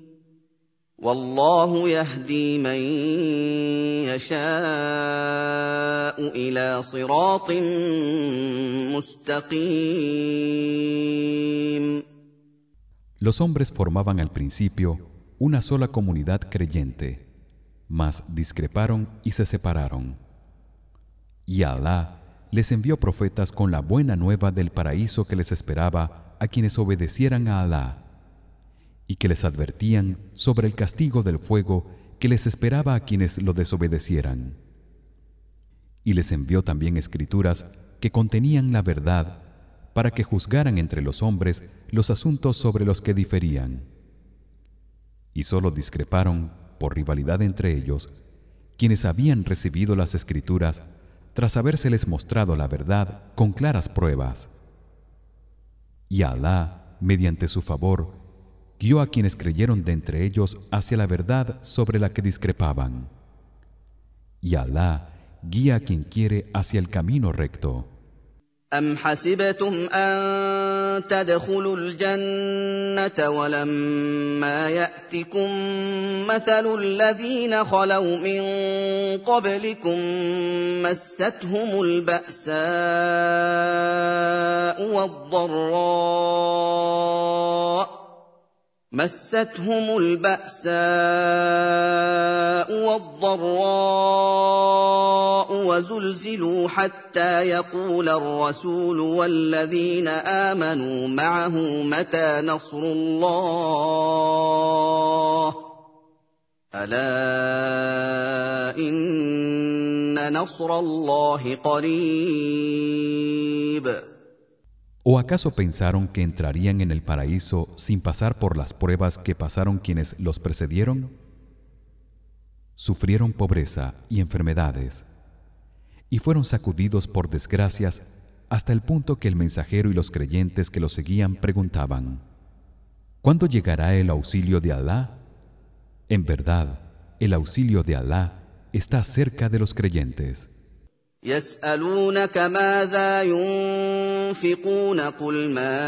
S1: والله يهدي من يشاء الى صراط مستقيم
S2: Los hombres formaban al principio una sola comunidad creyente, mas discreparon y se separaron. Y Alá les envió profetas con la buena nueva del paraíso que les esperaba a quienes obedecieran a Alá y que les advertían sobre el castigo del fuego que les esperaba a quienes lo desobedecieran. Y les envió también escrituras que contenían la verdad para que juzgaran entre los hombres los asuntos sobre los que diferían. Y solo discreparon por rivalidad entre ellos quienes habían recibido las escrituras tras habérseles mostrado la verdad con claras pruebas. Y Alá, mediante su favor, guió a quienes creyeron de entre ellos hacia la verdad sobre la que discrepaban. Y Alá guía a quien quiere hacia el camino recto.
S1: أم حسبتم أن تدخلوا الجنة ولما يأتكم مثل الذين خلوا من قبلكم مستهم البأساء والضراء مستهم الباساء والضراء وزلزلوا حتى يقول الرسول والذين امنوا معه متى نصر الله الا ان نصر الله قريب
S2: ¿O acaso pensaron que entrarían en el paraíso sin pasar por las pruebas que pasaron quienes los precedieron? Sufrieron pobreza y enfermedades y fueron sacudidos por desgracias hasta el punto que el mensajero y los creyentes que lo seguían preguntaban: ¿Cuándo llegará el auxilio de Alá? En verdad, el auxilio de Alá está cerca de los creyentes.
S1: يسألونك ماذا ينفقون قل ما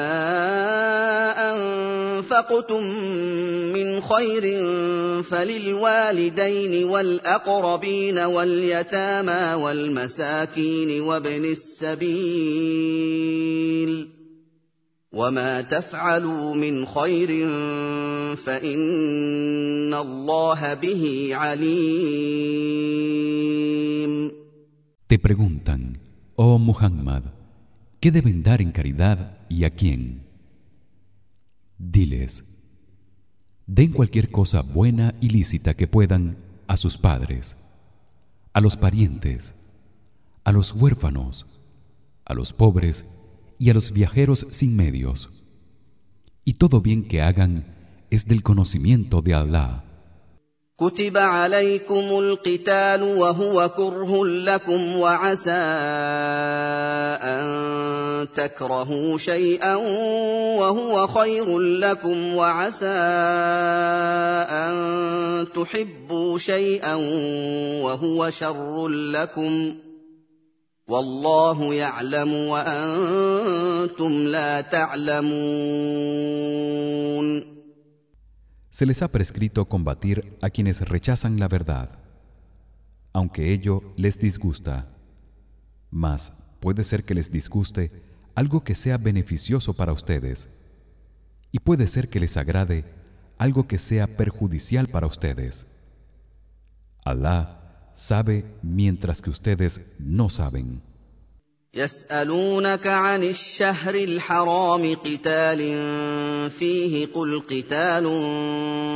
S1: أنفقتم من خير فللوالدين والأقربين واليتامى والمساكين وابن السبيل وما تفعلوا من خير فإن الله به عليم
S2: Te preguntan, oh Muhammad, ¿qué deben dar en caridad y a quién? Diles: Den cualquier cosa buena y lícita que puedan a sus padres, a los parientes, a los huérfanos, a los pobres y a los viajeros sin medios. Y todo bien que hagan es del conocimiento de Allah.
S1: كتب عليكم القتال وهو كره لكم وعسى ان تكرهوا شيئا وهو خير لكم وعسى ان تحبوا شيئا وهو شر لكم والله يعلم وأنتم لا تعلمون
S2: se les ha prescrito combatir a quienes rechazan la verdad aunque ello les disgusta. Mas puede ser que les disguste algo que sea beneficioso para ustedes y puede ser que les agrade algo que sea perjudicial para ustedes. Alá sabe mientras que ustedes no saben
S1: يسألونك عن الشهر الحرام قتال فيه قل قتال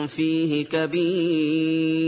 S1: فيه كبير.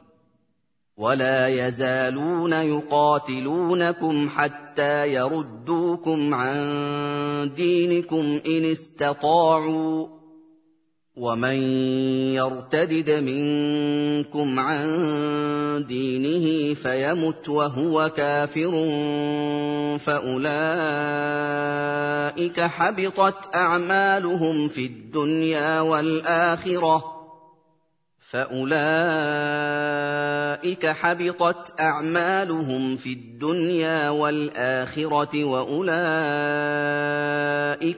S1: ولا يزالون يقاتلونكم حتى يردوكم عن دينكم ان استطاعوا ومن يرتدد منكم عن دينه فيمت وهو كافر فاولئك حبطت اعمالهم في الدنيا والاخره فاولئك حبطت اعمالهم في الدنيا والاخره واولئك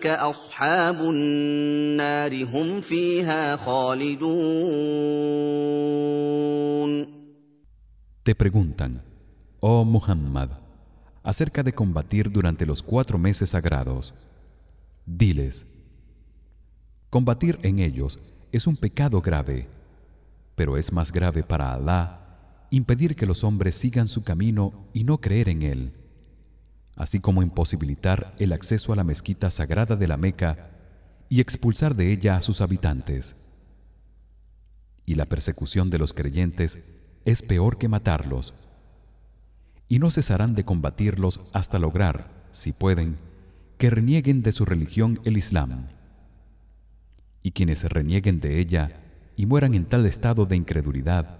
S1: اصحاب النار هم فيها خالدون
S2: Te preguntan, oh Muhammad, acerca de combatir durante los cuatro meses sagrados. Diles: Combatir en ellos es un pecado grave pero es más grave para Alá impedir que los hombres sigan su camino y no creer en él así como imposibilitar el acceso a la mezquita sagrada de la Meca y expulsar de ella a sus habitantes. Y la persecución de los creyentes es peor que matarlos. Y no cesarán de combatirlos hasta lograr si pueden que renieguen de su religión el Islam. Y quienes renieguen de ella y mueran en tal estado de incredulidad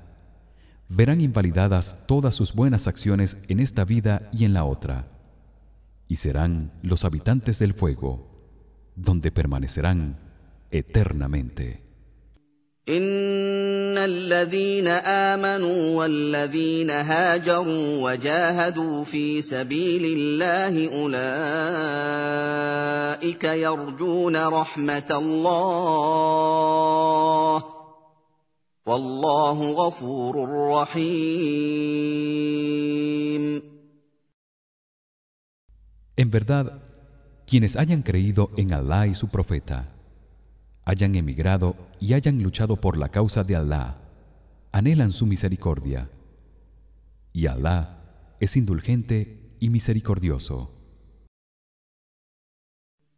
S2: verán invalidadas todas sus buenas acciones en esta vida y en la otra y serán los habitantes del fuego donde permanecerán eternamente
S1: ان الذين امنوا والذين هاجروا وجاهدوا في سبيل الله اولئك يرجون رحمه الله
S2: En verdad, quienes hayan creído en Alá y su profeta, hayan emigrado y hayan luchado por la causa de Alá, anhelan su misericordia. Y Alá es indulgente y misericordioso.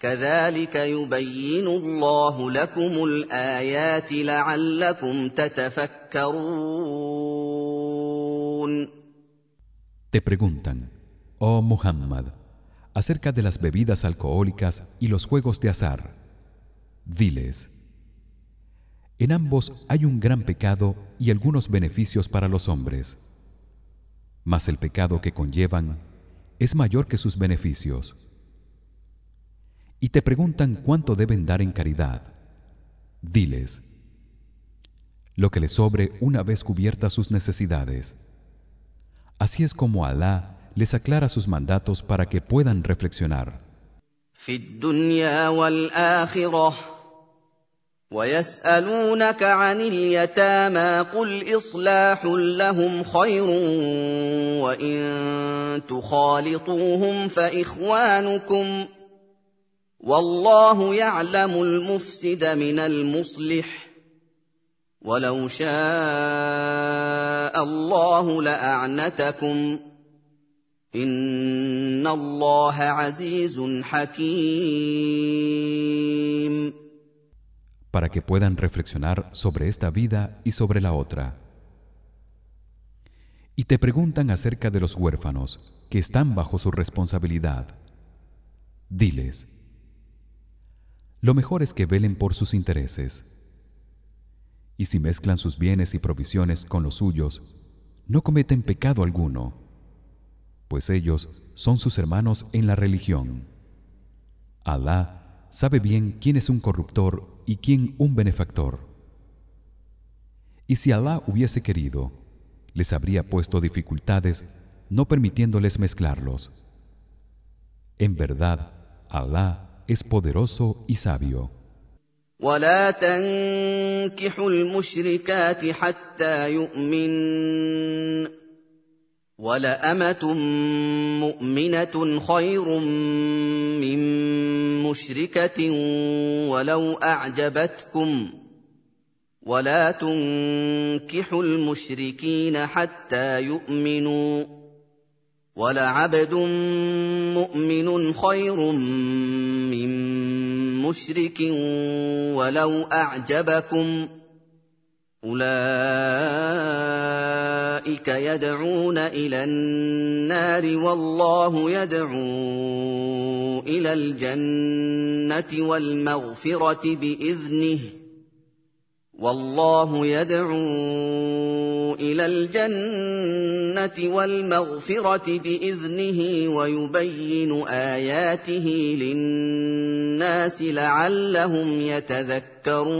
S1: كذلك يبين الله لكم الايات لعلكم تتفكرون
S2: Te preguntan, oh Muhammad, acerca de las bebidas alcohólicas y los juegos de azar. Diles: En ambos hay un gran pecado y algunos beneficios para los hombres. Mas el pecado que conllevan es mayor que sus beneficios y te preguntan cuánto deben dar en caridad diles lo que les sobre una vez cubiertas sus necesidades así es como Alá les aclara sus mandatos para que puedan reflexionar
S1: ويسالونك عن اليتامى قل اصلاح لهم خير وان تخالطوهم فاخوانكم والله يعلم المفسد من المصلح ولو شاء الله لاعنتكم ان الله عزيز حكيم
S2: para que puedan reflexionar sobre esta vida y sobre la otra Y te preguntan acerca de los huérfanos que están bajo su responsabilidad. Diles: lo mejor es que velen por sus intereses. Y si mezclan sus bienes y provisiones con los suyos, no cometen pecado alguno, pues ellos son sus hermanos en la religión. Alá sabe bien quién es un corruptor y quién un benefactor. Y si Alá hubiese querido, les habría puesto dificultades no permitiéndoles mezclarlos. En verdad, Alá es poderoso y sabio.
S1: ولا تنكحوا المشركات حتى يؤمن ولأمة مؤمنة خير من مشركة ولو أعجبتكم ولا تنكحوا المشركين حتى يؤمنوا وَلَعَبْدٌ مُّؤْمِنٌ خَيْرٌ مِّن مُّشْرِكٍ وَلَوْ أَعْجَبَكُمْ ۗ أُولَٰئِكَ يَدْعُونَ إِلَى النَّارِ وَاللَّهُ يَدْعُو إِلَى الْجَنَّةِ وَالْمَغْفِرَةِ بِإِذْنِهِ والله يدعو الى الجنه والمغفره باذنه ويبين اياته للناس لعلهم يتذكرون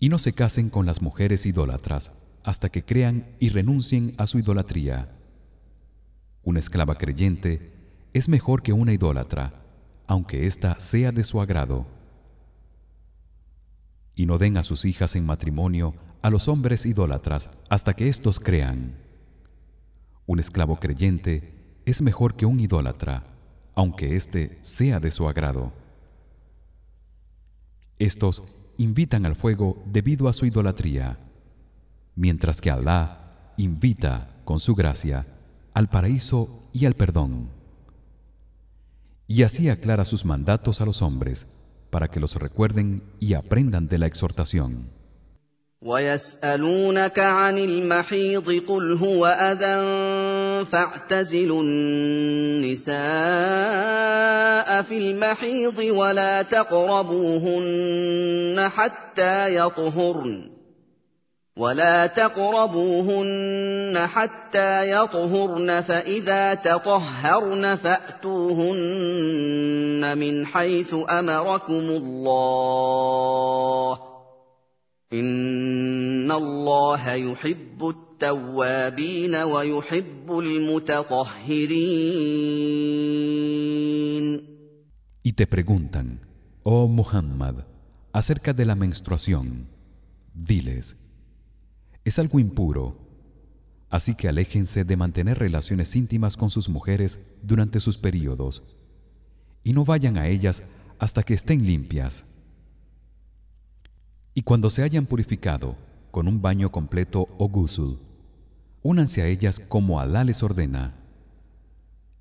S2: Y no se casen con las mujeres idólatras hasta que crean y renuncien a su idolatría. Una esclava creyente es mejor que una idólatra, aunque ésta sea de su agrado y no den a sus hijas en matrimonio a los hombres idólatras hasta que éstos crean. Un esclavo creyente es mejor que un idólatra, aunque éste sea de su agrado. Estos invitan al fuego debido a su idolatría, mientras que Alá invita con su gracia al paraíso y al perdón. Y así aclara sus mandatos a los hombres para que los recuerden y aprendan de la exhortación.
S1: ويسألونك عن المحيض قل هو أذى فاعتزلوا النساء في المحيض ولا تقربوهن حتى يطهرن ولا تقربوهن حتى يطهرن فاذا تطهرن فاتوهن من حيث امركم الله ان الله يحب التوابين ويحب المتطهرين
S2: Y te preguntan, oh Muhammad, acerca de la menstruación. Diles: es algo impuro. Así que aléjense de mantener relaciones íntimas con sus mujeres durante sus períodos. Y no vayan a ellas hasta que estén limpias. Y cuando se hayan purificado con un baño completo o ghusl únanse a ellas como Alá les ordena.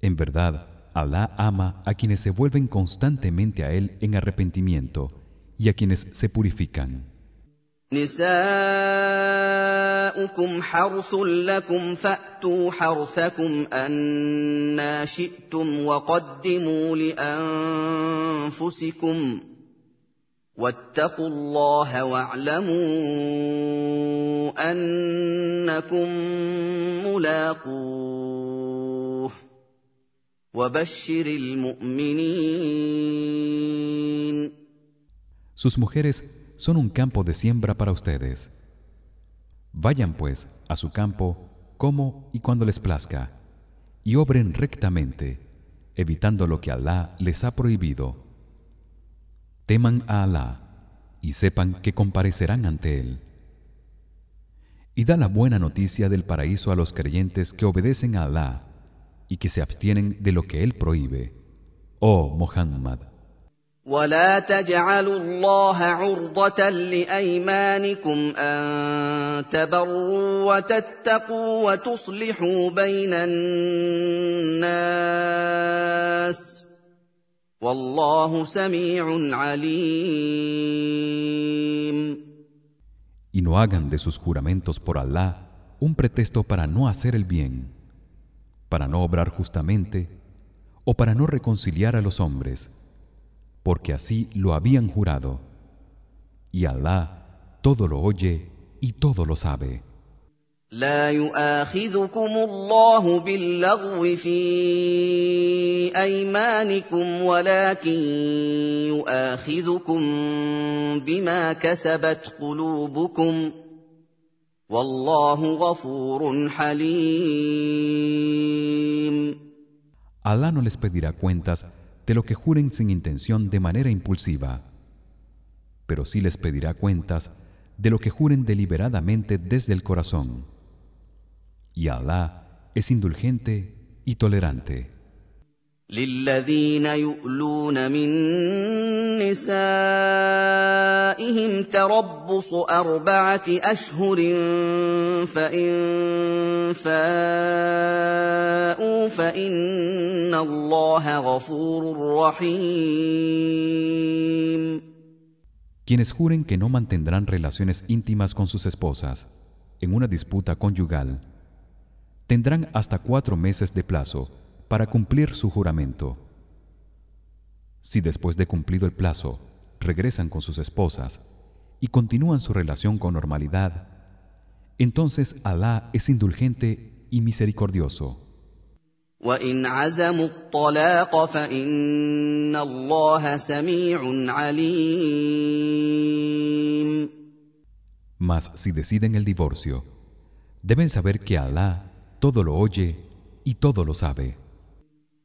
S2: En verdad Alá ama a quienes se vuelven constantemente a él en arrepentimiento y a quienes se purifican
S1: نساؤكم حرث لكم فأتوا حرثكم أنا شئتم وقدموا لأنفسكم واتقوا الله واعلموا أنكم ملاقوه وبشر المؤمنين.
S2: Sus mujeres son un campo de siembra para ustedes. Vayan pues a su campo como y cuando les plazca y obren rectamente, evitando lo que Alá les ha prohibido. Teman a Alá y sepan que comparecerán ante él. Y da la buena noticia del paraíso a los creyentes que obedecen a Alá y que se abstienen de lo que él prohíbe. Oh Muhammad,
S1: ولا تجعلوا الله عرضة لأيمانكم أن تبروا وتتقوا وتصلحوا بين الناس والله سميع عليم
S2: y no hagan de sus juramentos por Alá un pretexto para no hacer el bien para no obrar justamente o para no reconciliar a los hombres porque así lo habían jurado y Alá todo lo oye y todo lo sabe
S1: لا يؤاخذكم الله باللغو في ايمانكم ولكن يؤاخذكم بما كسبت قلوبكم والله غفور حليم
S2: Alá no les pedirá cuentas de lo que juren sin intención de manera impulsiva pero sí les pedirá cuentas de lo que juren deliberadamente desde el corazón y Allah es indulgente y tolerante.
S1: للذين يؤلون من نسائهم تربص أربعة أشهر فإن فاءوا فإن الله غفور رحيم
S2: Quienes juren que no mantendrán relaciones íntimas con sus esposas en una disputa conyugal tendrán hasta cuatro meses de plazo para cumplir su juramento. Si después de cumplido el plazo regresan con sus esposas y continúan su relación con normalidad, entonces Alá es indulgente y misericordioso. Mas si deciden el divorcio, deben saber que Alá todo lo oye y todo lo sabe.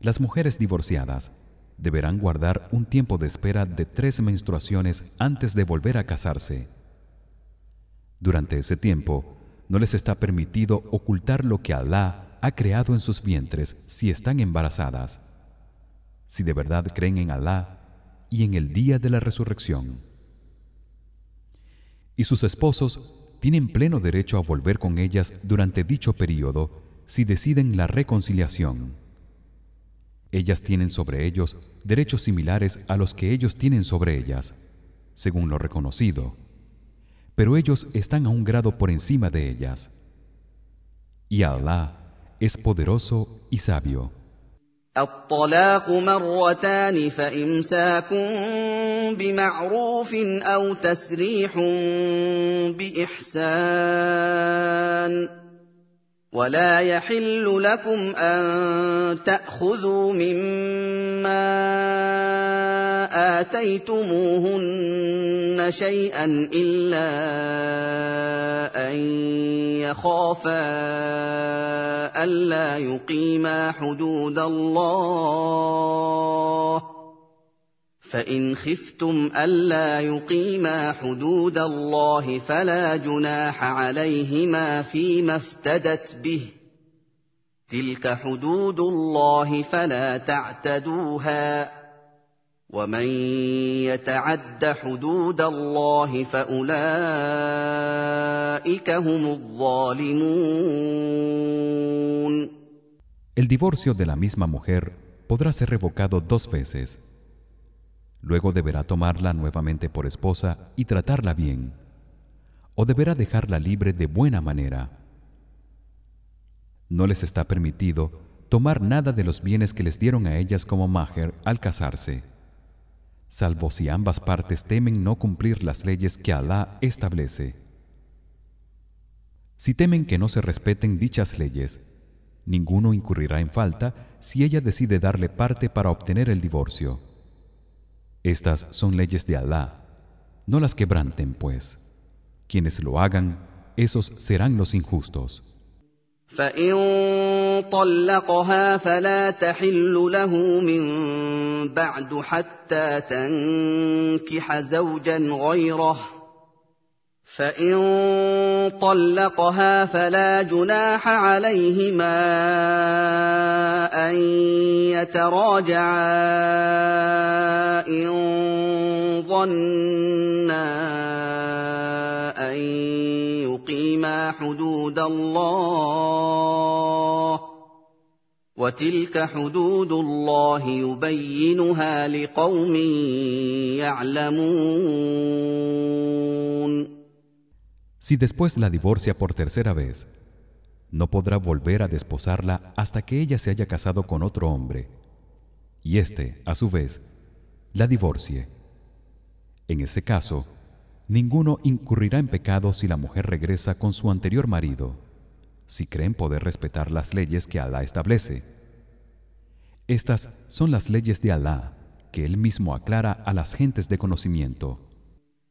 S2: Las mujeres divorciadas deberán guardar un tiempo de espera de tres menstruaciones antes de volver a casarse. Durante ese tiempo, no les está permitido ocultar lo que Alá ha creado en sus vientres si están embarazadas. Si de verdad creen en Alá y en el día de la resurrección. Y sus esposos tienen pleno derecho a volver con ellas durante dicho período si deciden la reconciliación. Ellas tienen sobre ellos derechos similares a los que ellos tienen sobre ellas según lo reconocido. Pero ellos están a un grado por encima de ellas. Y Allah es poderoso y sabio
S1: الطلاق مرتان فإمساك بمعروف أو تسريح بإحسان ولا يحل لكم ان تاخذوا مما اتيتموهن شيئا الا ان يخافا الا يقيما حدود الله فإن خفتم ألا يقيما حدود الله فلا جناح عليهما فيما افتدت به. تلك حدود الله فلا تعتدوها. ومن يتعد حدود الله فأولئك هم الظالمون.
S2: El divorcio de la misma mujer podrá ser revocado dos veces luego deberá tomarla nuevamente por esposa y tratarla bien o deberá dejarla libre de buena manera no les está permitido tomar nada de los bienes que les dieron a ellas como maher al casarse salvo si ambas partes temen no cumplir las leyes que Alá establece. Si temen que no se respeten dichas leyes, ninguno incurrirá en falta si ella decide darle parte para obtener el divorcio. Estas son leyes de Alá. No las quebranten, pues. Quienes lo hagan, esos serán los injustos.
S1: فان طلقها فلا جناح عليهما ان يتراجعا ان ظنا ان يقيما حدود الله وتلك حدود الله يبينها لقوم يعلمون
S2: Si después la divorcia por tercera vez, no podrá volver a desposarla hasta que ella se haya casado con otro hombre y éste, a su vez, la divorcie. En ese caso, ninguno incurrirá en pecado si la mujer regresa con su anterior marido, si creen poder respetar las leyes que Alá establece. Estas son las leyes de Alá que él mismo aclara a las gentes de conocimiento.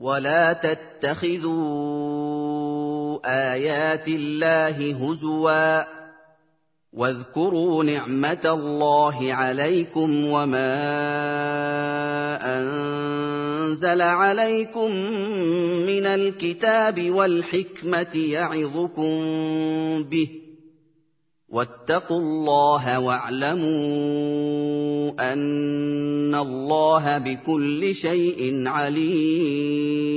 S1: ولا تتخذوا ايات الله هزوا واذكروا نعمه الله عليكم وما انزل عليكم من الكتاب والحكمه يعظكم به واتقوا الله واعلموا ان الله بكل شيء عليم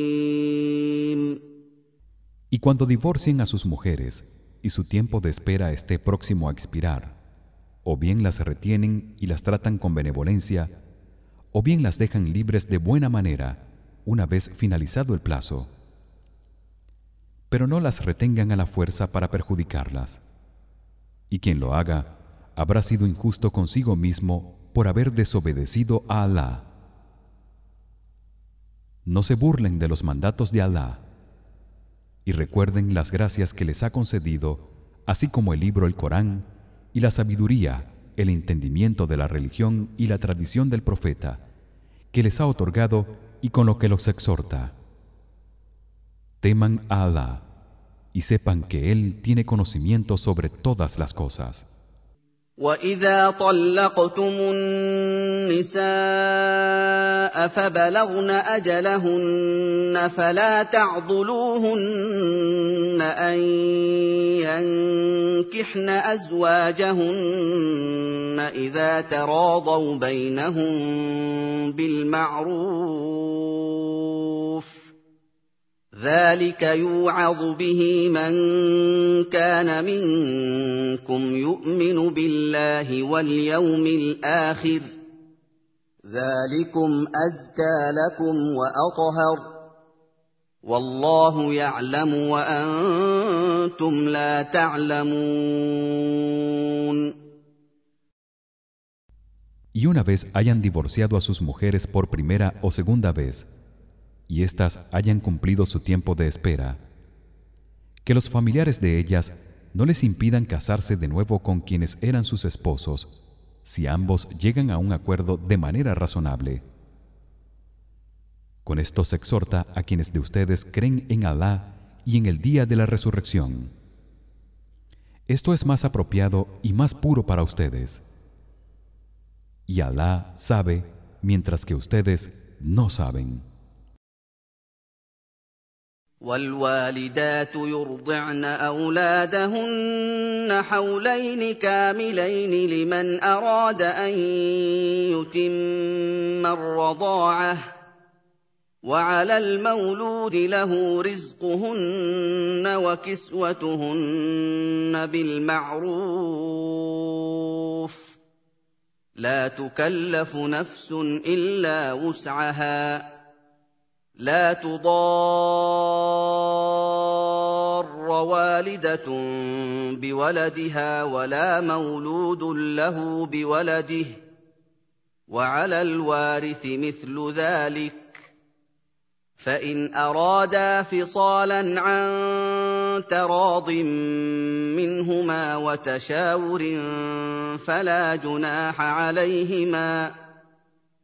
S2: Y cuando divorcien a sus mujeres y su tiempo de espera esté próximo a expirar, o bien las retienen y las tratan con benevolencia, o bien las dejan libres de buena manera una vez finalizado el plazo. Pero no las retengan a la fuerza para perjudicarlas y quien lo haga habrá sido injusto consigo mismo por haber desobedecido a Alá. No se burlen de los mandatos de Alá y recuerden las gracias que les ha concedido, así como el libro el Corán y la sabiduría, el entendimiento de la religión y la tradición del profeta que les ha otorgado y con lo que los exhorta. Teman a Alá y sepan que él tiene conocimiento sobre todas las cosas.
S1: واذا طلقتم النساء فبلغن اجلهن فلا تعضلوهن ان ينكحن ازواجهن اذا تراضوا بينهم بالمعروف ذلك يوعظ به من كان منكم يؤمن بالله واليوم الآخر ذلكم ازكى لكم واطهر والله يعلم وأنتم لا تعلمون
S2: Y una vez hayan divorciado a sus mujeres por primera o segunda vez, y éstas hayan cumplido su tiempo de espera que los familiares de ellas no les impidan casarse de nuevo con quienes eran sus esposos si ambos llegan a un acuerdo de manera razonable. Con esto se exhorta a quienes de ustedes creen en Alá y en el día de la resurrección. Esto es más apropiado y más puro para ustedes. Y Alá sabe mientras que ustedes no saben
S1: والوالدات يرضعن أولادهن حولين كاملين لمن أراد أن يتم الرضاعة وعلى المولود له رزقهن وكسوتهن بالمعروف. لا تكلف نفس إلا وسعها. لا تضار والدة بولدها ولا مولود له بولده وعلى الوارث مثل ذلك. فإن أرادا فصالا عن تراض منهما وتشاور فلا جناح عليهما.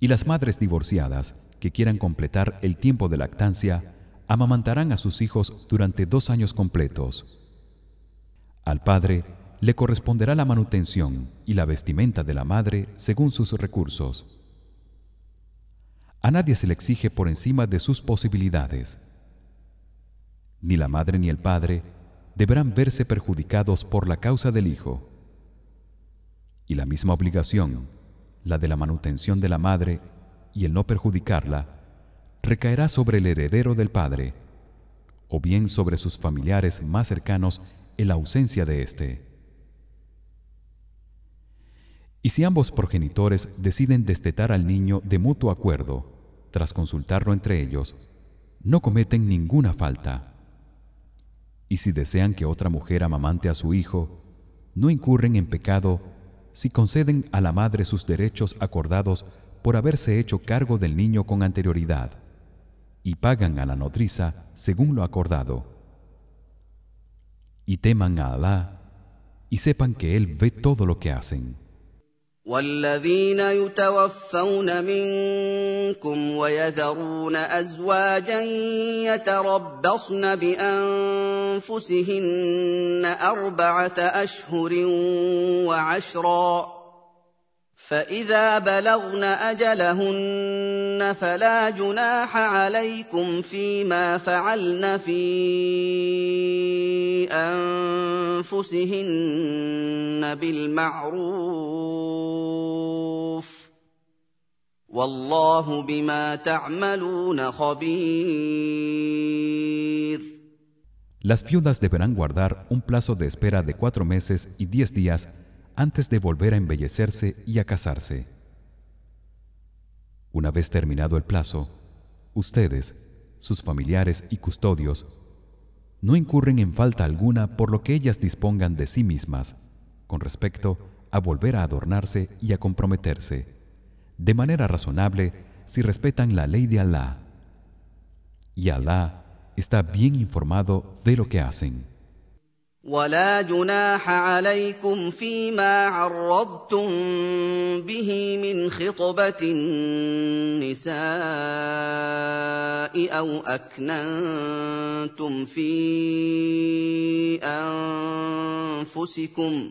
S2: Y las madres divorciadas que quieran completar el tiempo de lactancia amamantarán a sus hijos durante dos años completos. Al padre le corresponderá la manutención y la vestimenta de la madre según sus recursos. A nadie se le exige por encima de sus posibilidades. Ni la madre ni el padre deberán verse perjudicados por la causa del hijo. Y la misma obligación la de la manutención de la madre y el no perjudicarla recaerá sobre el heredero del padre o bien sobre sus familiares más cercanos en la ausencia de éste. Y si ambos progenitores deciden destetar al niño de mutuo acuerdo, tras consultarlo entre ellos, no cometen ninguna falta. Y si desean que otra mujer amamante a su hijo, no incurren en pecado si conceden a la madre sus derechos acordados por haberse hecho cargo del niño con anterioridad y pagan a la nodriza según lo acordado. Y teman a Alá y sepan que él ve todo lo que hacen
S1: والذين يتوفون منكم ويذرون أزواجا يتربصن بأنفسهن أربعة أشهر وعشرا فإذا بلغن أجلهن فلا جناح عليكم فيما فعلن في أنفسهن بالمعروف والله بما تعملون خبير.
S2: Las viudas deberán guardar un plazo de espera de cuatro meses y diez días antes de volver a embellecerse y a casarse. Una vez terminado el plazo, ustedes, sus familiares y custodios no incurren en falta alguna por lo que ellas dispongan de sí mismas con respecto a volver a adornarse y a comprometerse de manera razonable si respetan la ley de Alá. Y Alá está bien informado de lo que hacen.
S1: ولا جناح عليكم فيما عرضتم به من خطبة النساء أو أكننتم في أنفسكم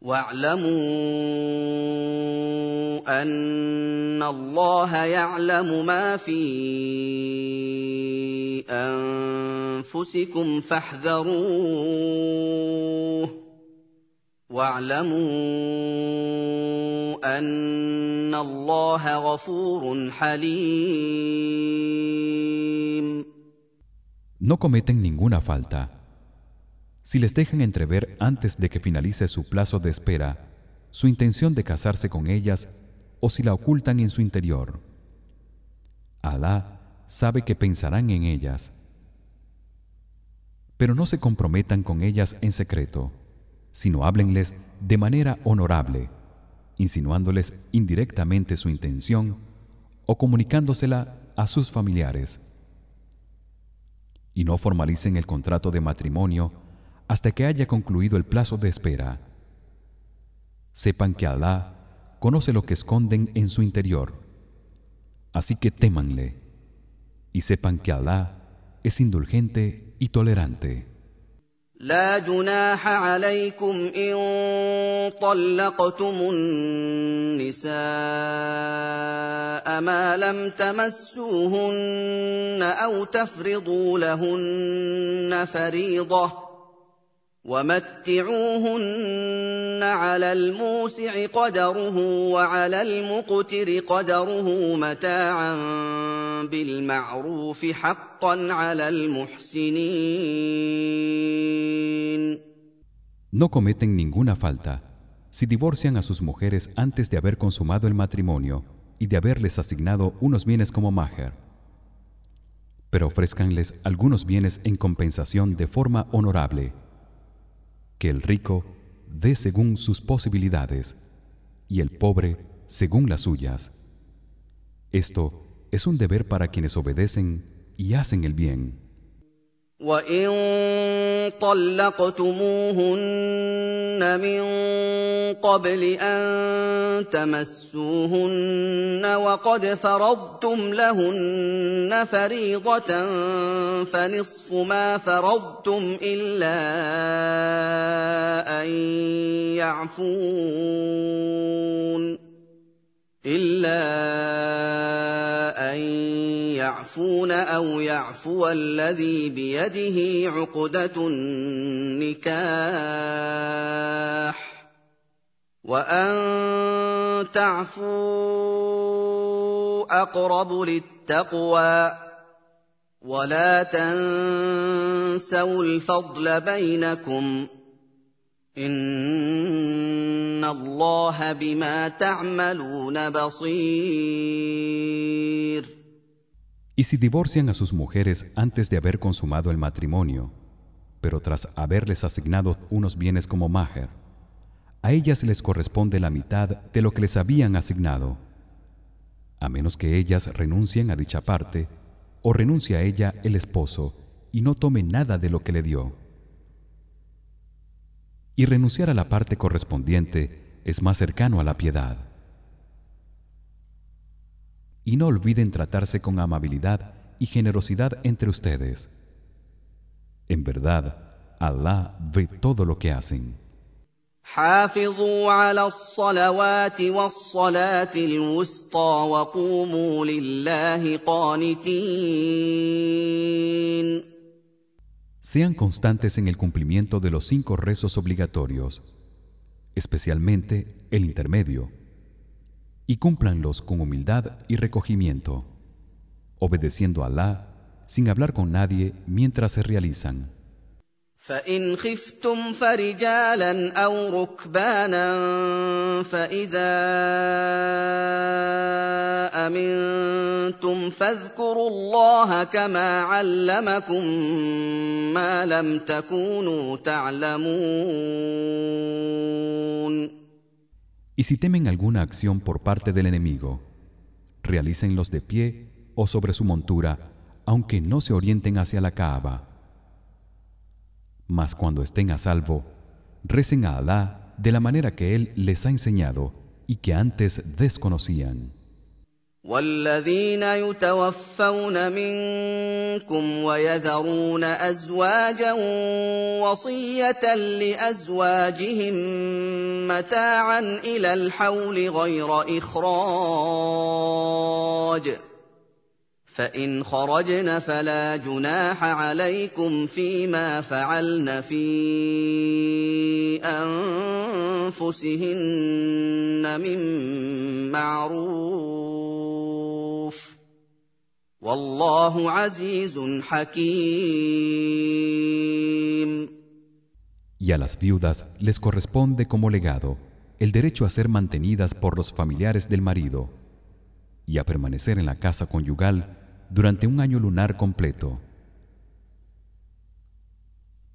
S1: واعلموا أن الله يعلم ما في أنفسكم فاحذروه. واعلموا أن الله غفور حليم.
S2: No cometen ninguna falta. Si les dejan entrever antes de que finalice su plazo de espera su intención de casarse con ellas o si la ocultan en su interior. Alá sabe que pensarán en ellas. pero no se comprometan con ellas en secreto sino háblenles de manera honorable insinuándoles indirectamente su intención o comunicándosela a sus familiares y no formalicen el contrato de matrimonio hasta que haya concluido el plazo de espera sepan que Alá conoce lo que esconden en su interior así que témanle y sepan que Alá es indulgente y tolerante
S1: لا جناح عليكم ان طلقتم النساء ما لم تمسوهن او تفرضوا لهن فريضه ومتعوهن على الموسع قدره وعلى المقتر قدره متاعا بالمعروف حقا على المحسنين
S2: No cometen ninguna falta si divorcian a sus mujeres antes de haber consumado el matrimonio y de haberles asignado unos bienes como maher. Pero ofrézcanles algunos bienes en compensación de forma honorable que el rico dé según sus posibilidades y el pobre según las suyas. Esto es un deber para quienes obedecen y hacen el bien.
S1: وان طلقتموهن من قبل ان تمسوهن وقد فرضتم لهن فريضه فنصف ما فرضتم الا ان يعفون إلا أن يعفون أو يعفو الذي بيده عقدة النكاح وأن تعفوا أقرب للتقوى ولا تنسوا الفضل بينكم ان الله بما تعملون بصير
S2: Y si divorcian a sus mujeres antes de haber consumado el matrimonio, pero tras haberles asignado unos bienes como maher, a ellas les corresponde la mitad de lo que les habían asignado, a menos que ellas renuncien a dicha parte o renuncie a ella el esposo y no tome nada de lo que le dio. Y renunciar a la parte correspondiente es más cercano a la piedad y no olviden tratarse con amabilidad y generosidad entre ustedes. En verdad, Allah ve todo lo que hacen. Sean constantes en el cumplimiento de los cinco rezos obligatorios, especialmente el intermedio y cúmplanlos con humildad y recogimiento obedeciendo a Alá sin hablar con nadie mientras se realizan
S1: فإن خفتم فرجالا أو ركبانا فإذا أمنتم فاذكروا الله كما علمكم ما لم تكونوا تعلمون
S2: Y si temen alguna acción por parte del enemigo, realícenlos de pie o sobre su montura, aunque no se orienten hacia la Kaaba. Mas cuando estén a salvo, recen a Alá de la manera que él les ha enseñado y que antes desconocían.
S1: والذين يتوفون منكم ويذرون ازواجا وصيه لازواجهم متاعا الى الحول غير اخراج فان خرجن فلا جناح عليكم فيما فعلن في انفسهن من معروف والله عزيز حكيم
S2: Y a las viudas les corresponde como legado el derecho a ser mantenidas por los familiares del marido y a permanecer en la casa conyugal durante un año lunar completo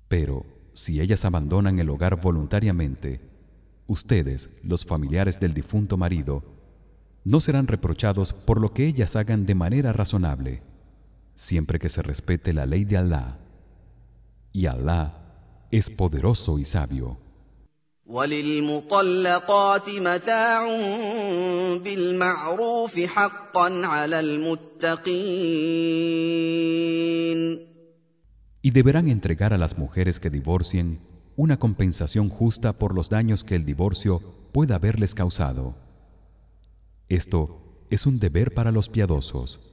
S2: Pero si ellas abandonan el hogar voluntariamente, ustedes, los familiares del difunto marido, no serán reprochados por lo que ellas hagan de manera razonable, siempre que se respete la ley de Alá. Y Alá es poderoso y sabio. Y deberán entregar a las mujeres que divorcien una compensación justa por los daños que el divorcio pueda haberles causado. Esto es un deber para los piadosos.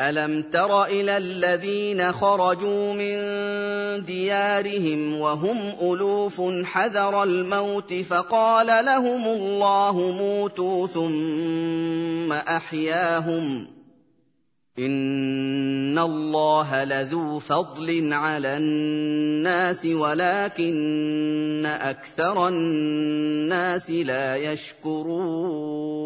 S1: الم تر إلى الذين خرجوا من ديارهم وهم الوف حذر الموت فقال لهم الله موتوا ثم احياهم ان الله لذو فضل على الناس ولكن أكثر الناس لا يشكرون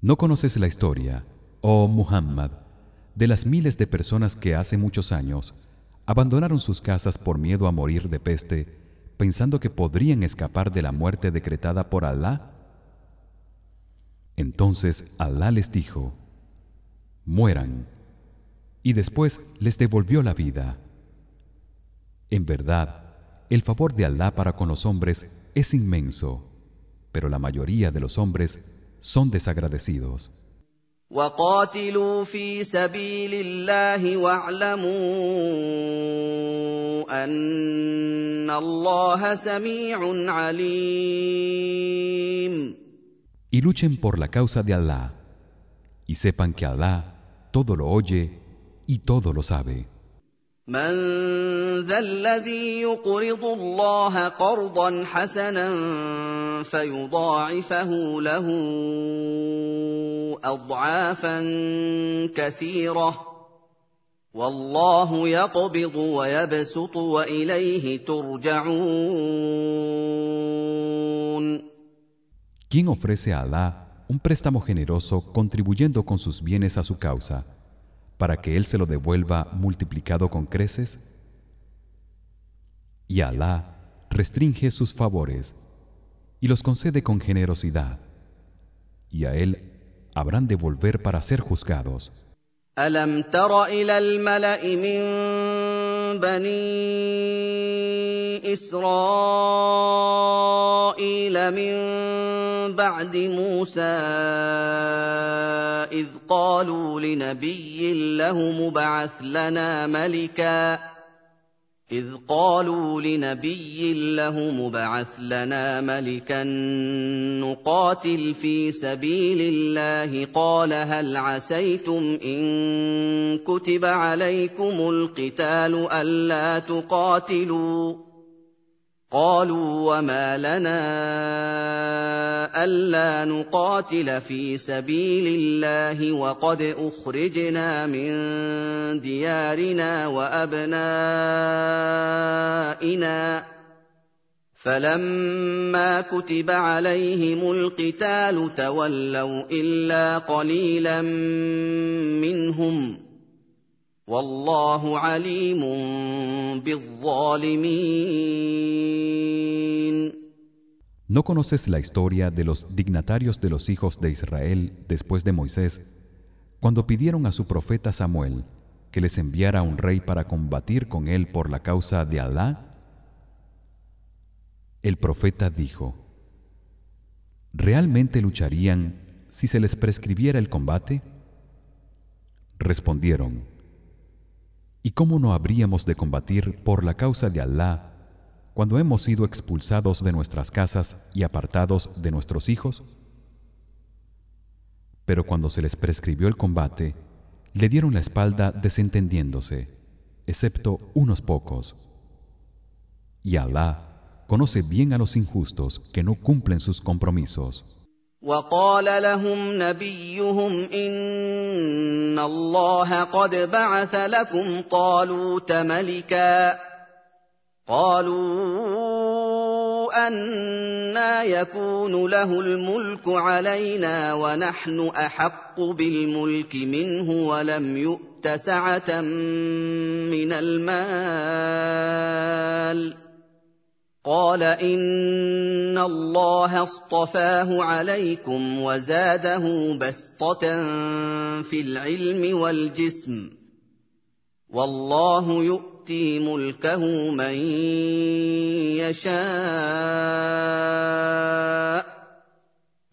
S2: ¿No conoces la historia, oh Muhammad, de las miles de personas que hace muchos años abandonaron sus casas por miedo a morir de peste, pensando que podrían escapar de la muerte decretada por Alá? Entonces Alá les dijo: Mueran. Y después les devolvió la vida. En verdad, el favor de Alá para con los hombres es inmenso, pero la mayoría de los hombres son desagradecidos.
S1: وقاتلوا في سبيل الله واعلموا ان الله سميع عليم
S2: Y luchen por la causa de Allah y sepan que Allah todo lo oye y todo lo sabe.
S1: من ذا الذي يقرض الله قرضا حسنا فيضاعفه له أضعافا كثيرة والله يقبض ويبسط وإليه ترجعون
S2: ¿Quién ofrece a Allah un préstamo generoso contribuyendo con sus bienes a su causa? para que él se lo devuelva multiplicado con creces y Alá restringe sus favores y los concede con generosidad. Y a él habrán de volver para ser juzgados.
S1: Alam ila بعد موسى إذ قالوا لنبي له مبعث لنا ملكاً. إذ قالوا لنبي له مبعث لنا ملكا نقاتل في سبيل الله. قال هل عسيتم إن كتب عليكم القتال ألا تقاتلوا ۖ؟ قالوا وما لنا ألا نقاتل في سبيل الله وقد أخرجنا من ديارنا وأبنائنا. فلما كتب عليهم القتال تولوا إلا قليلا منهم.
S2: ¿No conoces la historia de los dignatarios de los hijos de Israel después de Moisés cuando pidieron a su profeta Samuel que les enviara un rey para combatir con él por la causa de Alá? El profeta dijo: ¿Realmente lucharían si se les prescribiera el combate? Respondieron: ¿Y cómo no habríamos de combatir por la causa de Alá cuando hemos sido expulsados de nuestras casas y apartados de nuestros hijos? Pero cuando se les prescribió el combate, le dieron la espalda desentendiéndose, excepto unos pocos. Y Alá conoce bien a los injustos que no cumplen sus compromisos.
S1: وقال لهم نبيهم إن الله قد بعث لكم طالوت ملكا. قالوا أنا يكون له الملك علينا ونحن أحق بالملك منه ولم يؤت سعة من المال. قال إن الله اصطفاه عليكم وزاده بسطة في العلم والجسم والله يؤتي ملكه من يشاء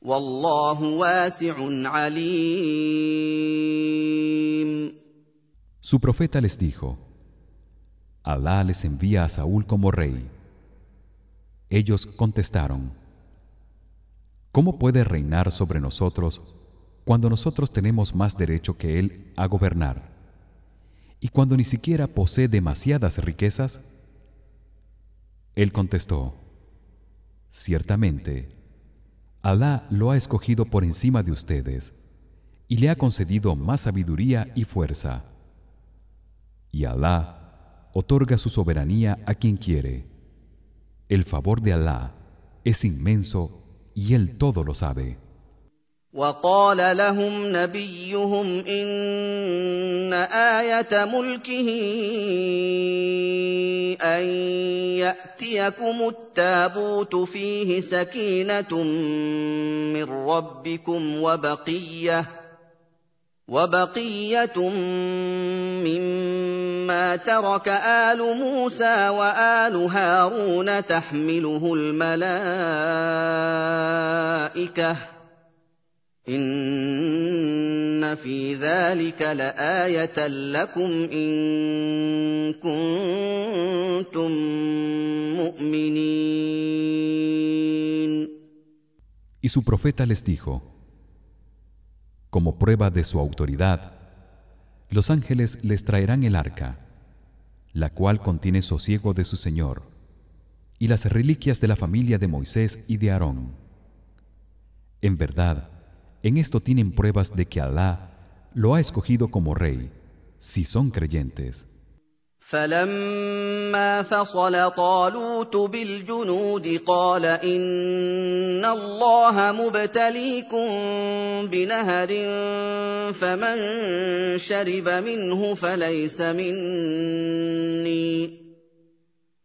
S1: والله واسع عليم.
S2: Su profeta les dijo Alá les envía a Saúl como rey Ellos contestaron: ¿Cómo puede reinar sobre nosotros cuando nosotros tenemos más derecho que él a gobernar? Y cuando ni siquiera posee demasiadas riquezas? Él contestó: Ciertamente, Alá lo ha escogido por encima de ustedes y le ha concedido más sabiduría y fuerza. Y Alá otorga su soberanía a quien quiere. El favor de Alá es inmenso y él todo lo sabe.
S1: وقال لهم نبيهم ان ايه ملكه ان ياتيكم التابوت فيه سكينه من ربكم وبقيه وبقيه مما ترك ال موسى وال هارون تحمله الملائكه ان في ذلك لايه لكم ان كنتم مؤمنين.
S2: Y su profeta les dijo como prueba de su autoridad los ángeles les traerán el arca la cual contiene sosiego de su Señor y las reliquias de la familia de Moisés y de Aarón. En verdad en esto tienen pruebas de que Alá lo ha escogido como rey si son creyentes
S1: فلما فصل طالوت بالجنود قال إن الله مبتليكم بنهر فمن شرب منه فليس مني.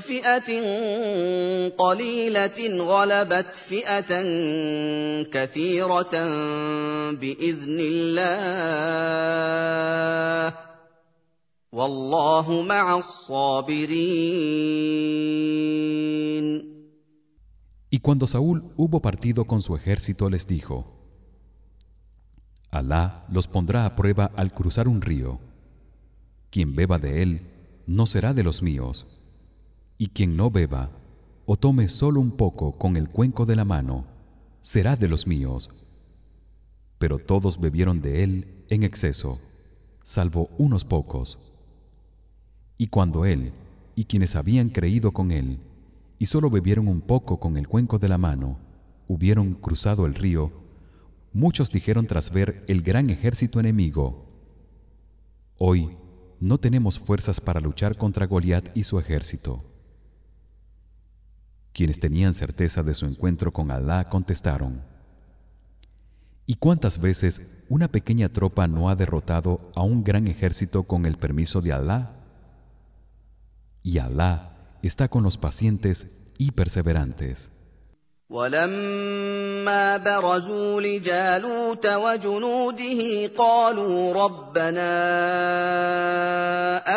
S1: فئه قليله غلبت فئه كثيره باذن الله والله مع الصابرين
S2: Y cuando Saúl hubo partido con su ejército les dijo: Alá los pondrá a prueba al cruzar un río. Quien beba de él no será de los míos, y quien no beba o tome solo un poco con el cuenco de la mano será de los míos. Pero todos bebieron de él en exceso, salvo unos pocos. Y cuando él y quienes habían creído con él y solo bebieron un poco con el cuenco de la mano hubieron cruzado el río muchos dijeron tras ver el gran ejército enemigo hoy no tenemos fuerzas para luchar contra Goliat y su ejército quienes tenían certeza de su encuentro con Alá contestaron ¿Y cuántas veces una pequeña tropa no ha derrotado a un gran ejército con el permiso de Alá? Y Alá está con los pacientes y perseverantes.
S1: ولما برزوا لجالوت وجنوده قالوا ربنا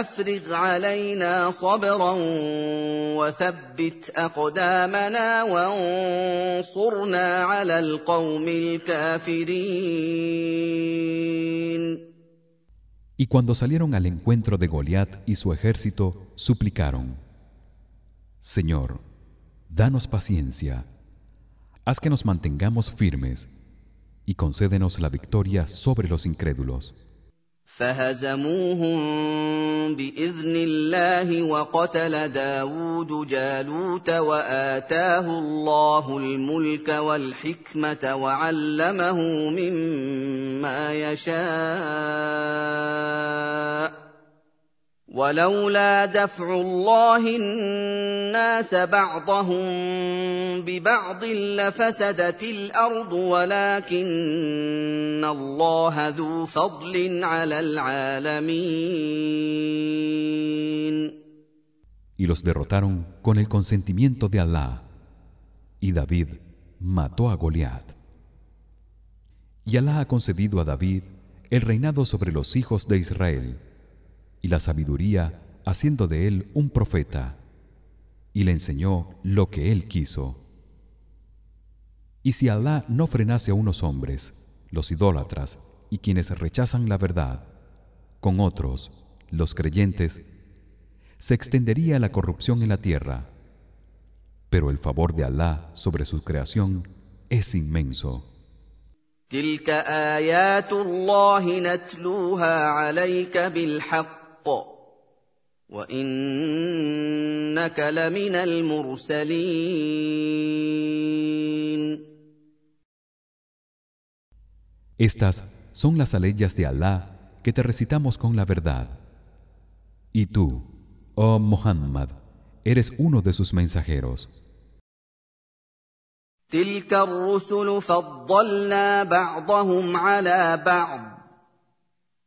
S1: أفرغ علينا صبرا وثبت أقدامنا وانصرنا على القوم الكافرين.
S2: Y cuando salieron al encuentro de Goliat y su ejército, suplicaron: Señor, danos paciencia haz que nos mantengamos firmes y concédenos la victoria sobre los incrédulos.
S1: فهزموهم بإذن الله وقتل داود جالوت وآتاه الله الملك والحكمة وعلمه مما يشاء ولولا دفع الله الناس بعضهم ببعض لفسدت الارض ولكن الله ذو فضل على العالمين
S2: Y los derrotaron con el consentimiento de Allah. Y David mató a Goliat. Y Allah ha concedido a David el reinado sobre los hijos de Israel y la sabiduría haciendo de él un profeta. Y le enseñó lo que él quiso. Y si Alá no frenase a unos hombres los idólatras y quienes rechazan la verdad con otros los creyentes se extendería la corrupción en la tierra. Pero el favor de Alá sobre su creación es inmenso Estas son las aleyas de Alá que te recitamos con la verdad. Y tú, oh Muhammad, eres uno de sus mensajeros.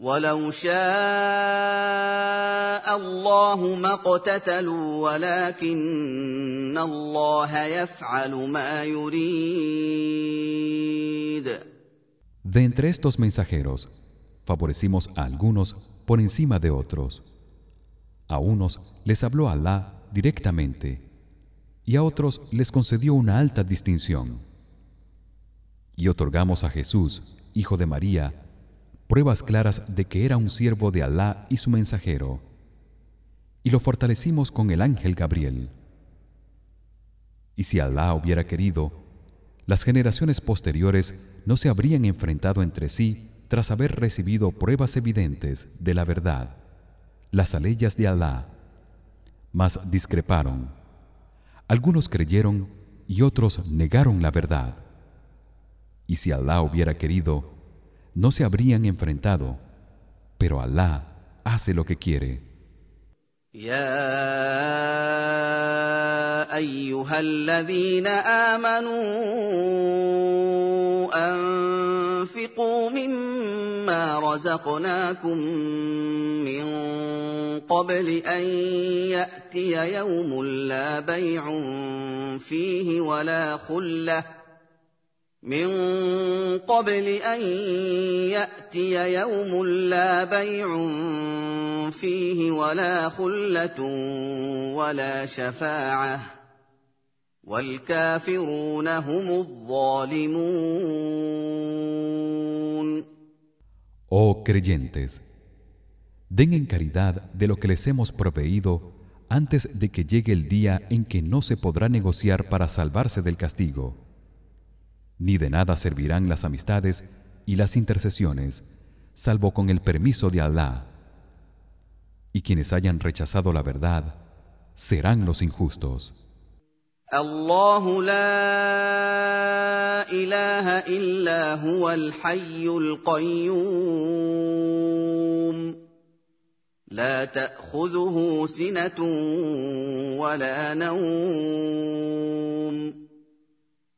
S1: ولو شاء الله ما اقتتلوا ولكن الله يفعل ما يريد
S2: De entre estos mensajeros favorecimos a algunos por encima de otros. A unos les habló Alá directamente y a otros les concedió una alta distinción. Y otorgamos a Jesús, hijo de María, pruebas claras de que era un siervo de Alá y su mensajero. Y lo fortalecimos con el ángel Gabriel. Y si Alá hubiera querido las generaciones posteriores no se habrían enfrentado entre sí tras haber recibido pruebas evidentes de la verdad las aleyas de Alá. Mas discreparon. Algunos creyeron y otros negaron la verdad. Y si Alá hubiera querido no se habrían enfrentado pero Alá hace lo que quiere
S1: يا ايها الذين امنوا انفقوا مما رزقناكم من قبل ان ياتي يوم لا بيع فيه ولا خله من قبل ان ياتي يوم لا بيع فيه ولا خله ولا شفاعه والكافرون هم الظالمون
S2: Oh creyentes, den en caridad de lo que les hemos proveído antes de que llegue el día en que no se podrá negociar para salvarse del castigo ni de nada servirán las amistades y las intercesiones salvo con el permiso de Allah y quienes hayan rechazado la verdad serán los injustos
S1: الله لا اله الا هو الحي القيوم لا تاخذه سنه ولا نوم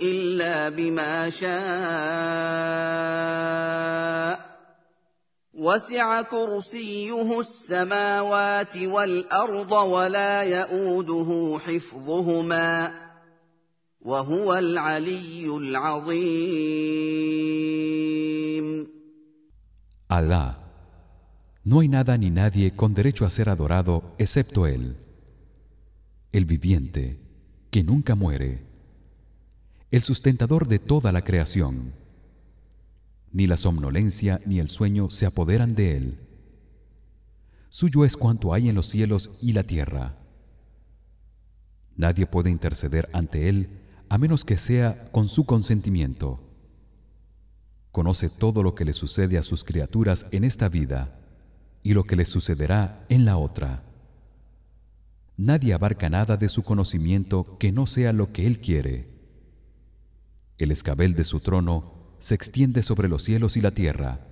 S1: الا بما شاء وسع كرسيه السماوات والارض ولا يئوده حفظهما وهو العلي العظيم
S2: Alá no hay nada ni nadie con derecho a ser adorado excepto él el viviente que nunca muere el sustentador de toda la creación. Ni la somnolencia ni el sueño se apoderan de él. Suyo es cuanto hay en los cielos y la tierra. Nadie puede interceder ante él a menos que sea con su consentimiento. Conoce todo lo que le sucede a sus criaturas en esta vida y lo que les sucederá en la otra. Nadie abarca nada de su conocimiento que no sea lo que él quiere el escabel de su trono se extiende sobre los cielos y la tierra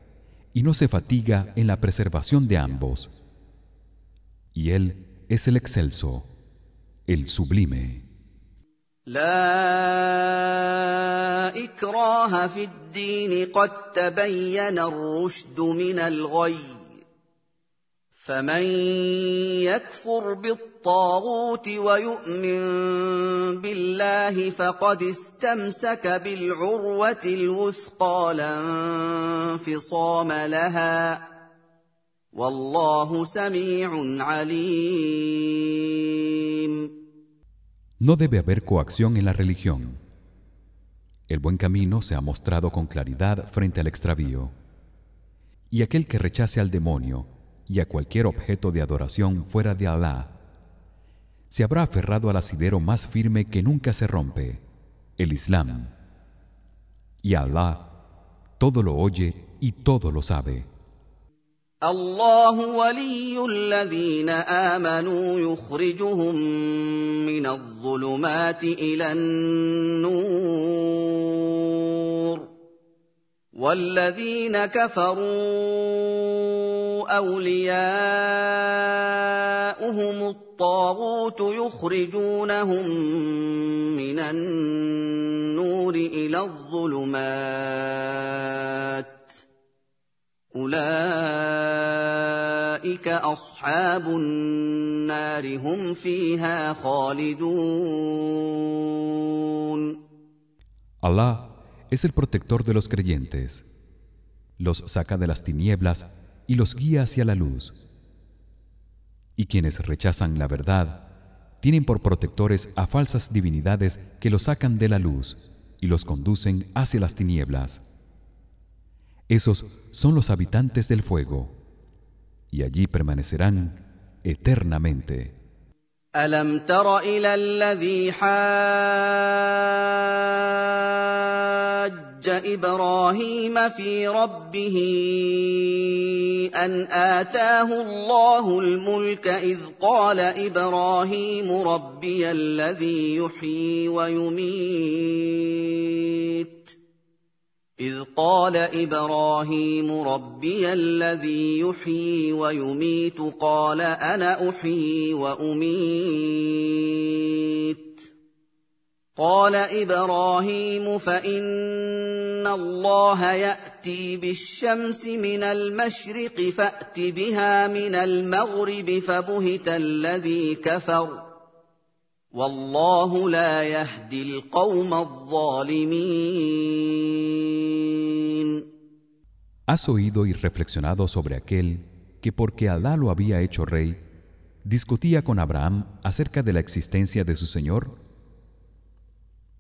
S2: y no se fatiga en la preservación de ambos y él es el excelso el sublime
S1: لا اكراه في الدين قد تبين الرشد من الغي فمن يكفر بالطاغوت ويؤمن بالله فقد استمسك بالعروه الوثقى لا انفصام لها والله سميع عليم
S2: No debe haber coacción en la religión. El buen camino se ha mostrado con claridad frente al extravío. Y aquel que rechace al demonio y a cualquier objeto de adoración fuera de Alá se habrá aferrado al asidero más firme que nunca se rompe, el Islam. Y Alá todo lo oye y todo lo sabe.
S1: الله ولي الذين امنوا يخرجهم من الظلمات الى النور والذين كفروا اولياؤهم الطاغوت يخرجونهم من النور إلى الظلمات اولئك اصحاب النار هم فيها خالدون
S2: Allah es el protector de los creyentes. Los saca de las tinieblas y los guía hacia la luz. Y quienes rechazan la verdad tienen por protectores a falsas divinidades que los sacan de la luz y los conducen hacia las tinieblas. Esos son los habitantes del fuego y allí permanecerán eternamente.
S1: الم تر الى الذي حاج إبراهيم في ربه أن آتاه الله الملك إذ قال إبراهيم ربي الذي يحيي ويميت. إذ قال إبراهيم ربي الذي يحيي ويميت قال أنا أحيي وأميت. قال إبراهيم فإن الله يأتي بالشمس من المشرق فأت بها من المغرب فبهت الذي كفر والله لا يهدي القوم الظالمين
S2: ¿Has oído y reflexionado sobre aquel que porque Alá lo había hecho rey discutía con Abraham acerca de la existencia de su señor?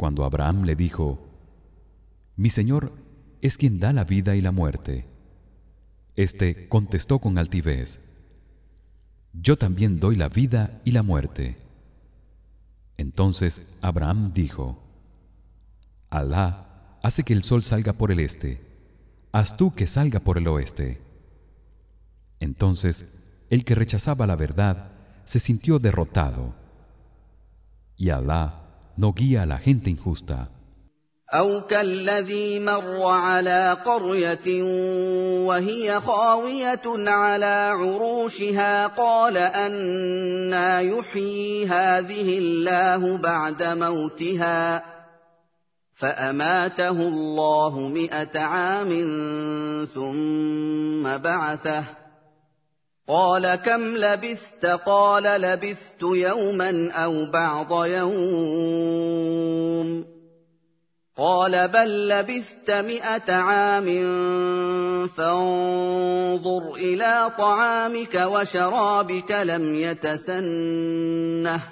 S2: Cuando Abraham le dijo: Mi señor es quien da la vida y la muerte. Este contestó con altivez: Yo también doy la vida y la muerte. Entonces Abraham dijo: Alá hace que el sol salga por el este haz tú que salga por el oeste entonces el que rechazaba la verdad se sintió derrotado y Alá no guía a la gente injusta.
S1: أو كالذي مر على قرية وهي خاوية على عروشها قال أنا يحيي هذه الله بعد موتها فاماته الله مئه عام ثم بعثه قال كم لبثت؟ قال لبثت يوما أو بعض يوم. قال بل لبثت مئة عام فانظر إلى طعامك وشرابك لم يتسنه.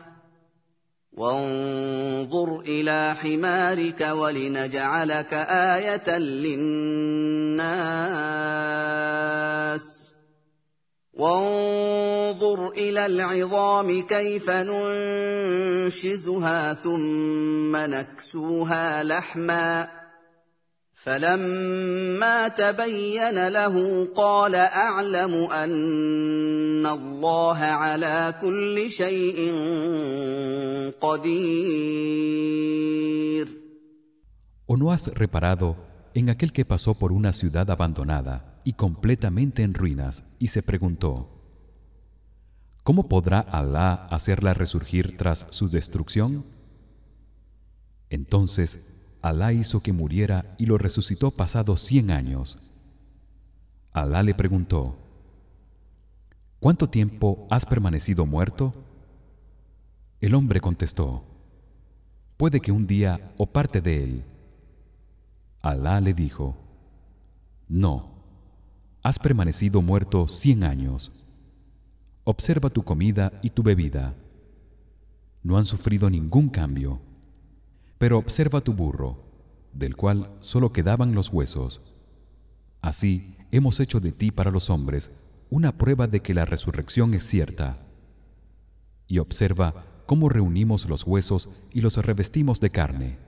S1: وانظر إلى حمارك ولنجعلك آية للناس. وانظر إلى العظام كيف ننشزها ثم نكسوها لحما. فلما تبين له قال أعلم أن الله على كل شيء قدير.
S2: ¿O no has reparado en aquel que pasó por una ciudad abandonada y completamente en ruinas y se preguntó ¿Cómo podrá Alá hacerla resurgir tras su destrucción? Entonces Alá hizo que muriera y lo resucitó pasados cien años. Alá le preguntó: ¿Cuánto tiempo has permanecido muerto? El hombre contestó: Puede que un día o parte de él. Alá le dijo: No, has permanecido muerto cien años. Observa tu comida y tu bebida. No han sufrido ningún cambio. Pero observa tu burro, del cual solo quedaban los huesos. Así hemos hecho de ti para los hombres una prueba de que la resurrección es cierta. Y observa cómo reunimos los huesos y los revestimos de carne.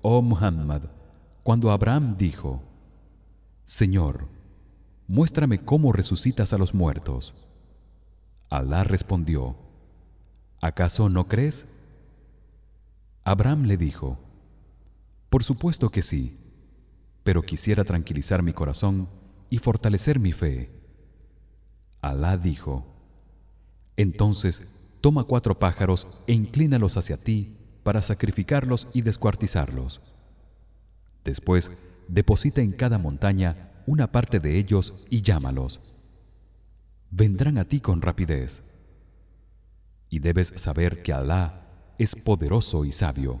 S2: Oh Muhammad, cuando Abraham dijo: Señor, muéstrame cómo resucitas a los muertos. Alá respondió: ¿Acaso no crees? Abraham le dijo: Por supuesto que sí, pero quisiera tranquilizar mi corazón y fortalecer mi fe. Alá dijo: Entonces toma cuatro pájaros e inclínalos hacia ti para sacrificarlos y descuartizarlos. Después, deposita en cada montaña una parte de ellos y llámalos. Vendrán a ti con rapidez. Y debes saber que Alá es poderoso y sabio.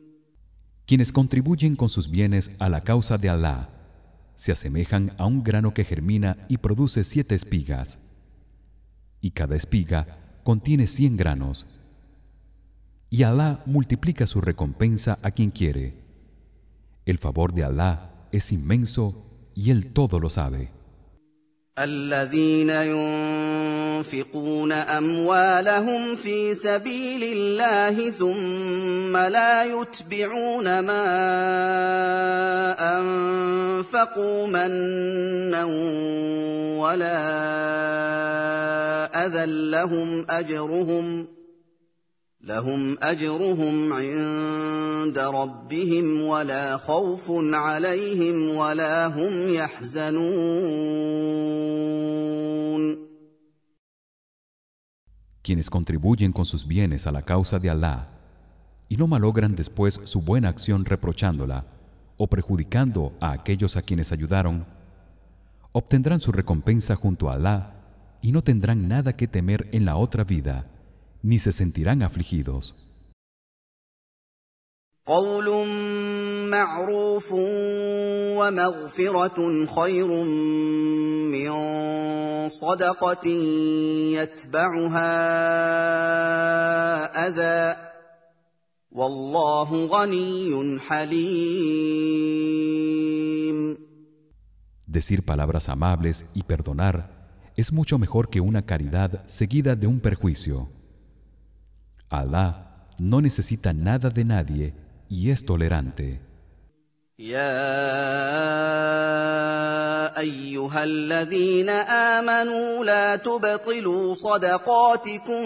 S2: Quienes contribuyen con sus bienes a la causa de Allah se asemejan a un grano que germina y produce siete espigas. Y cada espiga contiene cien granos. Y Allah multiplica su recompensa a quien quiere. El favor de Allah es inmenso y él todo lo sabe.
S1: الذين ينفقون أموالهم في سبيل الله ثم لا يتبعون ما أنفقوا منا ولا أذى لهم أجرهم لهم اجرهم عند ربهم ولا خوف عليهم ولا هم يحزنون
S2: Quienes contribuyen con sus bienes a la causa de Allah y no malogran después su buena acción reprochándola o perjudicando a aquellos a quienes ayudaron obtendrán su recompensa junto a Allah y no tendrán nada que temer en la otra vida ni se sentirán afligidos. Decir palabras amables y perdonar es mucho mejor que una caridad seguida de un perjuicio. Allah no necesita nada de nadie y es tolerante.
S1: يا أيها الذين آمنوا لا تبطلوا صدقاتكم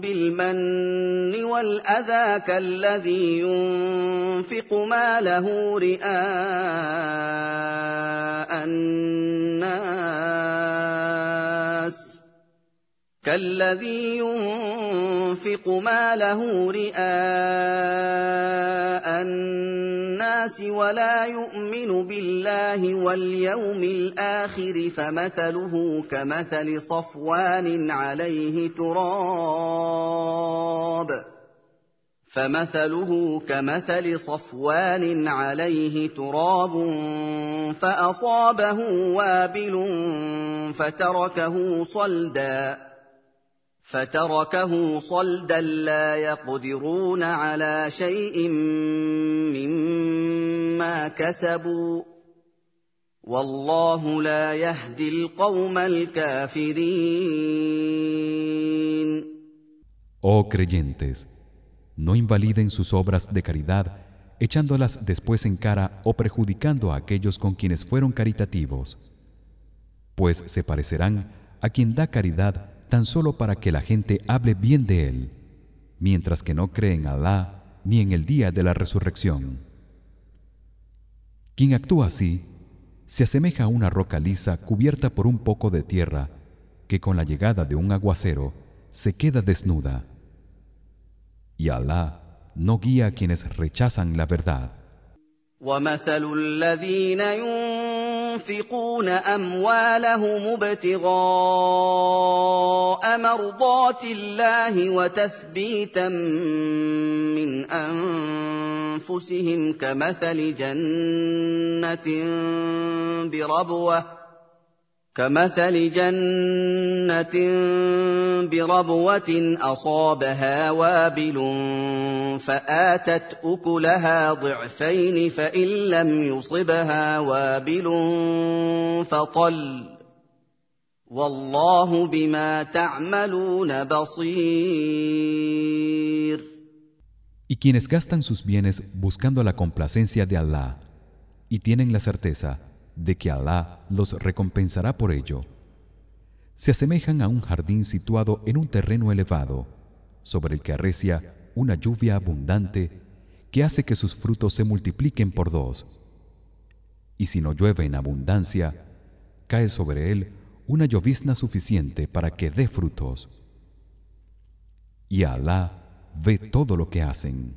S1: بالمن والأذى كالذي ينفق ماله رئاء الناس كالذي ينفق ماله رئاء الناس ولا يؤمن بالله واليوم الآخر فمثله كمثل صفوان عليه تراب فمثله كمثل صفوان عليه تراب فأصابه وابل فتركه صلدا فتركه صلدا لا يقدرون على شيء مما كسبوا والله لا يهدي القوم الكافرين
S2: Oh creyentes, no invaliden sus obras de caridad echándolas después en cara o perjudicando a aquellos con quienes fueron caritativos, pues se parecerán a quien da caridad tan solo para que la gente hable bien de él, mientras que no cree en Alá ni en el día de la resurrección. Quien actúa así se asemeja a una roca lisa cubierta por un poco de tierra que con la llegada de un aguacero se queda desnuda. Y Alá no guía a quienes rechazan la verdad.
S1: ومثل الذين ينفقون اموالهم ابتغاء مرضات الله وتثبيتا من انفسهم كمثل جنه بربوه كمثل جنة بربوة أصابها وابل فآتت أكلها ضعفين فإن لم يصبها وابل فطل والله بما تعملون بصير.
S2: Y quienes gastan sus bienes buscando la complacencia de Allah y tienen la certeza de que Alá los recompensará por ello. Se asemejan a un jardín situado en un terreno elevado, sobre el que arrecia una lluvia abundante que hace que sus frutos se multipliquen por dos. Y si no llueve en abundancia, cae sobre él una llovizna suficiente para que dé frutos. Y Alá ve todo lo que hacen.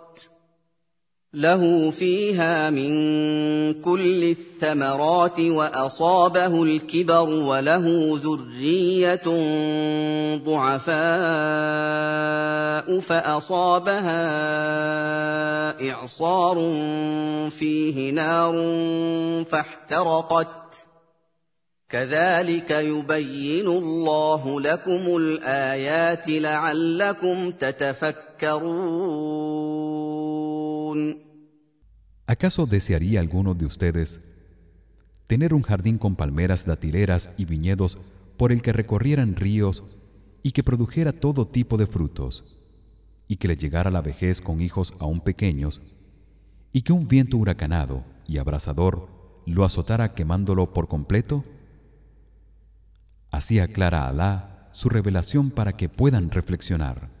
S1: له فيها من كل الثمرات وأصابه الكبر وله ذرية ضعفاء فأصابها إعصار فيه نار فاحترقت. كذلك يبين الله لكم الآيات لعلكم تتفكرون.
S2: ¿Acaso desearía alguno de ustedes tener un jardín con palmeras datileras y viñedos por el que recorrieran ríos y que produjera todo tipo de frutos y que le llegara la vejez con hijos aún pequeños y que un viento huracanado y abrasador lo azotara quemándolo por completo? Así aclara Alá su revelación para que puedan reflexionar.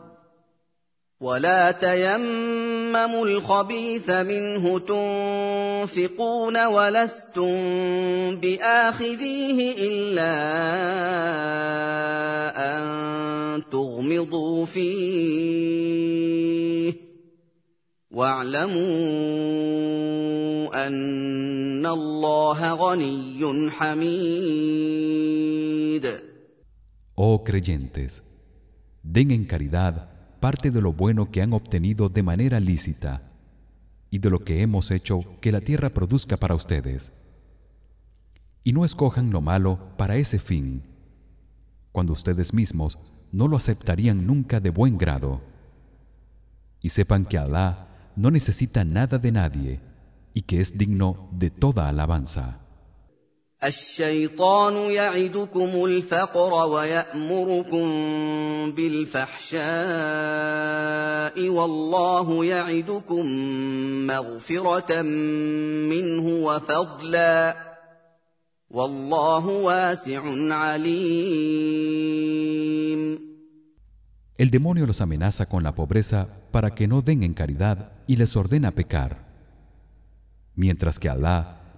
S1: ولا تيمموا الخبيث منه تنفقون ولستم باخذيه الا ان تغمضوا فيه واعلموا ان الله غني حميد
S2: Oh creyentes, den en caridad parte de lo bueno que han obtenido de manera lícita y de lo que hemos hecho que la tierra produzca para ustedes. Y no escojan lo malo para ese fin cuando ustedes mismos no lo aceptarían nunca de buen grado. Y sepan que Alá no necesita nada de nadie y que es digno de toda alabanza
S1: الشيطان يعدكم الفقر ويأمركم بالفحشاء والله يعدكم مغفرة منه وفضلا والله واسع عليم
S2: El demonio los amenaza con la pobreza para que no den en caridad y les ordena pecar. Mientras que Alá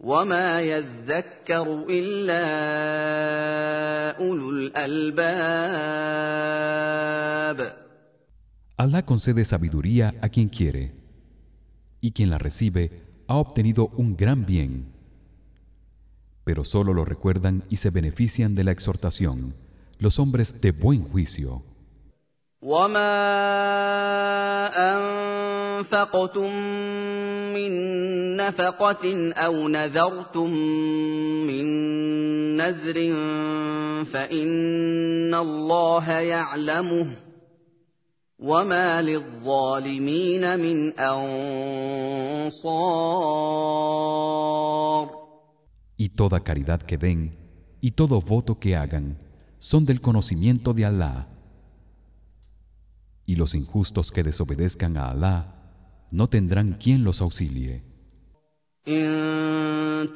S1: وما يذكر إلا أولو الألباب
S2: Allah concede sabiduría a quien quiere y quien la recibe ha obtenido un gran bien pero solo lo recuerdan y se benefician de la exhortación los hombres de buen juicio
S1: أنفقتم من نفقة أو نذرتم من نذر فإن الله يعلمه وما للظالمين من أنصار
S2: Y toda caridad que den y todo voto que hagan son del conocimiento de Allah y los injustos que desobedezcan a Alá no tendrán quien los auxilie.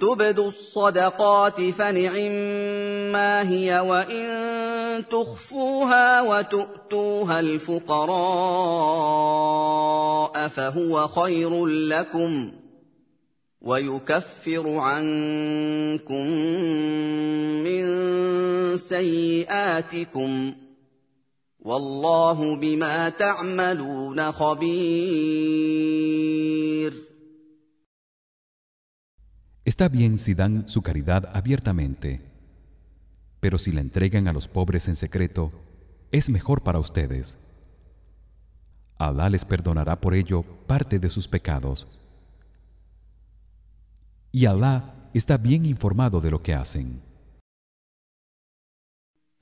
S1: تبدوا الصدقات فنعما هي وإن تخفوها وتؤتوها الفقراء فهو خير لكم ويكفر عنكم من سيئاتكم والله بما تعملون خبير
S2: Está bien si dan su caridad abiertamente, pero si la entregan a los pobres en secreto, es mejor para ustedes Alá les perdonará por ello parte de sus pecados y Alá está bien informado de lo que hacen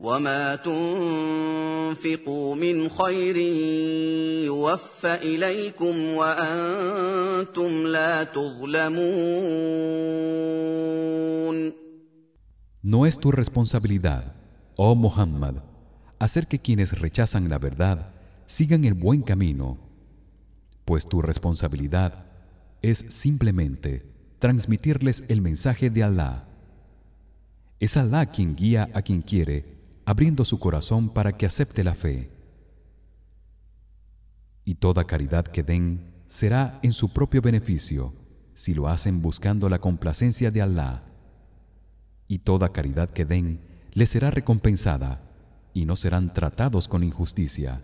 S1: وما تنفقوا من خير يوفى اليكم وانتم لا تظلمون
S2: No es tu responsabilidad, oh Muhammad, hacer que quienes rechazan la verdad sigan el buen camino, pues tu responsabilidad es simplemente transmitirles el mensaje de Allah. Es Allah quien guía a quien quiere, abriendo su corazón para que acepte la fe. Y toda caridad que den será en su propio beneficio, si lo hacen buscando la complacencia de Allah. Y toda caridad que den les será recompensada y no serán tratados con injusticia.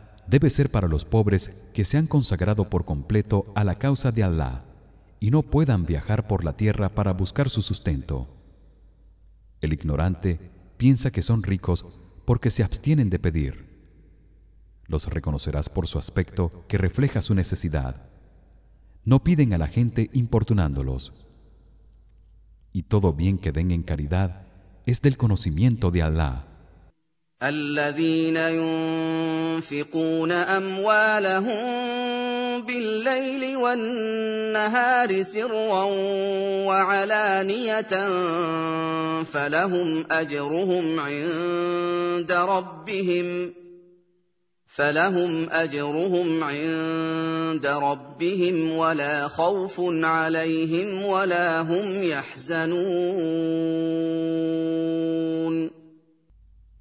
S2: debe ser para los pobres que se han consagrado por completo a la causa de Allah y no puedan viajar por la tierra para buscar su sustento. El ignorante piensa que son ricos porque se abstienen de pedir. Los reconocerás por su aspecto que refleja su necesidad. No piden a la gente importunándolos. Y todo bien que den en caridad es del conocimiento de Allah.
S1: الذين ينفقون أموالهم بالليل والنهار سرا وعلانية فلهم أجرهم عند ربهم فلهم أجرهم عند ربهم ولا خوف عليهم ولا هم يحزنون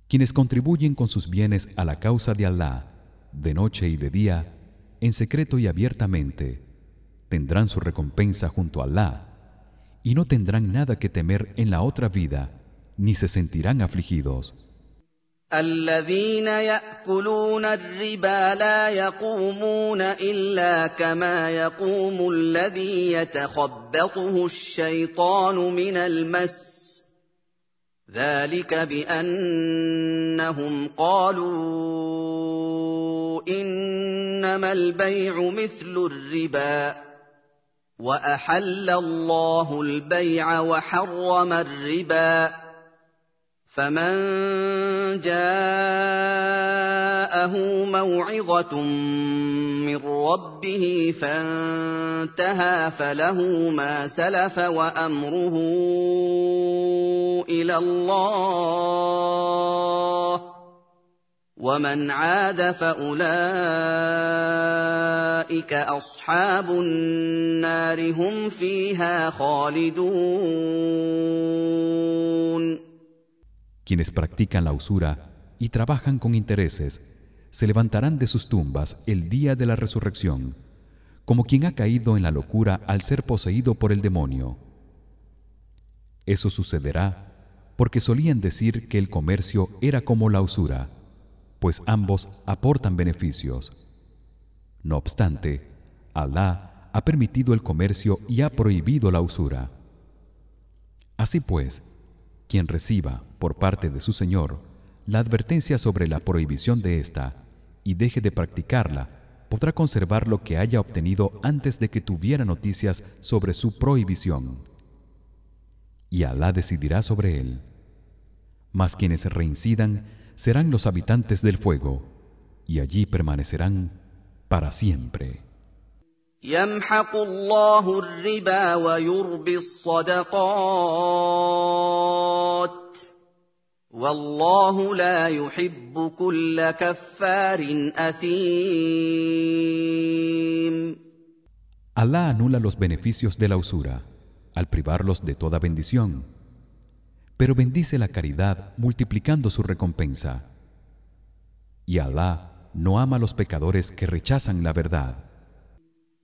S2: quienes contribuyen con sus bienes a la causa de Allah de noche y de día en secreto y abiertamente tendrán su recompensa junto a Allah y no tendrán nada que temer en la otra vida ni se sentirán afligidos
S1: الذين ياكلون الربا لا يقومون الا كما يقوم الذي يتخبطه الشيطان من المس ذلك بانهم قالوا انما البيع مثل الربا واحل الله البيع وحرم الربا فمن جاءه موعظه من ربه فانتهى فله ما سلف وامره إلى الله ومن عاد فاولئك اصحاب النار هم فيها خالدون
S2: quienes practican la usura y trabajan con intereses se levantarán de sus tumbas el día de la resurrección como quien ha caído en la locura al ser poseído por el demonio. Eso sucederá porque solían decir que el comercio era como la usura pues ambos aportan beneficios. No obstante Alá ha permitido el comercio y ha prohibido la usura. Así pues quien reciba por parte de su Señor la advertencia sobre la prohibición de esta y deje de practicarla podrá conservar lo que haya obtenido antes de que tuviera noticias sobre su prohibición. Y Alá decidirá sobre él. Mas quienes reincidan serán los habitantes del fuego y allí permanecerán para siempre Alá anula los beneficios de la usura al privarlos de toda bendición pero bendice la caridad multiplicando su recompensa. Y Alá no ama a los pecadores que rechazan la verdad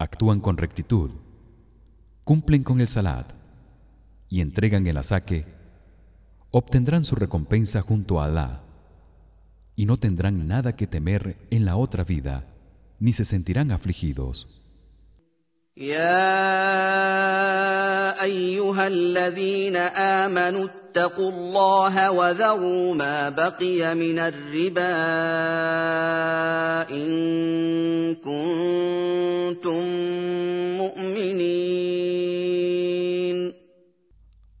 S2: actúan con rectitud cumplen con el salat y entregan el asaque obtendrán su recompensa junto a Alá y no tendrán nada que temer en la otra vida ni se sentirán afligidos
S1: ايها الذين امنوا اتقوا الله وذروا ما بقي من الربا ان كنتم مؤمنين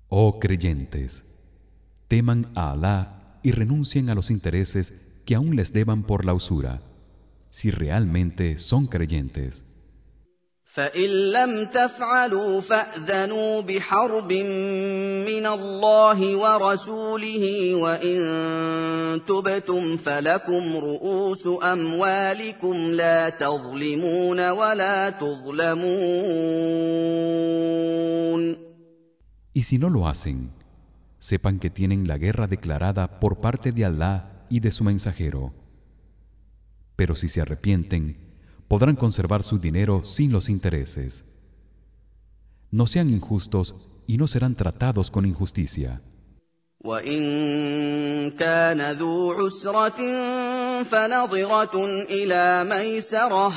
S2: Oh creyentes teman a Alá y renuncien a los intereses que aún les deban por la usura si realmente son creyentes
S1: فان لم تفعلوا فاذنوا بحرب من الله ورسوله وان تبتم فلكم رؤوس اموالكم لا تظلمون ولا تظلمون
S2: Y si no lo hacen sepan que tienen la guerra declarada por parte de Allah y de su mensajero pero si se arrepienten podrán conservar su dinero sin los intereses. No sean injustos y no serán tratados con injusticia.
S1: وإن كان ذو عسرة فنظرة إلى ميسرة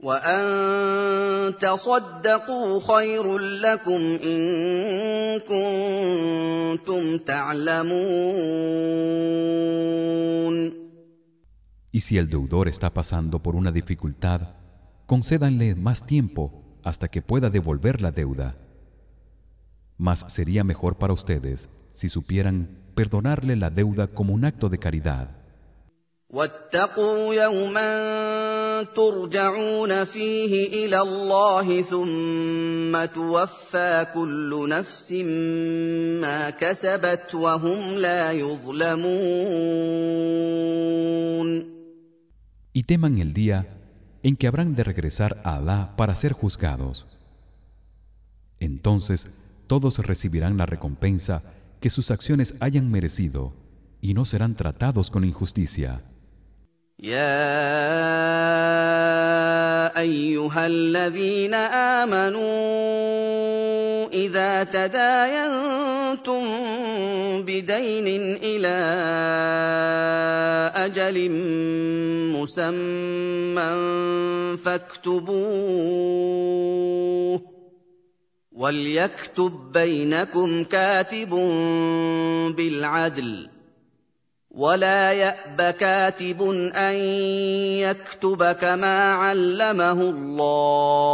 S1: وأن تصدقوا خير لكم إن كنتم تعلمون
S2: y si el deudor está pasando por una dificultad, concédanle más tiempo hasta que pueda devolver la deuda. Mas sería mejor para ustedes si supieran perdonarle la deuda como un acto de caridad. Y teman el día en que habrán de regresar a Alá para ser juzgados. Entonces todos recibirán la recompensa que sus acciones hayan merecido y no serán tratados con injusticia.
S1: إذا تداينتم بدين إلى أجل مسمى فاكتبوه وليكتب بينكم كاتب بالعدل ولا يأب كاتب أن يكتب كما علمه الله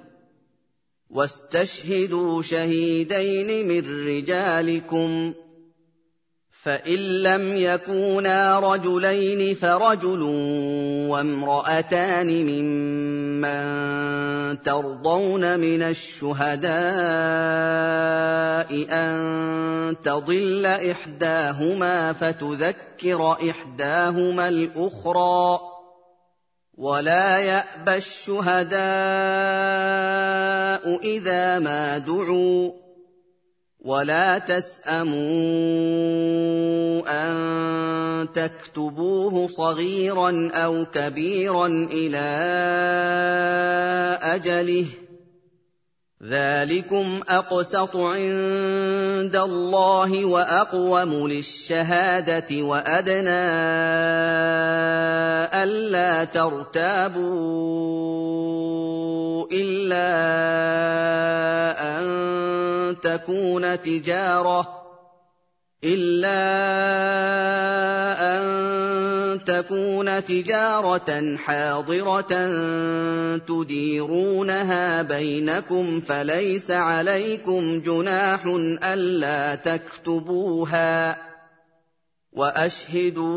S1: واستشهدوا شهيدين من رجالكم فإن لم يكونا رجلين فرجل وامرأتان ممن ترضون من الشهداء أن تضل إحداهما فتذكر إحداهما الأخرى ولا يابى الشهداء اذا ما دعوا ولا تساموا ان تكتبوه صغيرا أو كبيرا إلى اجله ذلكم اقسط عند الله واقوم للشهاده وادنى الا ترتابوا الا ان تكون تجاره إلا أن تكون تجارة حاضرة تديرونها بينكم فليس عليكم جناح ألا تكتبوها وأشهدوا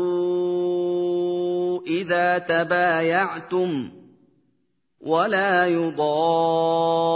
S1: إذا تبايعتم ولا يضار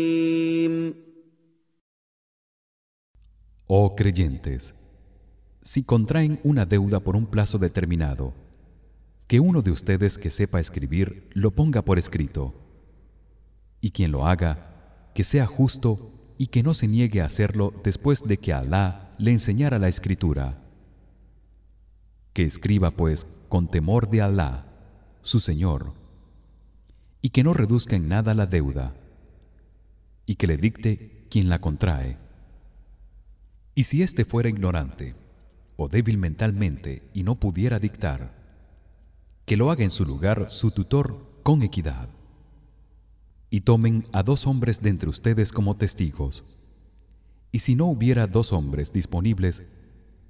S2: Oh creyentes, si contraen una deuda por un plazo determinado, que uno de ustedes que sepa escribir lo ponga por escrito, y quien lo haga, que sea justo y que no se niegue a hacerlo después de que Alá le enseñara la escritura. Que escriba pues con temor de Alá, su Señor, y que no reduzca en nada la deuda, y que le dicte quien la contrae. Y si éste fuera ignorante o débil mentalmente y no pudiera dictar, que lo haga en su lugar su tutor con equidad. Y tomen a dos hombres de entre ustedes como testigos. Y si no hubiera dos hombres disponibles,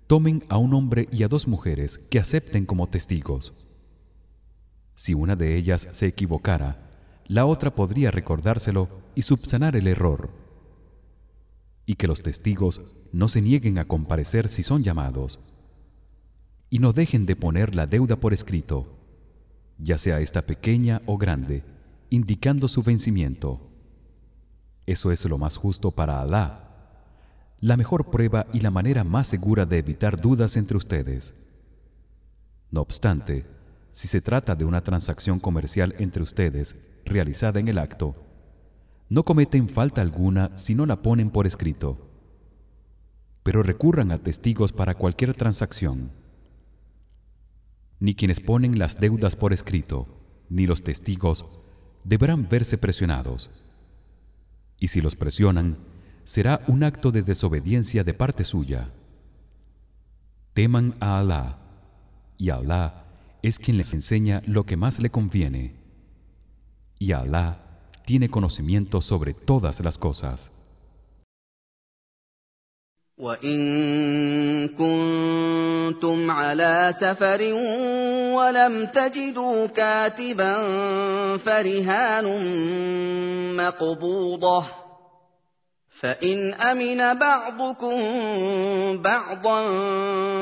S2: tomen a un hombre y a dos mujeres que acepten como testigos. Si una de ellas se equivocara, la otra podría recordárselo y subsanar el error y que los testigos no se nieguen a comparecer si son llamados. Y no dejen de poner la deuda por escrito ya sea esta pequeña o grande indicando su vencimiento. Eso es lo más justo para Alá la mejor prueba y la manera más segura de evitar dudas entre ustedes. No obstante si se trata de una transacción comercial entre ustedes realizada en el acto no cometen falta alguna si no la ponen por escrito. Pero recurran a testigos para cualquier transacción. Ni quienes ponen las deudas por escrito ni los testigos deberán verse presionados. Y si los presionan será un acto de desobediencia de parte suya. Teman a Alá y Alá es quien les enseña lo que más le conviene. Y Alá tiene conocimiento sobre todas las cosas.
S1: وَإِن كُنتُمْ عَلَىٰ سَفَرٍ وَلَمْ تَجِدُوا كَاتِبًا فَرِهَانٌ مَّقْبُوضَةٌ ۖ فَإِنْ أَمِنَ بَعْضُكُم بَعْضًا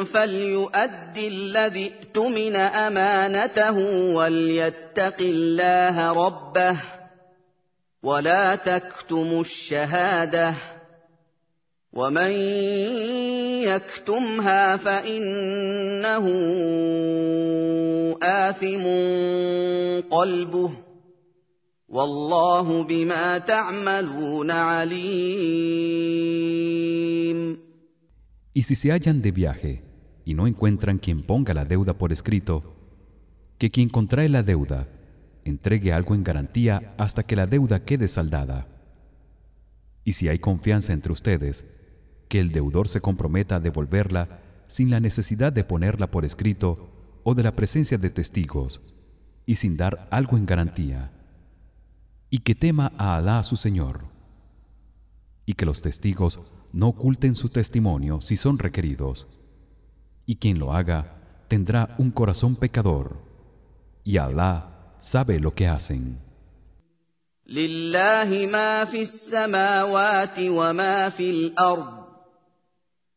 S1: فَلْيُؤَدِّ الَّذِي ائْتُمِنَ أَمَانَتَهُ وَلْيَتَّقِ اللَّهَ رَبَّهُ ۗ ولا تكتموا الشهاده ومن يكتمها فانه اثم قلبه والله بما تعملون عليم
S2: Y si se hallan de viaje y no encuentran quien ponga la deuda por escrito, que quien contrae la deuda entregue algo en garantía hasta que la deuda quede saldada. Y si hay confianza entre ustedes, que el deudor se comprometa a devolverla sin la necesidad de ponerla por escrito o de la presencia de testigos y sin dar algo en garantía. Y que tema a Alá su Señor. Y que los testigos no oculten su testimonio si son requeridos. Y quien lo haga tendrá un corazón pecador y Alá sabe lo que hacen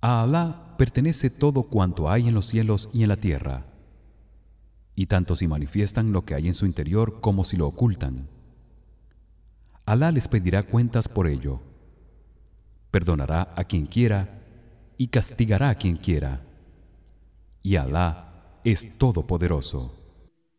S2: A Alá pertenece todo cuanto hay en los cielos y en la tierra. Y tanto si manifiestan lo que hay en su interior como si lo ocultan. Alá les pedirá cuentas por ello. Perdonará a quien quiera y castigará a quien quiera. Y Alá es todopoderoso.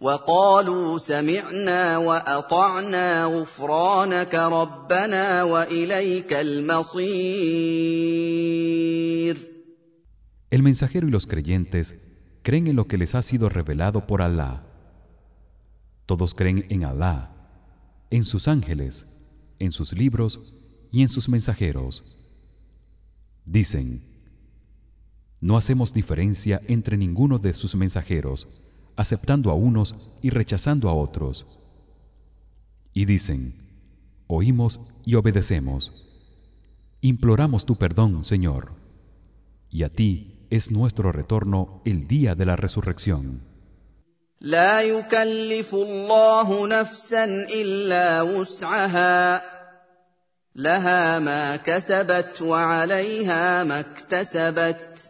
S1: وقالوا سمعنا واطعنا غفرانك ربنا واليك المصير
S2: El mensajero y los creyentes creen en lo que les ha sido revelado por Alá. Todos creen en Alá, en sus ángeles, en sus libros y en sus mensajeros. Dicen: No hacemos diferencia entre ninguno de sus mensajeros aceptando a unos y rechazando a otros. Y dicen: Oímos y obedecemos. Imploramos tu perdón, Señor, y a ti es nuestro retorno el día de la resurrección.
S1: لا يكلف الله نفسا الا وسعها لها ما كسبت وعليها ما اكتسبت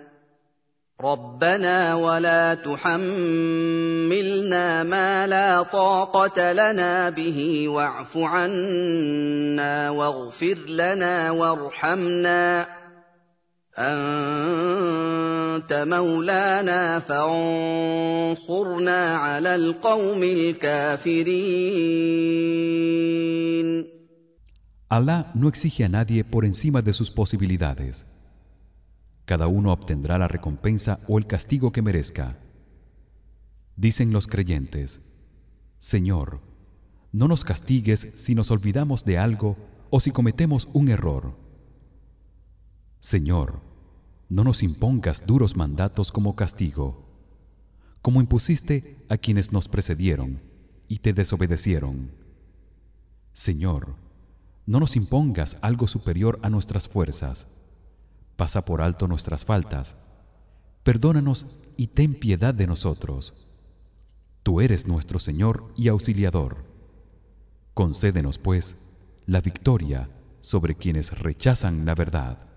S1: ربنا ولا تحملنا ما لا طاقه لنا به واعف عنا واغفر لنا وارحمنا انت مولانا فانصرنا على القوم الكافرين.
S2: Allah no exige a nadie por encima de sus posibilidades. Cada uno obtendrá la recompensa o el castigo que merezca. Dicen los creyentes Señor no nos castigues si nos olvidamos de algo o si cometemos un error. Señor no nos impongas duros mandatos como castigo como impusiste a quienes nos precedieron y te desobedecieron. Señor no nos impongas algo superior a nuestras fuerzas pasa por alto nuestras faltas. Perdónanos y ten piedad de nosotros. Tú eres nuestro señor y auxiliador. Concédenos pues la victoria sobre quienes rechazan la verdad